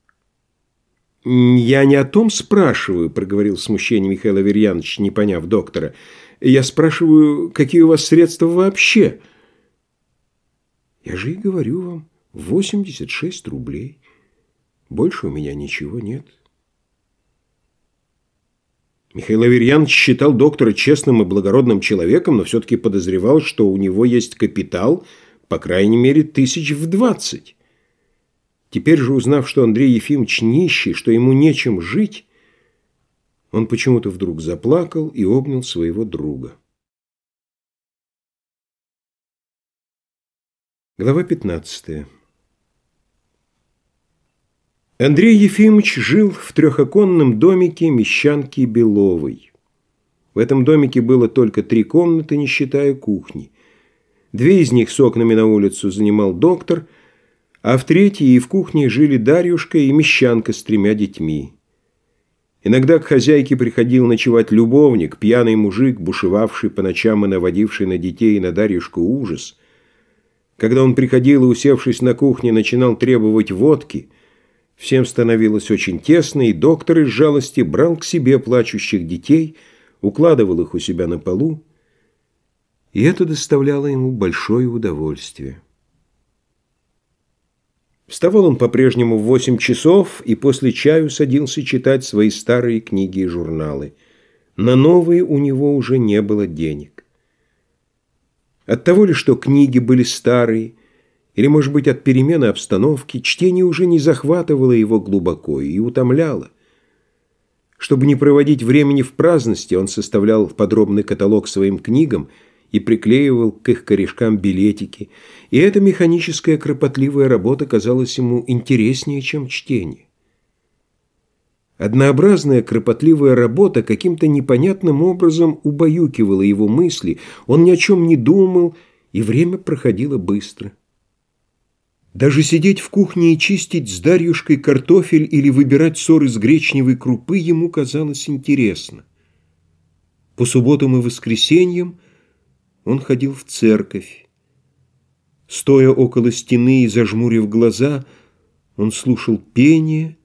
«Я не о том спрашиваю», – проговорил в смущении Михаил Аверьянович, не поняв доктора. «Я спрашиваю, какие у вас средства вообще?» «Я же и говорю вам, 86 рублей. Больше у меня ничего нет». Михаил Аверьянович считал доктора честным и благородным человеком, но все-таки подозревал, что у него есть капитал, по крайней мере, тысяч в двадцать. Теперь же, узнав, что Андрей Ефимович нищий, что ему нечем жить, он почему-то вдруг заплакал и обнял своего друга. Глава 15 Андрей Ефимович жил в трехоконном домике мещанки Беловой. В этом домике было только три комнаты, не считая кухни. Две из них с окнами на улицу занимал доктор – а в третьей и в кухне жили Дарюшка и Мещанка с тремя детьми. Иногда к хозяйке приходил ночевать любовник, пьяный мужик, бушевавший по ночам и наводивший на детей и на Дарюшку ужас. Когда он приходил и, усевшись на кухне, начинал требовать водки, всем становилось очень тесно, и доктор из жалости брал к себе плачущих детей, укладывал их у себя на полу, и это доставляло ему большое удовольствие. Вставал он по-прежнему в восемь часов и после чаю садился читать свои старые книги и журналы. На новые у него уже не было денег. От того ли, что книги были старые, или, может быть, от перемены обстановки, чтение уже не захватывало его глубоко и утомляло. Чтобы не проводить времени в праздности, он составлял подробный каталог своим книгам – и приклеивал к их корешкам билетики, и эта механическая кропотливая работа казалась ему интереснее, чем чтение. Однообразная кропотливая работа каким-то непонятным образом убаюкивала его мысли, он ни о чем не думал, и время проходило быстро. Даже сидеть в кухне и чистить с Дарьюшкой картофель или выбирать ссор из гречневой крупы ему казалось интересно. По субботам и воскресеньям он ходил в церковь. Стоя около стены и зажмурив глаза, он слушал пение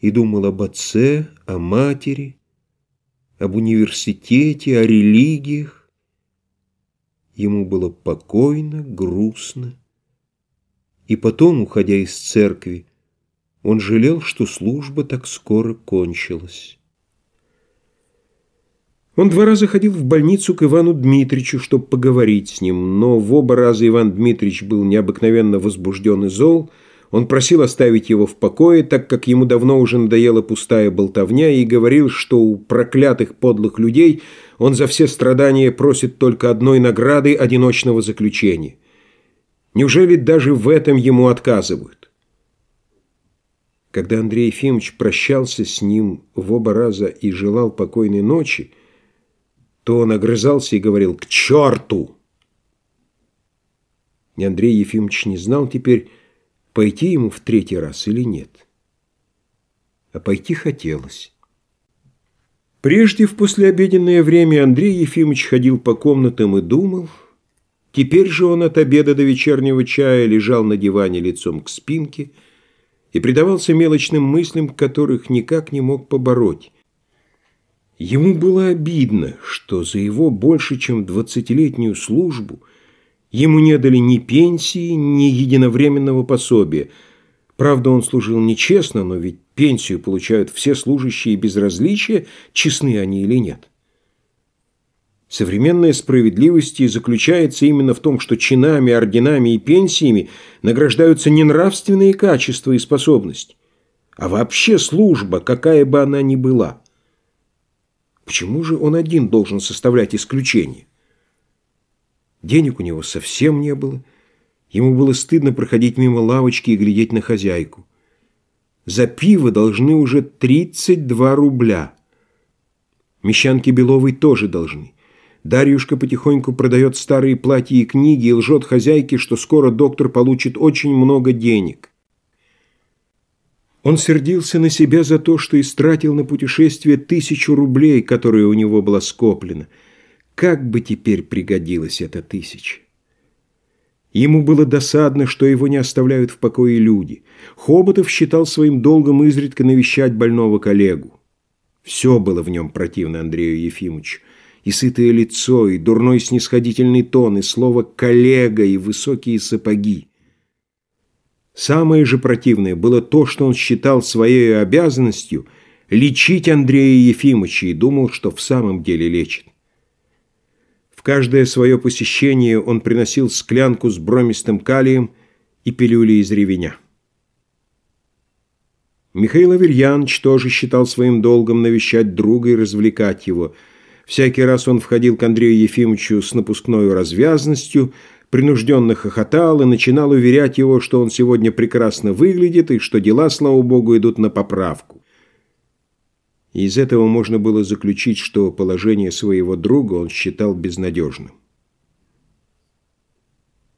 и думал об отце, о матери, об университете, о религиях. Ему было покойно, грустно. И потом, уходя из церкви, он жалел, что служба так скоро кончилась. Он два раза ходил в больницу к Ивану Дмитричу, чтобы поговорить с ним, но в оба раза Иван Дмитрич был необыкновенно возбужден и зол. Он просил оставить его в покое, так как ему давно уже надоела пустая болтовня, и говорил, что у проклятых подлых людей он за все страдания просит только одной награды одиночного заключения. Неужели даже в этом ему отказывают? Когда Андрей Ефимович прощался с ним в оба раза и желал покойной ночи, то он огрызался и говорил «К черту!». И Андрей Ефимович не знал теперь, пойти ему в третий раз или нет. А пойти хотелось. Прежде в послеобеденное время Андрей Ефимович ходил по комнатам и думал. Теперь же он от обеда до вечернего чая лежал на диване лицом к спинке и предавался мелочным мыслям, которых никак не мог побороть. Ему было обидно, что за его больше чем двадцатилетнюю службу ему не дали ни пенсии, ни единовременного пособия. Правда, он служил нечестно, но ведь пенсию получают все служащие без различия, честны они или нет. Современная справедливость и заключается именно в том, что чинами, орденами и пенсиями награждаются не нравственные качества и способности, а вообще служба, какая бы она ни была. Почему же он один должен составлять исключение? Денег у него совсем не было. Ему было стыдно проходить мимо лавочки и глядеть на хозяйку. За пиво должны уже 32 рубля. Мещанки Беловой тоже должны. Дарьюшка потихоньку продает старые платья и книги и лжет хозяйке, что скоро доктор получит очень много денег. Он сердился на себя за то, что истратил на путешествие тысячу рублей, которые у него было скоплено. Как бы теперь пригодилась эта тысяча? Ему было досадно, что его не оставляют в покое люди. Хоботов считал своим долгом изредка навещать больного коллегу. Все было в нем противно Андрею Ефимовичу. И сытое лицо, и дурной снисходительный тон, и слово «коллега», и высокие сапоги. Самое же противное было то, что он считал своей обязанностью лечить Андрея Ефимовича и думал, что в самом деле лечит. В каждое свое посещение он приносил склянку с бромистым калием и пилюли из ревеня. Михаил Аверьянович тоже считал своим долгом навещать друга и развлекать его. Всякий раз он входил к Андрею Ефимовичу с напускной развязностью – принужденно хохотал и начинал уверять его, что он сегодня прекрасно выглядит и что дела, слава богу, идут на поправку. Из этого можно было заключить, что положение своего друга он считал безнадежным.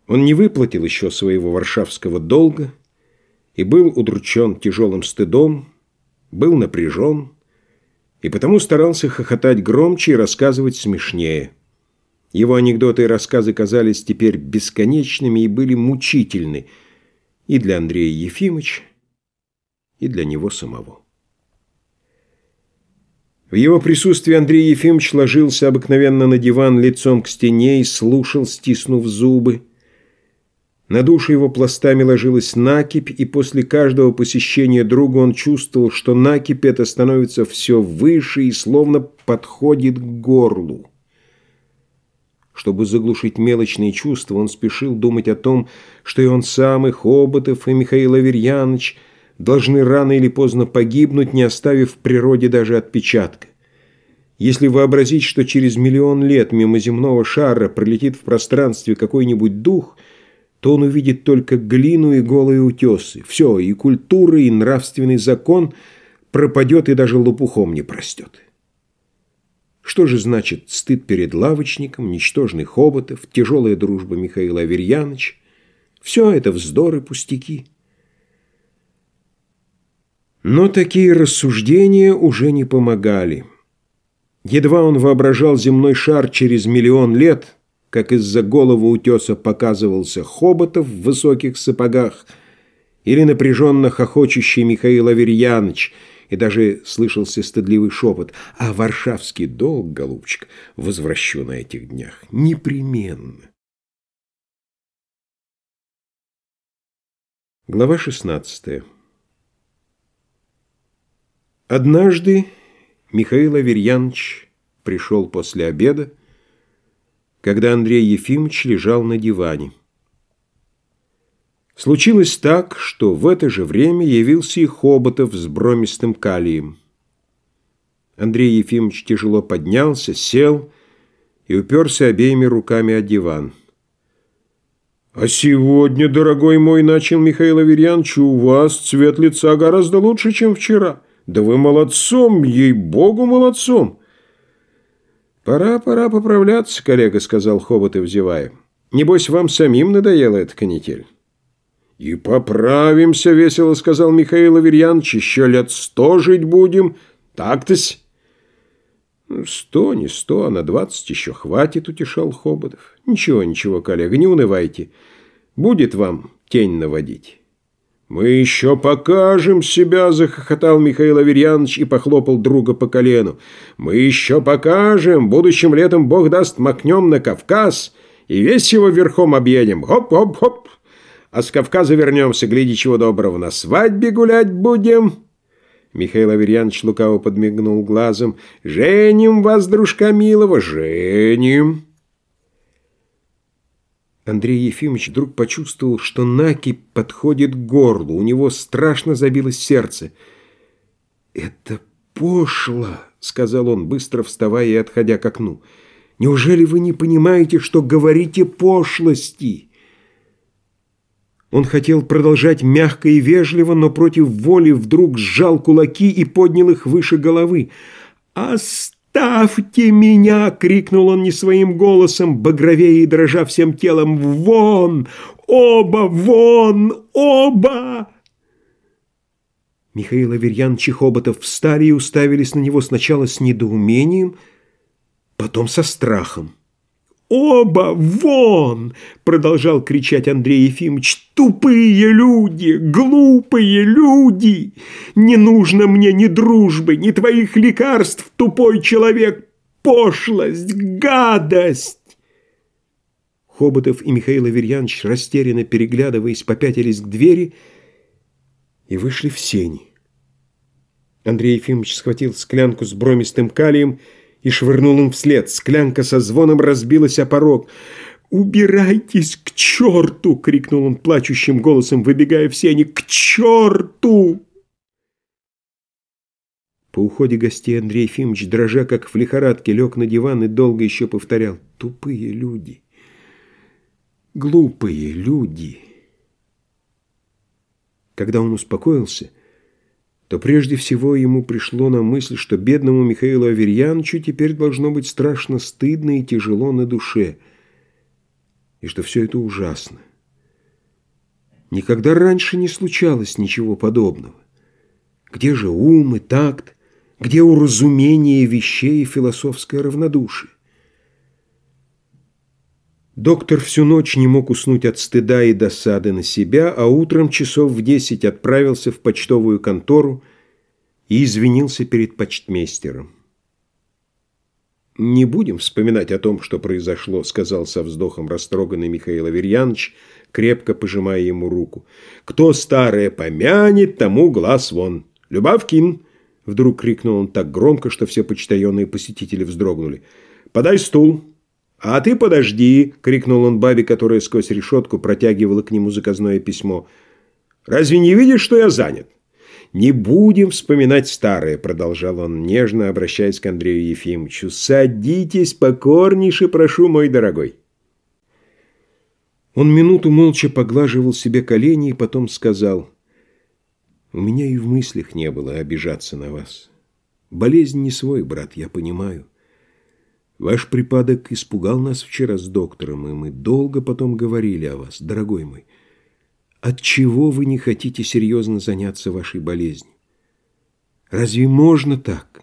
Он не выплатил еще своего варшавского долга и был удручен тяжелым стыдом, был напряжен и потому старался хохотать громче и рассказывать смешнее – его анекдоты и рассказы казались теперь бесконечными и были мучительны и для Андрея Ефимовича, и для него самого. В его присутствии Андрей Ефимович ложился обыкновенно на диван лицом к стене и слушал, стиснув зубы. На душу его пластами ложилась накипь, и после каждого посещения друга он чувствовал, что накипь эта становится все выше и словно подходит к горлу. Чтобы заглушить мелочные чувства, он спешил думать о том, что и он сам, и Хоботов, и Михаил Аверьяныч должны рано или поздно погибнуть, не оставив в природе даже отпечатка. Если вообразить, что через миллион лет мимо земного шара пролетит в пространстве какой-нибудь дух, то он увидит только глину и голые утесы. Все, и культура, и нравственный закон пропадет и даже лопухом не простет. Что же значит стыд перед лавочником, ничтожный Хоботов, тяжелая дружба Михаила Аверьяновича? Все это вздор и пустяки. Но такие рассуждения уже не помогали. Едва он воображал земной шар через миллион лет, как из-за головы утеса показывался Хоботов в высоких сапогах или напряженно хохочущий Михаил Аверьянович – и даже слышался стыдливый шепот. «А варшавский долг, голубчик, возвращу на этих днях. Непременно». Глава 16 Однажды Михаил Аверьянович пришел после обеда, когда Андрей Ефимович лежал на диване. Случилось так, что в это же время явился и Хоботов с бромистым калием. Андрей Ефимович тяжело поднялся, сел и уперся обеими руками о диван. «А сегодня, дорогой мой, — начал Михаил Аверьянович, — у вас цвет лица гораздо лучше, чем вчера. Да вы молодцом, ей-богу, молодцом!» «Пора, пора поправляться, коллега», — сказал Хоботов, зевая. «Небось, вам самим надоела эта канитель». «И поправимся», — весело сказал Михаил Аверьянович, — «еще лет сто жить будем. Так-тось». «Ну, «Сто, не сто, а на двадцать еще хватит», — утешал Хоботов. «Ничего, ничего, коллега, не унывайте. Будет вам тень наводить. «Мы еще покажем себя!» – захохотал Михаил Аверьянович и похлопал друга по колену. «Мы еще покажем! Будущим летом, Бог даст, макнем на Кавказ и весь его верхом объедем! Хоп-хоп-хоп! А с Кавказа вернемся, гляди, чего доброго, на свадьбе гулять будем!» Михаил Аверьянович лукаво подмигнул глазом. «Женим вас, дружка милого, женим!» Андрей Ефимович вдруг почувствовал, что накипь подходит к горлу. У него страшно забилось сердце. «Это пошло!» — сказал он, быстро вставая и отходя к окну. «Неужели вы не понимаете, что говорите пошлости?» Он хотел продолжать мягко и вежливо, но против воли вдруг сжал кулаки и поднял их выше головы. «Оставь!» «Оставьте меня!» — крикнул он не своим голосом, багровее и дрожа всем телом. «Вон! Оба вон! Оба!» Михаил Аверьянович и Хоботов встали и уставились на него сначала с недоумением, потом со страхом. «Оба вон!» — продолжал кричать Андрей Ефимович. «Тупые люди! Глупые люди! Не нужно мне ни дружбы, ни твоих лекарств, тупой человек! Пошлость! Гадость!» Хоботов и Михаил Аверьянович, растерянно переглядываясь, попятились к двери и вышли в сени. Андрей Ефимович схватил склянку с бромистым калием и, и швырнул им вслед. Склянка со звоном разбилась о порог. «Убирайтесь к черту!» — крикнул он плачущим голосом, выбегая в сени. «К черту!» По уходе гостей Андрей Ефимович, дрожа как в лихорадке, лег на диван и долго еще повторял «Тупые люди! Глупые люди!» Когда он успокоился, то прежде всего ему пришло на мысль, что бедному Михаилу Аверьяновичу теперь должно быть страшно стыдно и тяжело на душе, и что все это ужасно. Никогда раньше не случалось ничего подобного. Где же ум и такт, где уразумение вещей и философское равнодушие? Доктор всю ночь не мог уснуть от стыда и досады на себя, а утром часов в десять отправился в почтовую контору и извинился перед почтмейстером. «Не будем вспоминать о том, что произошло», — сказал со вздохом растроганный Михаил Аверьянович, крепко пожимая ему руку. «Кто старое помянет, тому глаз вон. Любавкин!» — вдруг крикнул он так громко, что все почтальонные посетители вздрогнули. «Подай стул!» «А ты подожди!» — крикнул он бабе, которая сквозь решетку протягивала к нему заказное письмо. «Разве не видишь, что я занят?» «Не будем вспоминать старое», — продолжал он, нежно обращаясь к Андрею Ефимовичу. «Садитесь покорнейше, прошу, мой дорогой». Он минуту молча поглаживал себе колени и потом сказал, «У меня и в мыслях не было обижаться на вас. Болезнь не свой, брат, я понимаю. Ваш припадок испугал нас вчера с доктором, и мы долго потом говорили о вас, дорогой мой. Отчего вы не хотите серьезно заняться вашей болезнью? Разве можно так?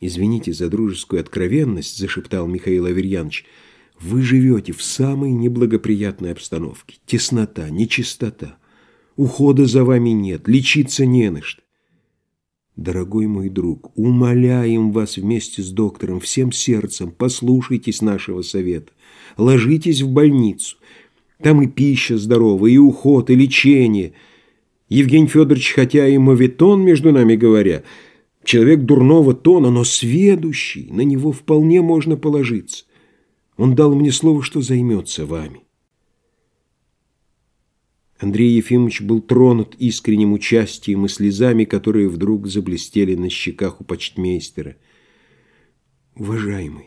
Извините за дружескую откровенность, зашептал Михаил Аверьянович. Вы живете в самой неблагоприятной обстановке. Теснота, нечистота. Ухода за вами нет, лечиться не на что. Дорогой мой друг, умоляем вас вместе с доктором всем сердцем, послушайтесь нашего совета. Ложитесь в больницу. Там и пища здоровая, и уход, и лечение. Евгений Федорович, хотя и моветон, между нами говоря, человек дурного тона, но сведущий, на него вполне можно положиться. Он дал мне слово, что займется вами. Андрей Ефимович был тронут искренним участием и слезами, которые вдруг заблестели на щеках у почтмейстера. «Уважаемый,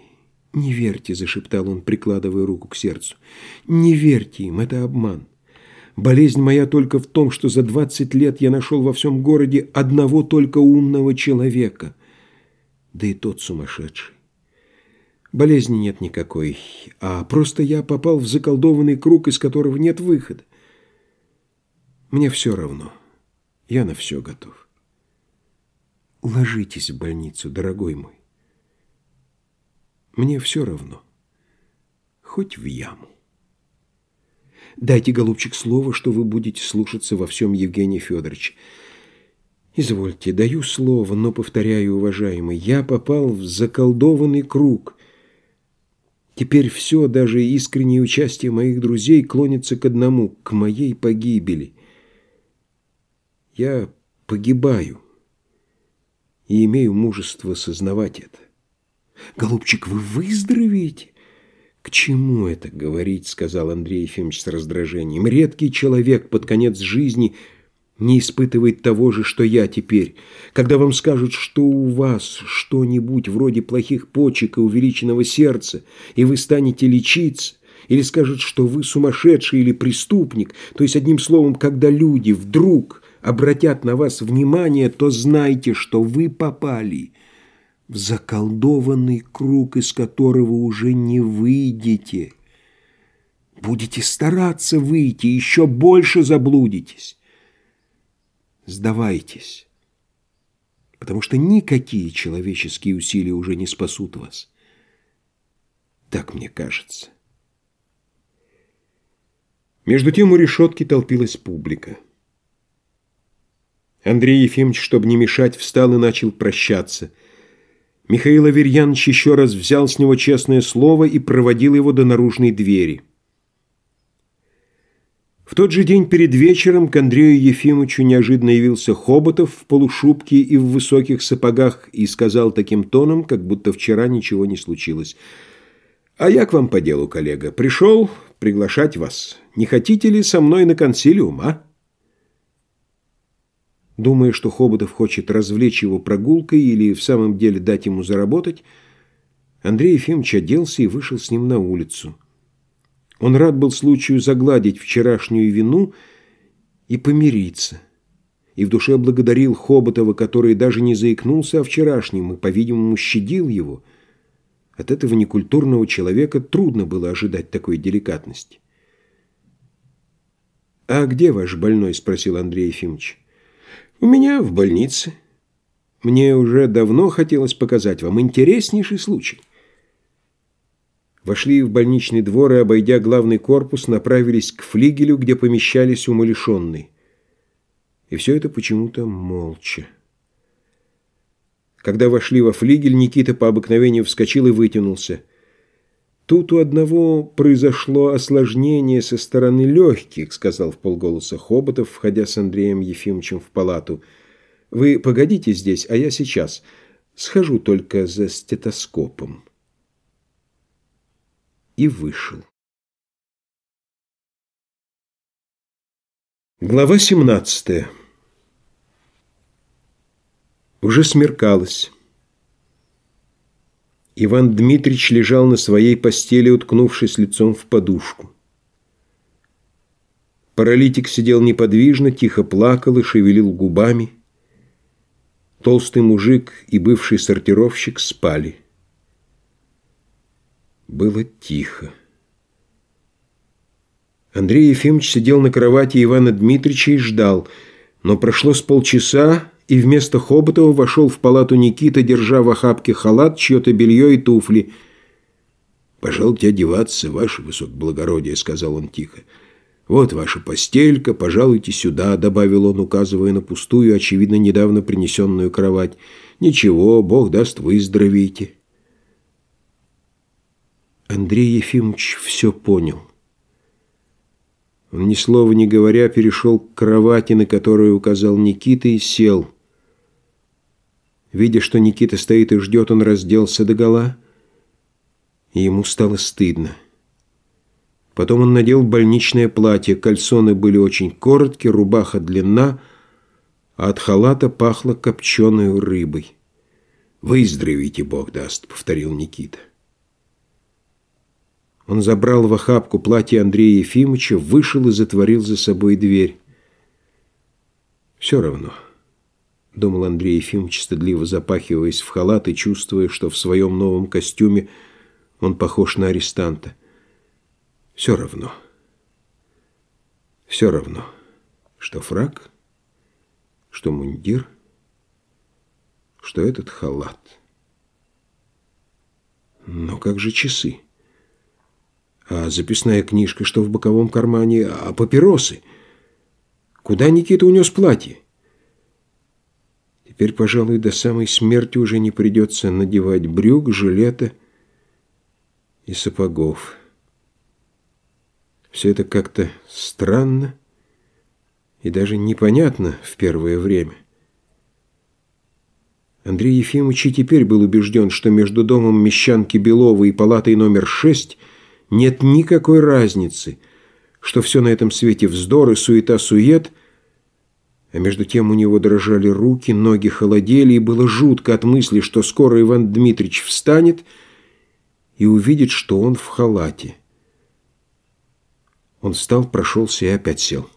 не верьте», — зашептал он, прикладывая руку к сердцу. «Не верьте им, это обман. Болезнь моя только в том, что за двадцать лет я нашел во всем городе одного только умного человека, да и тот сумасшедший. Болезни нет никакой, а просто я попал в заколдованный круг, из которого нет выхода. Мне все равно. Я на все готов. Ложитесь в больницу, дорогой мой. Мне все равно. Хоть в яму. Дайте, голубчик, слово, что вы будете слушаться во всем Евгения Федоровича. Извольте, даю слово, но повторяю, уважаемый, я попал в заколдованный круг. Теперь все, даже искреннее участие моих друзей клонится к одному, к моей погибели. Я погибаю и имею мужество сознавать это. Голубчик, вы выздоровеете? К чему это говорить, сказал Андрей Ефимович с раздражением. Редкий человек под конец жизни не испытывает того же, что я теперь. Когда вам скажут, что у вас что-нибудь вроде плохих почек и увеличенного сердца, и вы станете лечиться, или скажут, что вы сумасшедший или преступник, то есть, одним словом, когда люди вдруг обратят на вас внимание, то знайте, что вы попали в заколдованный круг, из которого уже не выйдете. Будете стараться выйти, еще больше заблудитесь. Сдавайтесь, потому что никакие человеческие усилия уже не спасут вас. Так мне кажется. Между тем у решетки толпилась публика. Андрей Ефимович, чтобы не мешать, встал и начал прощаться – Михаил Аверьянович еще раз взял с него честное слово и проводил его до наружной двери. В тот же день перед вечером к Андрею Ефимовичу неожиданно явился Хоботов в полушубке и в высоких сапогах и сказал таким тоном, как будто вчера ничего не случилось. «А я к вам по делу, коллега. Пришел приглашать вас. Не хотите ли со мной на консилиум, а?» Думая, что Хоботов хочет развлечь его прогулкой или в самом деле дать ему заработать, Андрей Ефимович оделся и вышел с ним на улицу. Он рад был случаю загладить вчерашнюю вину и помириться. И в душе благодарил Хоботова, который даже не заикнулся о вчерашнем и, по-видимому, щадил его. От этого некультурного человека трудно было ожидать такой деликатности. «А где ваш больной?» – спросил Андрей Ефимович. У меня в больнице. Мне уже давно хотелось показать вам интереснейший случай. Вошли в больничный двор и, обойдя главный корпус, направились к флигелю, где помещались умалишенные. И все это почему-то молча. Когда вошли во флигель, Никита по обыкновению вскочил и вытянулся – «Тут у одного произошло осложнение со стороны легких», сказал в полголоса Хоботов, входя с Андреем Ефимовичем в палату. «Вы погодите здесь, а я сейчас. Схожу только за стетоскопом». И вышел. Глава 17 Уже смеркалось. Иван Дмитрич лежал на своей постели, уткнувшись лицом в подушку. Паралитик сидел неподвижно, тихо плакал и шевелил губами. Толстый мужик и бывший сортировщик спали. Было тихо. Андрей Ефимович сидел на кровати Ивана Дмитрича и ждал, но прошло с полчаса, и вместо Хоботова вошел в палату Никита, держа в охапке халат, чье-то белье и туфли. «Пожалуйте одеваться, ваше высокоблагородие», — сказал он тихо. «Вот ваша постелька, пожалуйте сюда», — добавил он, указывая на пустую, очевидно, недавно принесенную кровать. «Ничего, Бог даст, выздоровеете». Андрей Ефимович все понял. Он, ни слова не говоря, перешел к кровати, на которую указал Никита, и сел. Видя, что Никита стоит и ждет, он разделся догола, и ему стало стыдно. Потом он надел больничное платье, кальсоны были очень короткие, рубаха длинна, а от халата пахло копченой рыбой. «Выздоровите, Бог даст», — повторил Никита. Он забрал в охапку платье Андрея Ефимовича, вышел и затворил за собой дверь. «Все равно» думал Андрей Ефимович, стыдливо запахиваясь в халат и чувствуя, что в своем новом костюме он похож на арестанта. Все равно. Все равно, что фраг, что мундир, что этот халат. Но как же часы? А записная книжка, что в боковом кармане, а папиросы? Куда Никита унес платье? Теперь, пожалуй, до самой смерти уже не придется надевать брюк, жилета и сапогов. Все это как-то странно и даже непонятно в первое время. Андрей Ефимович и теперь был убежден, что между домом Мещанки Беловой и палатой номер шесть нет никакой разницы, что все на этом свете вздор и суета-сует – а между тем у него дрожали руки, ноги холодели, и было жутко от мысли, что скоро Иван Дмитрич встанет и увидит, что он в халате. Он встал, прошелся и опять сел.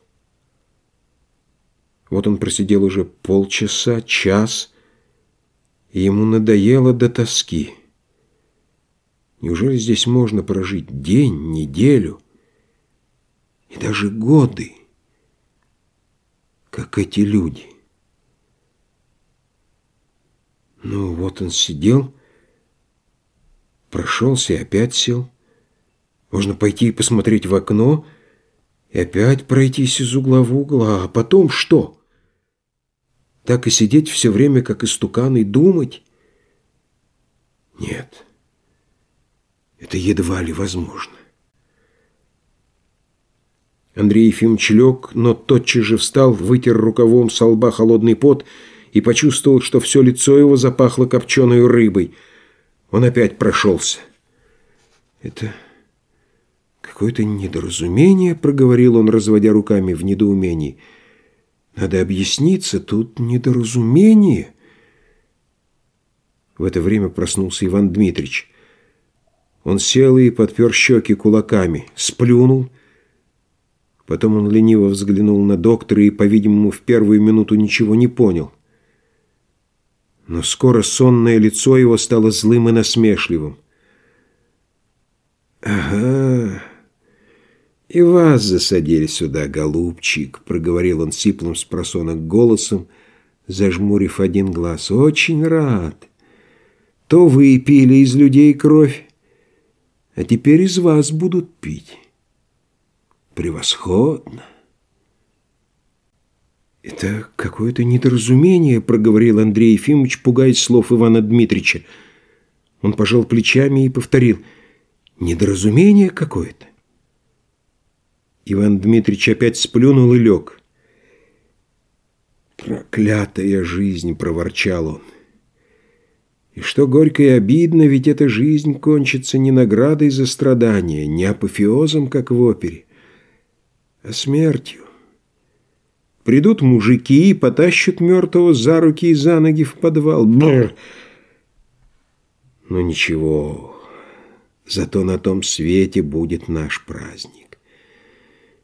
Вот он просидел уже полчаса, час, и ему надоело до тоски. Неужели здесь можно прожить день, неделю и даже годы? Как эти люди. Ну, вот он сидел, прошелся и опять сел. Можно пойти и посмотреть в окно, и опять пройтись из угла в угол, а потом что? Так и сидеть все время, как истукан, и думать? Нет, это едва ли возможно. Андрей Ефимович лег, но тотчас же встал, вытер рукавом со лба холодный пот и почувствовал, что все лицо его запахло копченой рыбой. Он опять прошелся. «Это какое-то недоразумение», — проговорил он, разводя руками в недоумении. «Надо объясниться, тут недоразумение». В это время проснулся Иван Дмитрич. Он сел и подпер щеки кулаками, сплюнул Потом он лениво взглянул на доктора и, по-видимому, в первую минуту ничего не понял. Но скоро сонное лицо его стало злым и насмешливым. «Ага, и вас засадили сюда, голубчик», — проговорил он сиплым с просонок голосом, зажмурив один глаз. «Очень рад. То вы пили из людей кровь, а теперь из вас будут пить». Превосходно. Это какое-то недоразумение, проговорил Андрей Ефимович, пугаясь слов Ивана Дмитрича. Он пожал плечами и повторил. Недоразумение какое-то. Иван Дмитрич опять сплюнул и лег. «Проклятая жизнь!» — проворчал он. «И что горько и обидно, ведь эта жизнь кончится не наградой за страдания, не апофеозом, как в опере, а смертью. Придут мужики и потащат мертвого за руки и за ноги в подвал. Бррр. Но ничего, зато на том свете будет наш праздник.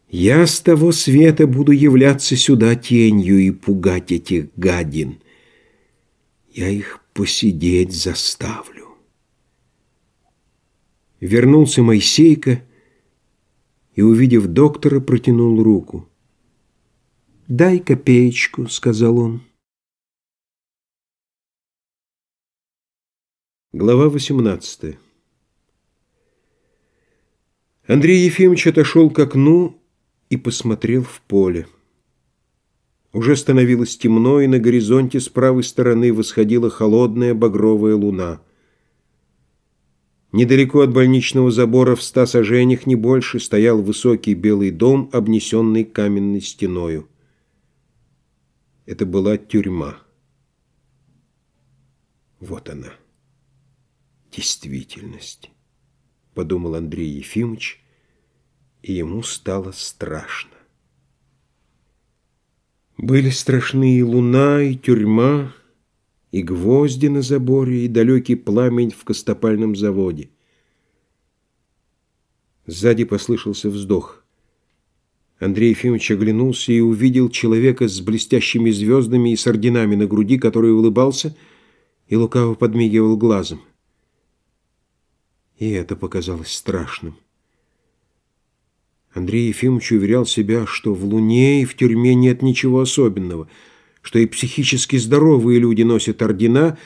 Я с того света буду являться сюда тенью и пугать этих гадин. Я их посидеть заставлю. Вернулся Моисейка и, увидев доктора, протянул руку. «Дай копеечку», — сказал он. Глава 18 Андрей Ефимович отошел к окну и посмотрел в поле. Уже становилось темно, и на горизонте с правой стороны восходила холодная багровая луна. Недалеко от больничного забора в ста сажениях не больше стоял высокий белый дом, обнесенный каменной стеною. Это была тюрьма. Вот она, действительность, подумал Андрей Ефимович, и ему стало страшно. Были страшны и луна, и тюрьма, и гвозди на заборе, и далекий пламень в костопальном заводе. Сзади послышался вздох. Андрей Ефимович оглянулся и увидел человека с блестящими звездами и с орденами на груди, который улыбался и лукаво подмигивал глазом. И это показалось страшным. Андрей Ефимович уверял себя, что в Луне и в тюрьме нет ничего особенного — что и психически здоровые люди носят ордена,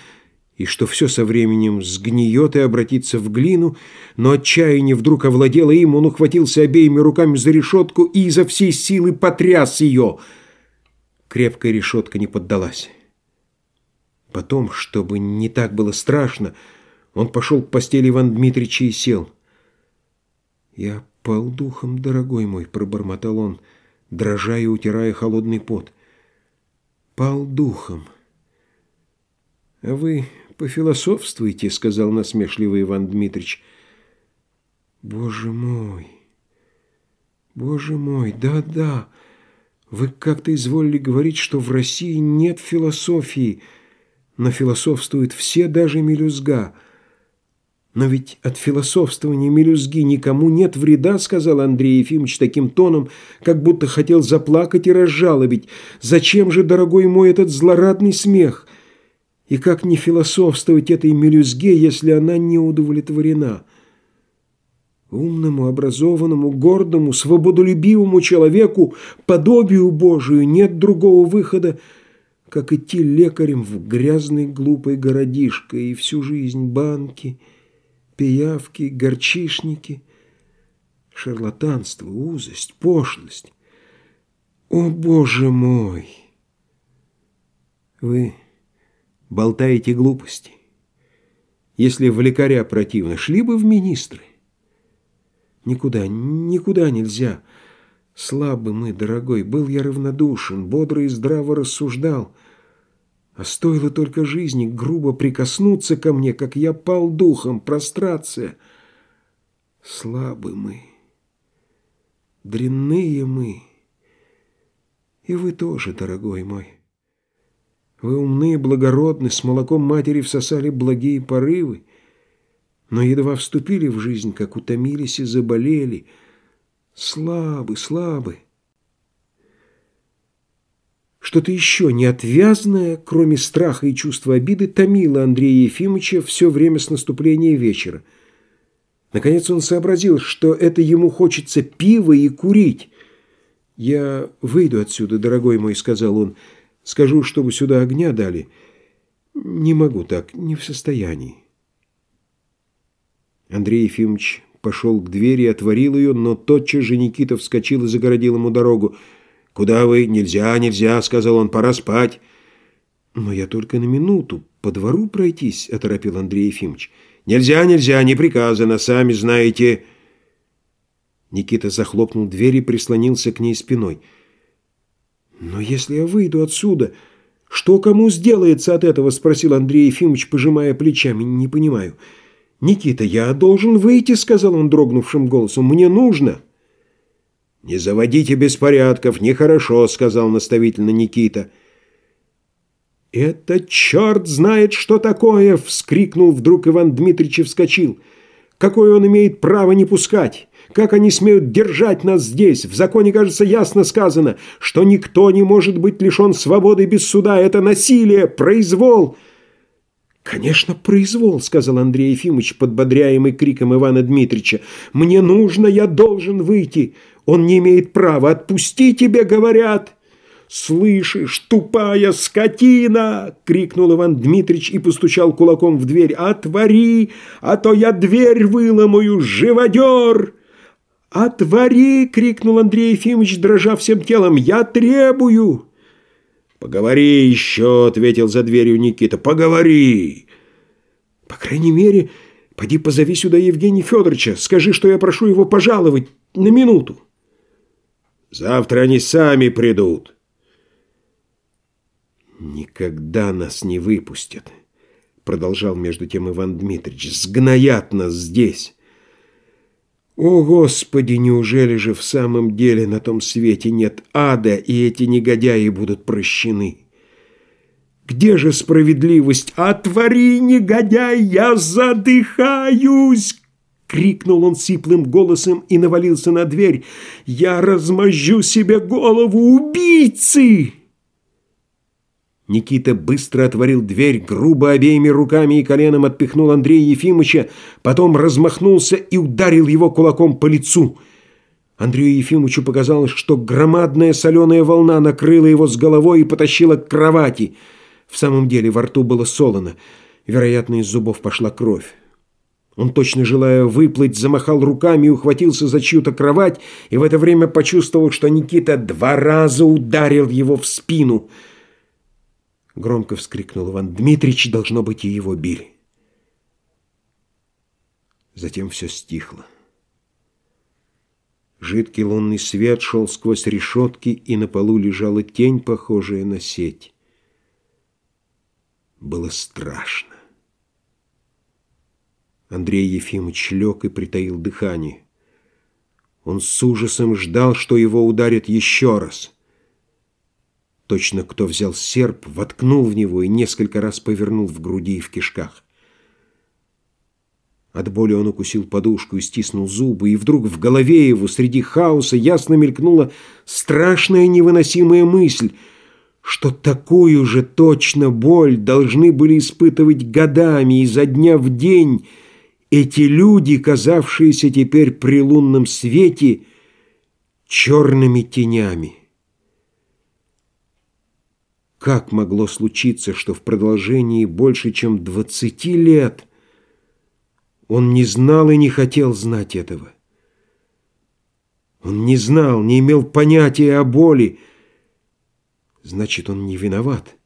и что все со временем сгниет и обратится в глину, но отчаяние вдруг овладело им, он ухватился обеими руками за решетку и изо всей силы потряс ее. Крепкая решетка не поддалась. Потом, чтобы не так было страшно, он пошел к постели Ивана Дмитрича и сел. «Я пал духом, дорогой мой», — пробормотал он, дрожа и утирая холодный пот. «Пал духом». «А вы пофилософствуйте», — сказал насмешливый Иван Дмитрич. «Боже мой! Боже мой! Да-да! Вы как-то изволили говорить, что в России нет философии, но философствуют все, даже мелюзга». «Но ведь от философствования мелюзги никому нет вреда», — сказал Андрей Ефимович таким тоном, как будто хотел заплакать и разжалобить. «Зачем же, дорогой мой, этот злорадный смех?» И как не философствовать этой мелюзге, если она не удовлетворена? Умному, образованному, гордому, свободолюбивому человеку, подобию Божию, нет другого выхода, как идти лекарем в грязный глупый городишко и всю жизнь банки, пиявки, горчишники, шарлатанство, узость, пошлость. О, Боже мой! Вы болтаете глупости. Если в лекаря противно, шли бы в министры. Никуда, никуда нельзя. Слабы мы, дорогой, был я равнодушен, бодро и здраво рассуждал. А стоило только жизни грубо прикоснуться ко мне, как я пал духом, прострация. Слабы мы, дрянные мы. И вы тоже, дорогой мой. Вы умны благородны, с молоком матери всосали благие порывы, но едва вступили в жизнь, как утомились и заболели. Слабы, слабы. Что-то еще неотвязное, кроме страха и чувства обиды, томило Андрея Ефимовича все время с наступления вечера. Наконец он сообразил, что это ему хочется пива и курить. «Я выйду отсюда, дорогой мой», — сказал он, — Скажу, чтобы сюда огня дали. Не могу так, не в состоянии. Андрей Ефимович пошел к двери, отворил ее, но тотчас же Никита вскочил и загородил ему дорогу. «Куда вы? Нельзя, нельзя», — сказал он, — «пора спать». «Но я только на минуту. По двору пройтись», — оторопил Андрей Ефимович. «Нельзя, нельзя, не приказано, сами знаете». Никита захлопнул дверь и прислонился к ней спиной. «Но если я выйду отсюда, что кому сделается от этого?» – спросил Андрей Ефимович, пожимая плечами. «Не понимаю». «Никита, я должен выйти», – сказал он дрогнувшим голосом. «Мне нужно». «Не заводите беспорядков, нехорошо», – сказал наставительно Никита. «Это черт знает, что такое!» – вскрикнул вдруг Иван Дмитриевич и вскочил. «Какое он имеет право не пускать? Как они смеют держать нас здесь? В законе, кажется, ясно сказано, что никто не может быть лишен свободы без суда. Это насилие, произвол». «Конечно, произвол», — сказал Андрей Ефимович, подбодряемый криком Ивана Дмитрича. «Мне нужно, я должен выйти. Он не имеет права. Отпусти тебе, говорят». «Слышишь, тупая скотина!» — крикнул Иван Дмитрич и постучал кулаком в дверь. «Отвори, а то я дверь выломаю, живодер!» «Отвори!» — крикнул Андрей Ефимович, дрожа всем телом. «Я требую!»
«Поговори еще!» — ответил за дверью Никита. «Поговори!»
«По крайней мере, поди позови сюда Евгения Федоровича. Скажи, что я прошу его пожаловать на минуту».
«Завтра они сами придут».
«Никогда нас не выпустят», — продолжал между тем Иван Дмитриевич. «Сгноят нас здесь». О, Господи, неужели же в самом деле на том свете нет ада, и эти негодяи будут прощены? Где же справедливость? Отвори, негодяй, я задыхаюсь! Крикнул он сиплым голосом и навалился на дверь. «Я размозжу себе голову убийцы!» Никита быстро отворил дверь, грубо обеими руками и коленом отпихнул Андрея Ефимовича, потом размахнулся и ударил его кулаком по лицу. Андрею Ефимовичу показалось, что громадная соленая волна накрыла его с головой и потащила к кровати. В самом деле во рту было солоно. Вероятно, из зубов пошла кровь. Он, точно желая выплыть, замахал руками и ухватился за чью-то кровать, и в это время почувствовал, что Никита два раза ударил его в спину. Громко вскрикнул Иван Дмитрич, должно быть, и его били. Затем все стихло. Жидкий лунный свет шел сквозь решетки, и на полу лежала тень, похожая на сеть. Было страшно. Андрей Ефимович лег и притаил дыхание. Он с ужасом ждал, что его ударят еще раз. Точно кто взял серп, воткнул в него и несколько раз повернул в груди и в кишках. От боли он укусил подушку и стиснул зубы, и вдруг в голове его среди хаоса ясно мелькнула страшная невыносимая мысль, что такую же точно боль должны были испытывать годами изо дня в день эти люди, казавшиеся теперь при лунном свете черными тенями. Как могло случиться, что в продолжении больше чем двадцати лет – он не знал и не хотел знать этого. Он не знал, не имел понятия о боли. Значит, он не виноват.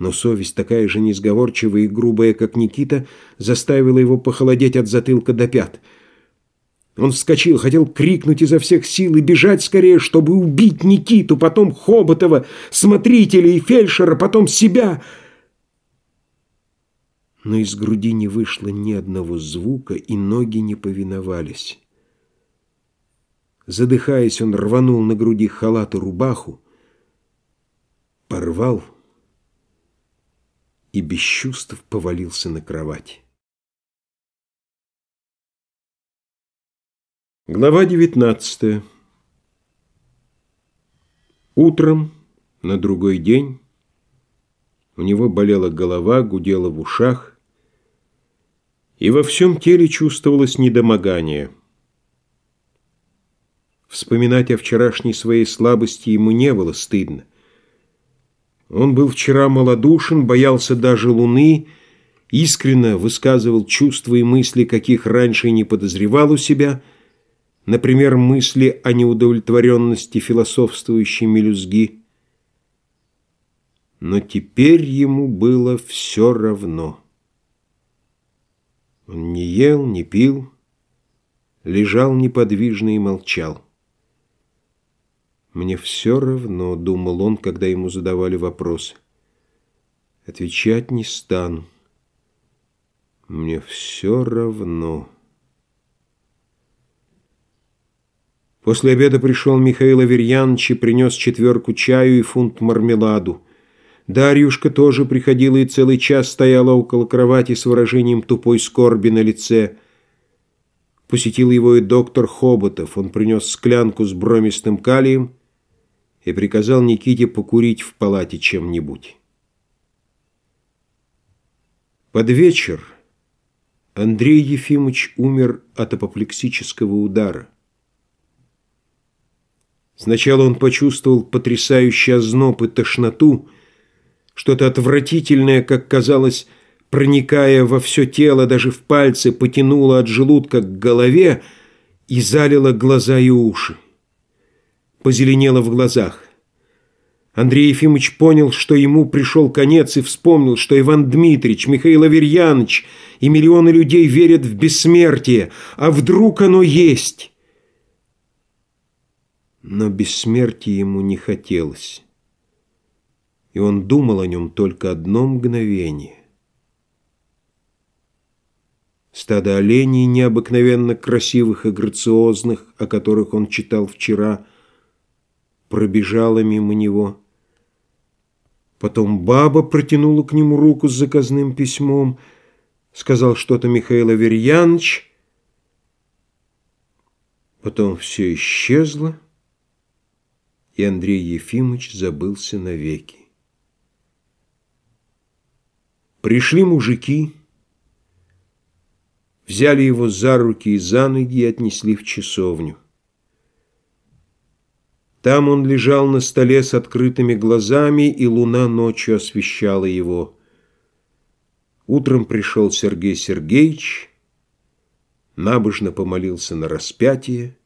Но совесть, такая же несговорчивая и грубая, как Никита, заставила его похолодеть от затылка до пят. Он вскочил, хотел крикнуть изо всех сил и бежать скорее, чтобы убить Никиту, потом Хоботова, смотрителя и фельдшера, потом себя — но из груди не вышло ни одного звука, и ноги не повиновались. Задыхаясь, он рванул на груди халат и рубаху, порвал и без чувств повалился на кровать.
Глава девятнадцатая. Утром, на другой день, у него болела голова, гудела в ушах, и во всем теле чувствовалось недомогание. Вспоминать о вчерашней своей слабости ему не было стыдно. Он был вчера малодушен, боялся даже луны, искренно высказывал чувства и мысли, каких раньше не подозревал у себя, например, мысли о неудовлетворенности философствующей мелюзги. Но теперь ему было все равно. Он не ел, не пил, лежал неподвижно и молчал. «Мне все равно», — думал он, когда ему задавали вопросы. «Отвечать не стану. Мне все равно». После обеда пришел Михаил Аверьянович и принес четверку чаю и фунт мармеладу. Дарьюшка тоже приходила и целый час стояла около кровати с выражением тупой скорби на лице. Посетил его и доктор Хоботов. Он принес склянку с бромистым калием и приказал Никите покурить в палате чем-нибудь. Под вечер Андрей Ефимович умер от апоплексического удара. Сначала он почувствовал потрясающий озноб и тошноту, что-то отвратительное, как казалось, проникая во все тело, даже в пальцы, потянуло от желудка к голове и залило глаза и уши. Позеленело в глазах. Андрей Ефимович понял, что ему пришел конец, и вспомнил, что Иван Дмитрич, Михаил Аверьяныч и миллионы людей верят в бессмертие. А вдруг оно есть? Но бессмертия ему не хотелось и он думал о нем только одно мгновение. Стадо оленей, необыкновенно красивых и грациозных, о которых он читал вчера, пробежало мимо него. Потом баба протянула к нему руку с заказным письмом, сказал что-то Михаил Аверьянович. Потом все исчезло, и Андрей Ефимович забылся навеки. Пришли мужики, взяли его за руки и за ноги и отнесли в часовню. Там он лежал на столе с открытыми глазами, и луна ночью освещала его.
Утром пришел Сергей Сергеевич, набожно помолился на распятие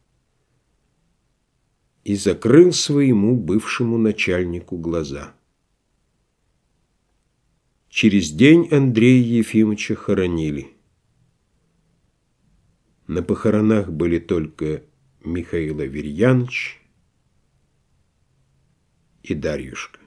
и закрыл своему бывшему начальнику глаза. Через день Андрея Ефимовича хоронили. На похоронах были только Михаил Аверьянович и Дарьюшка.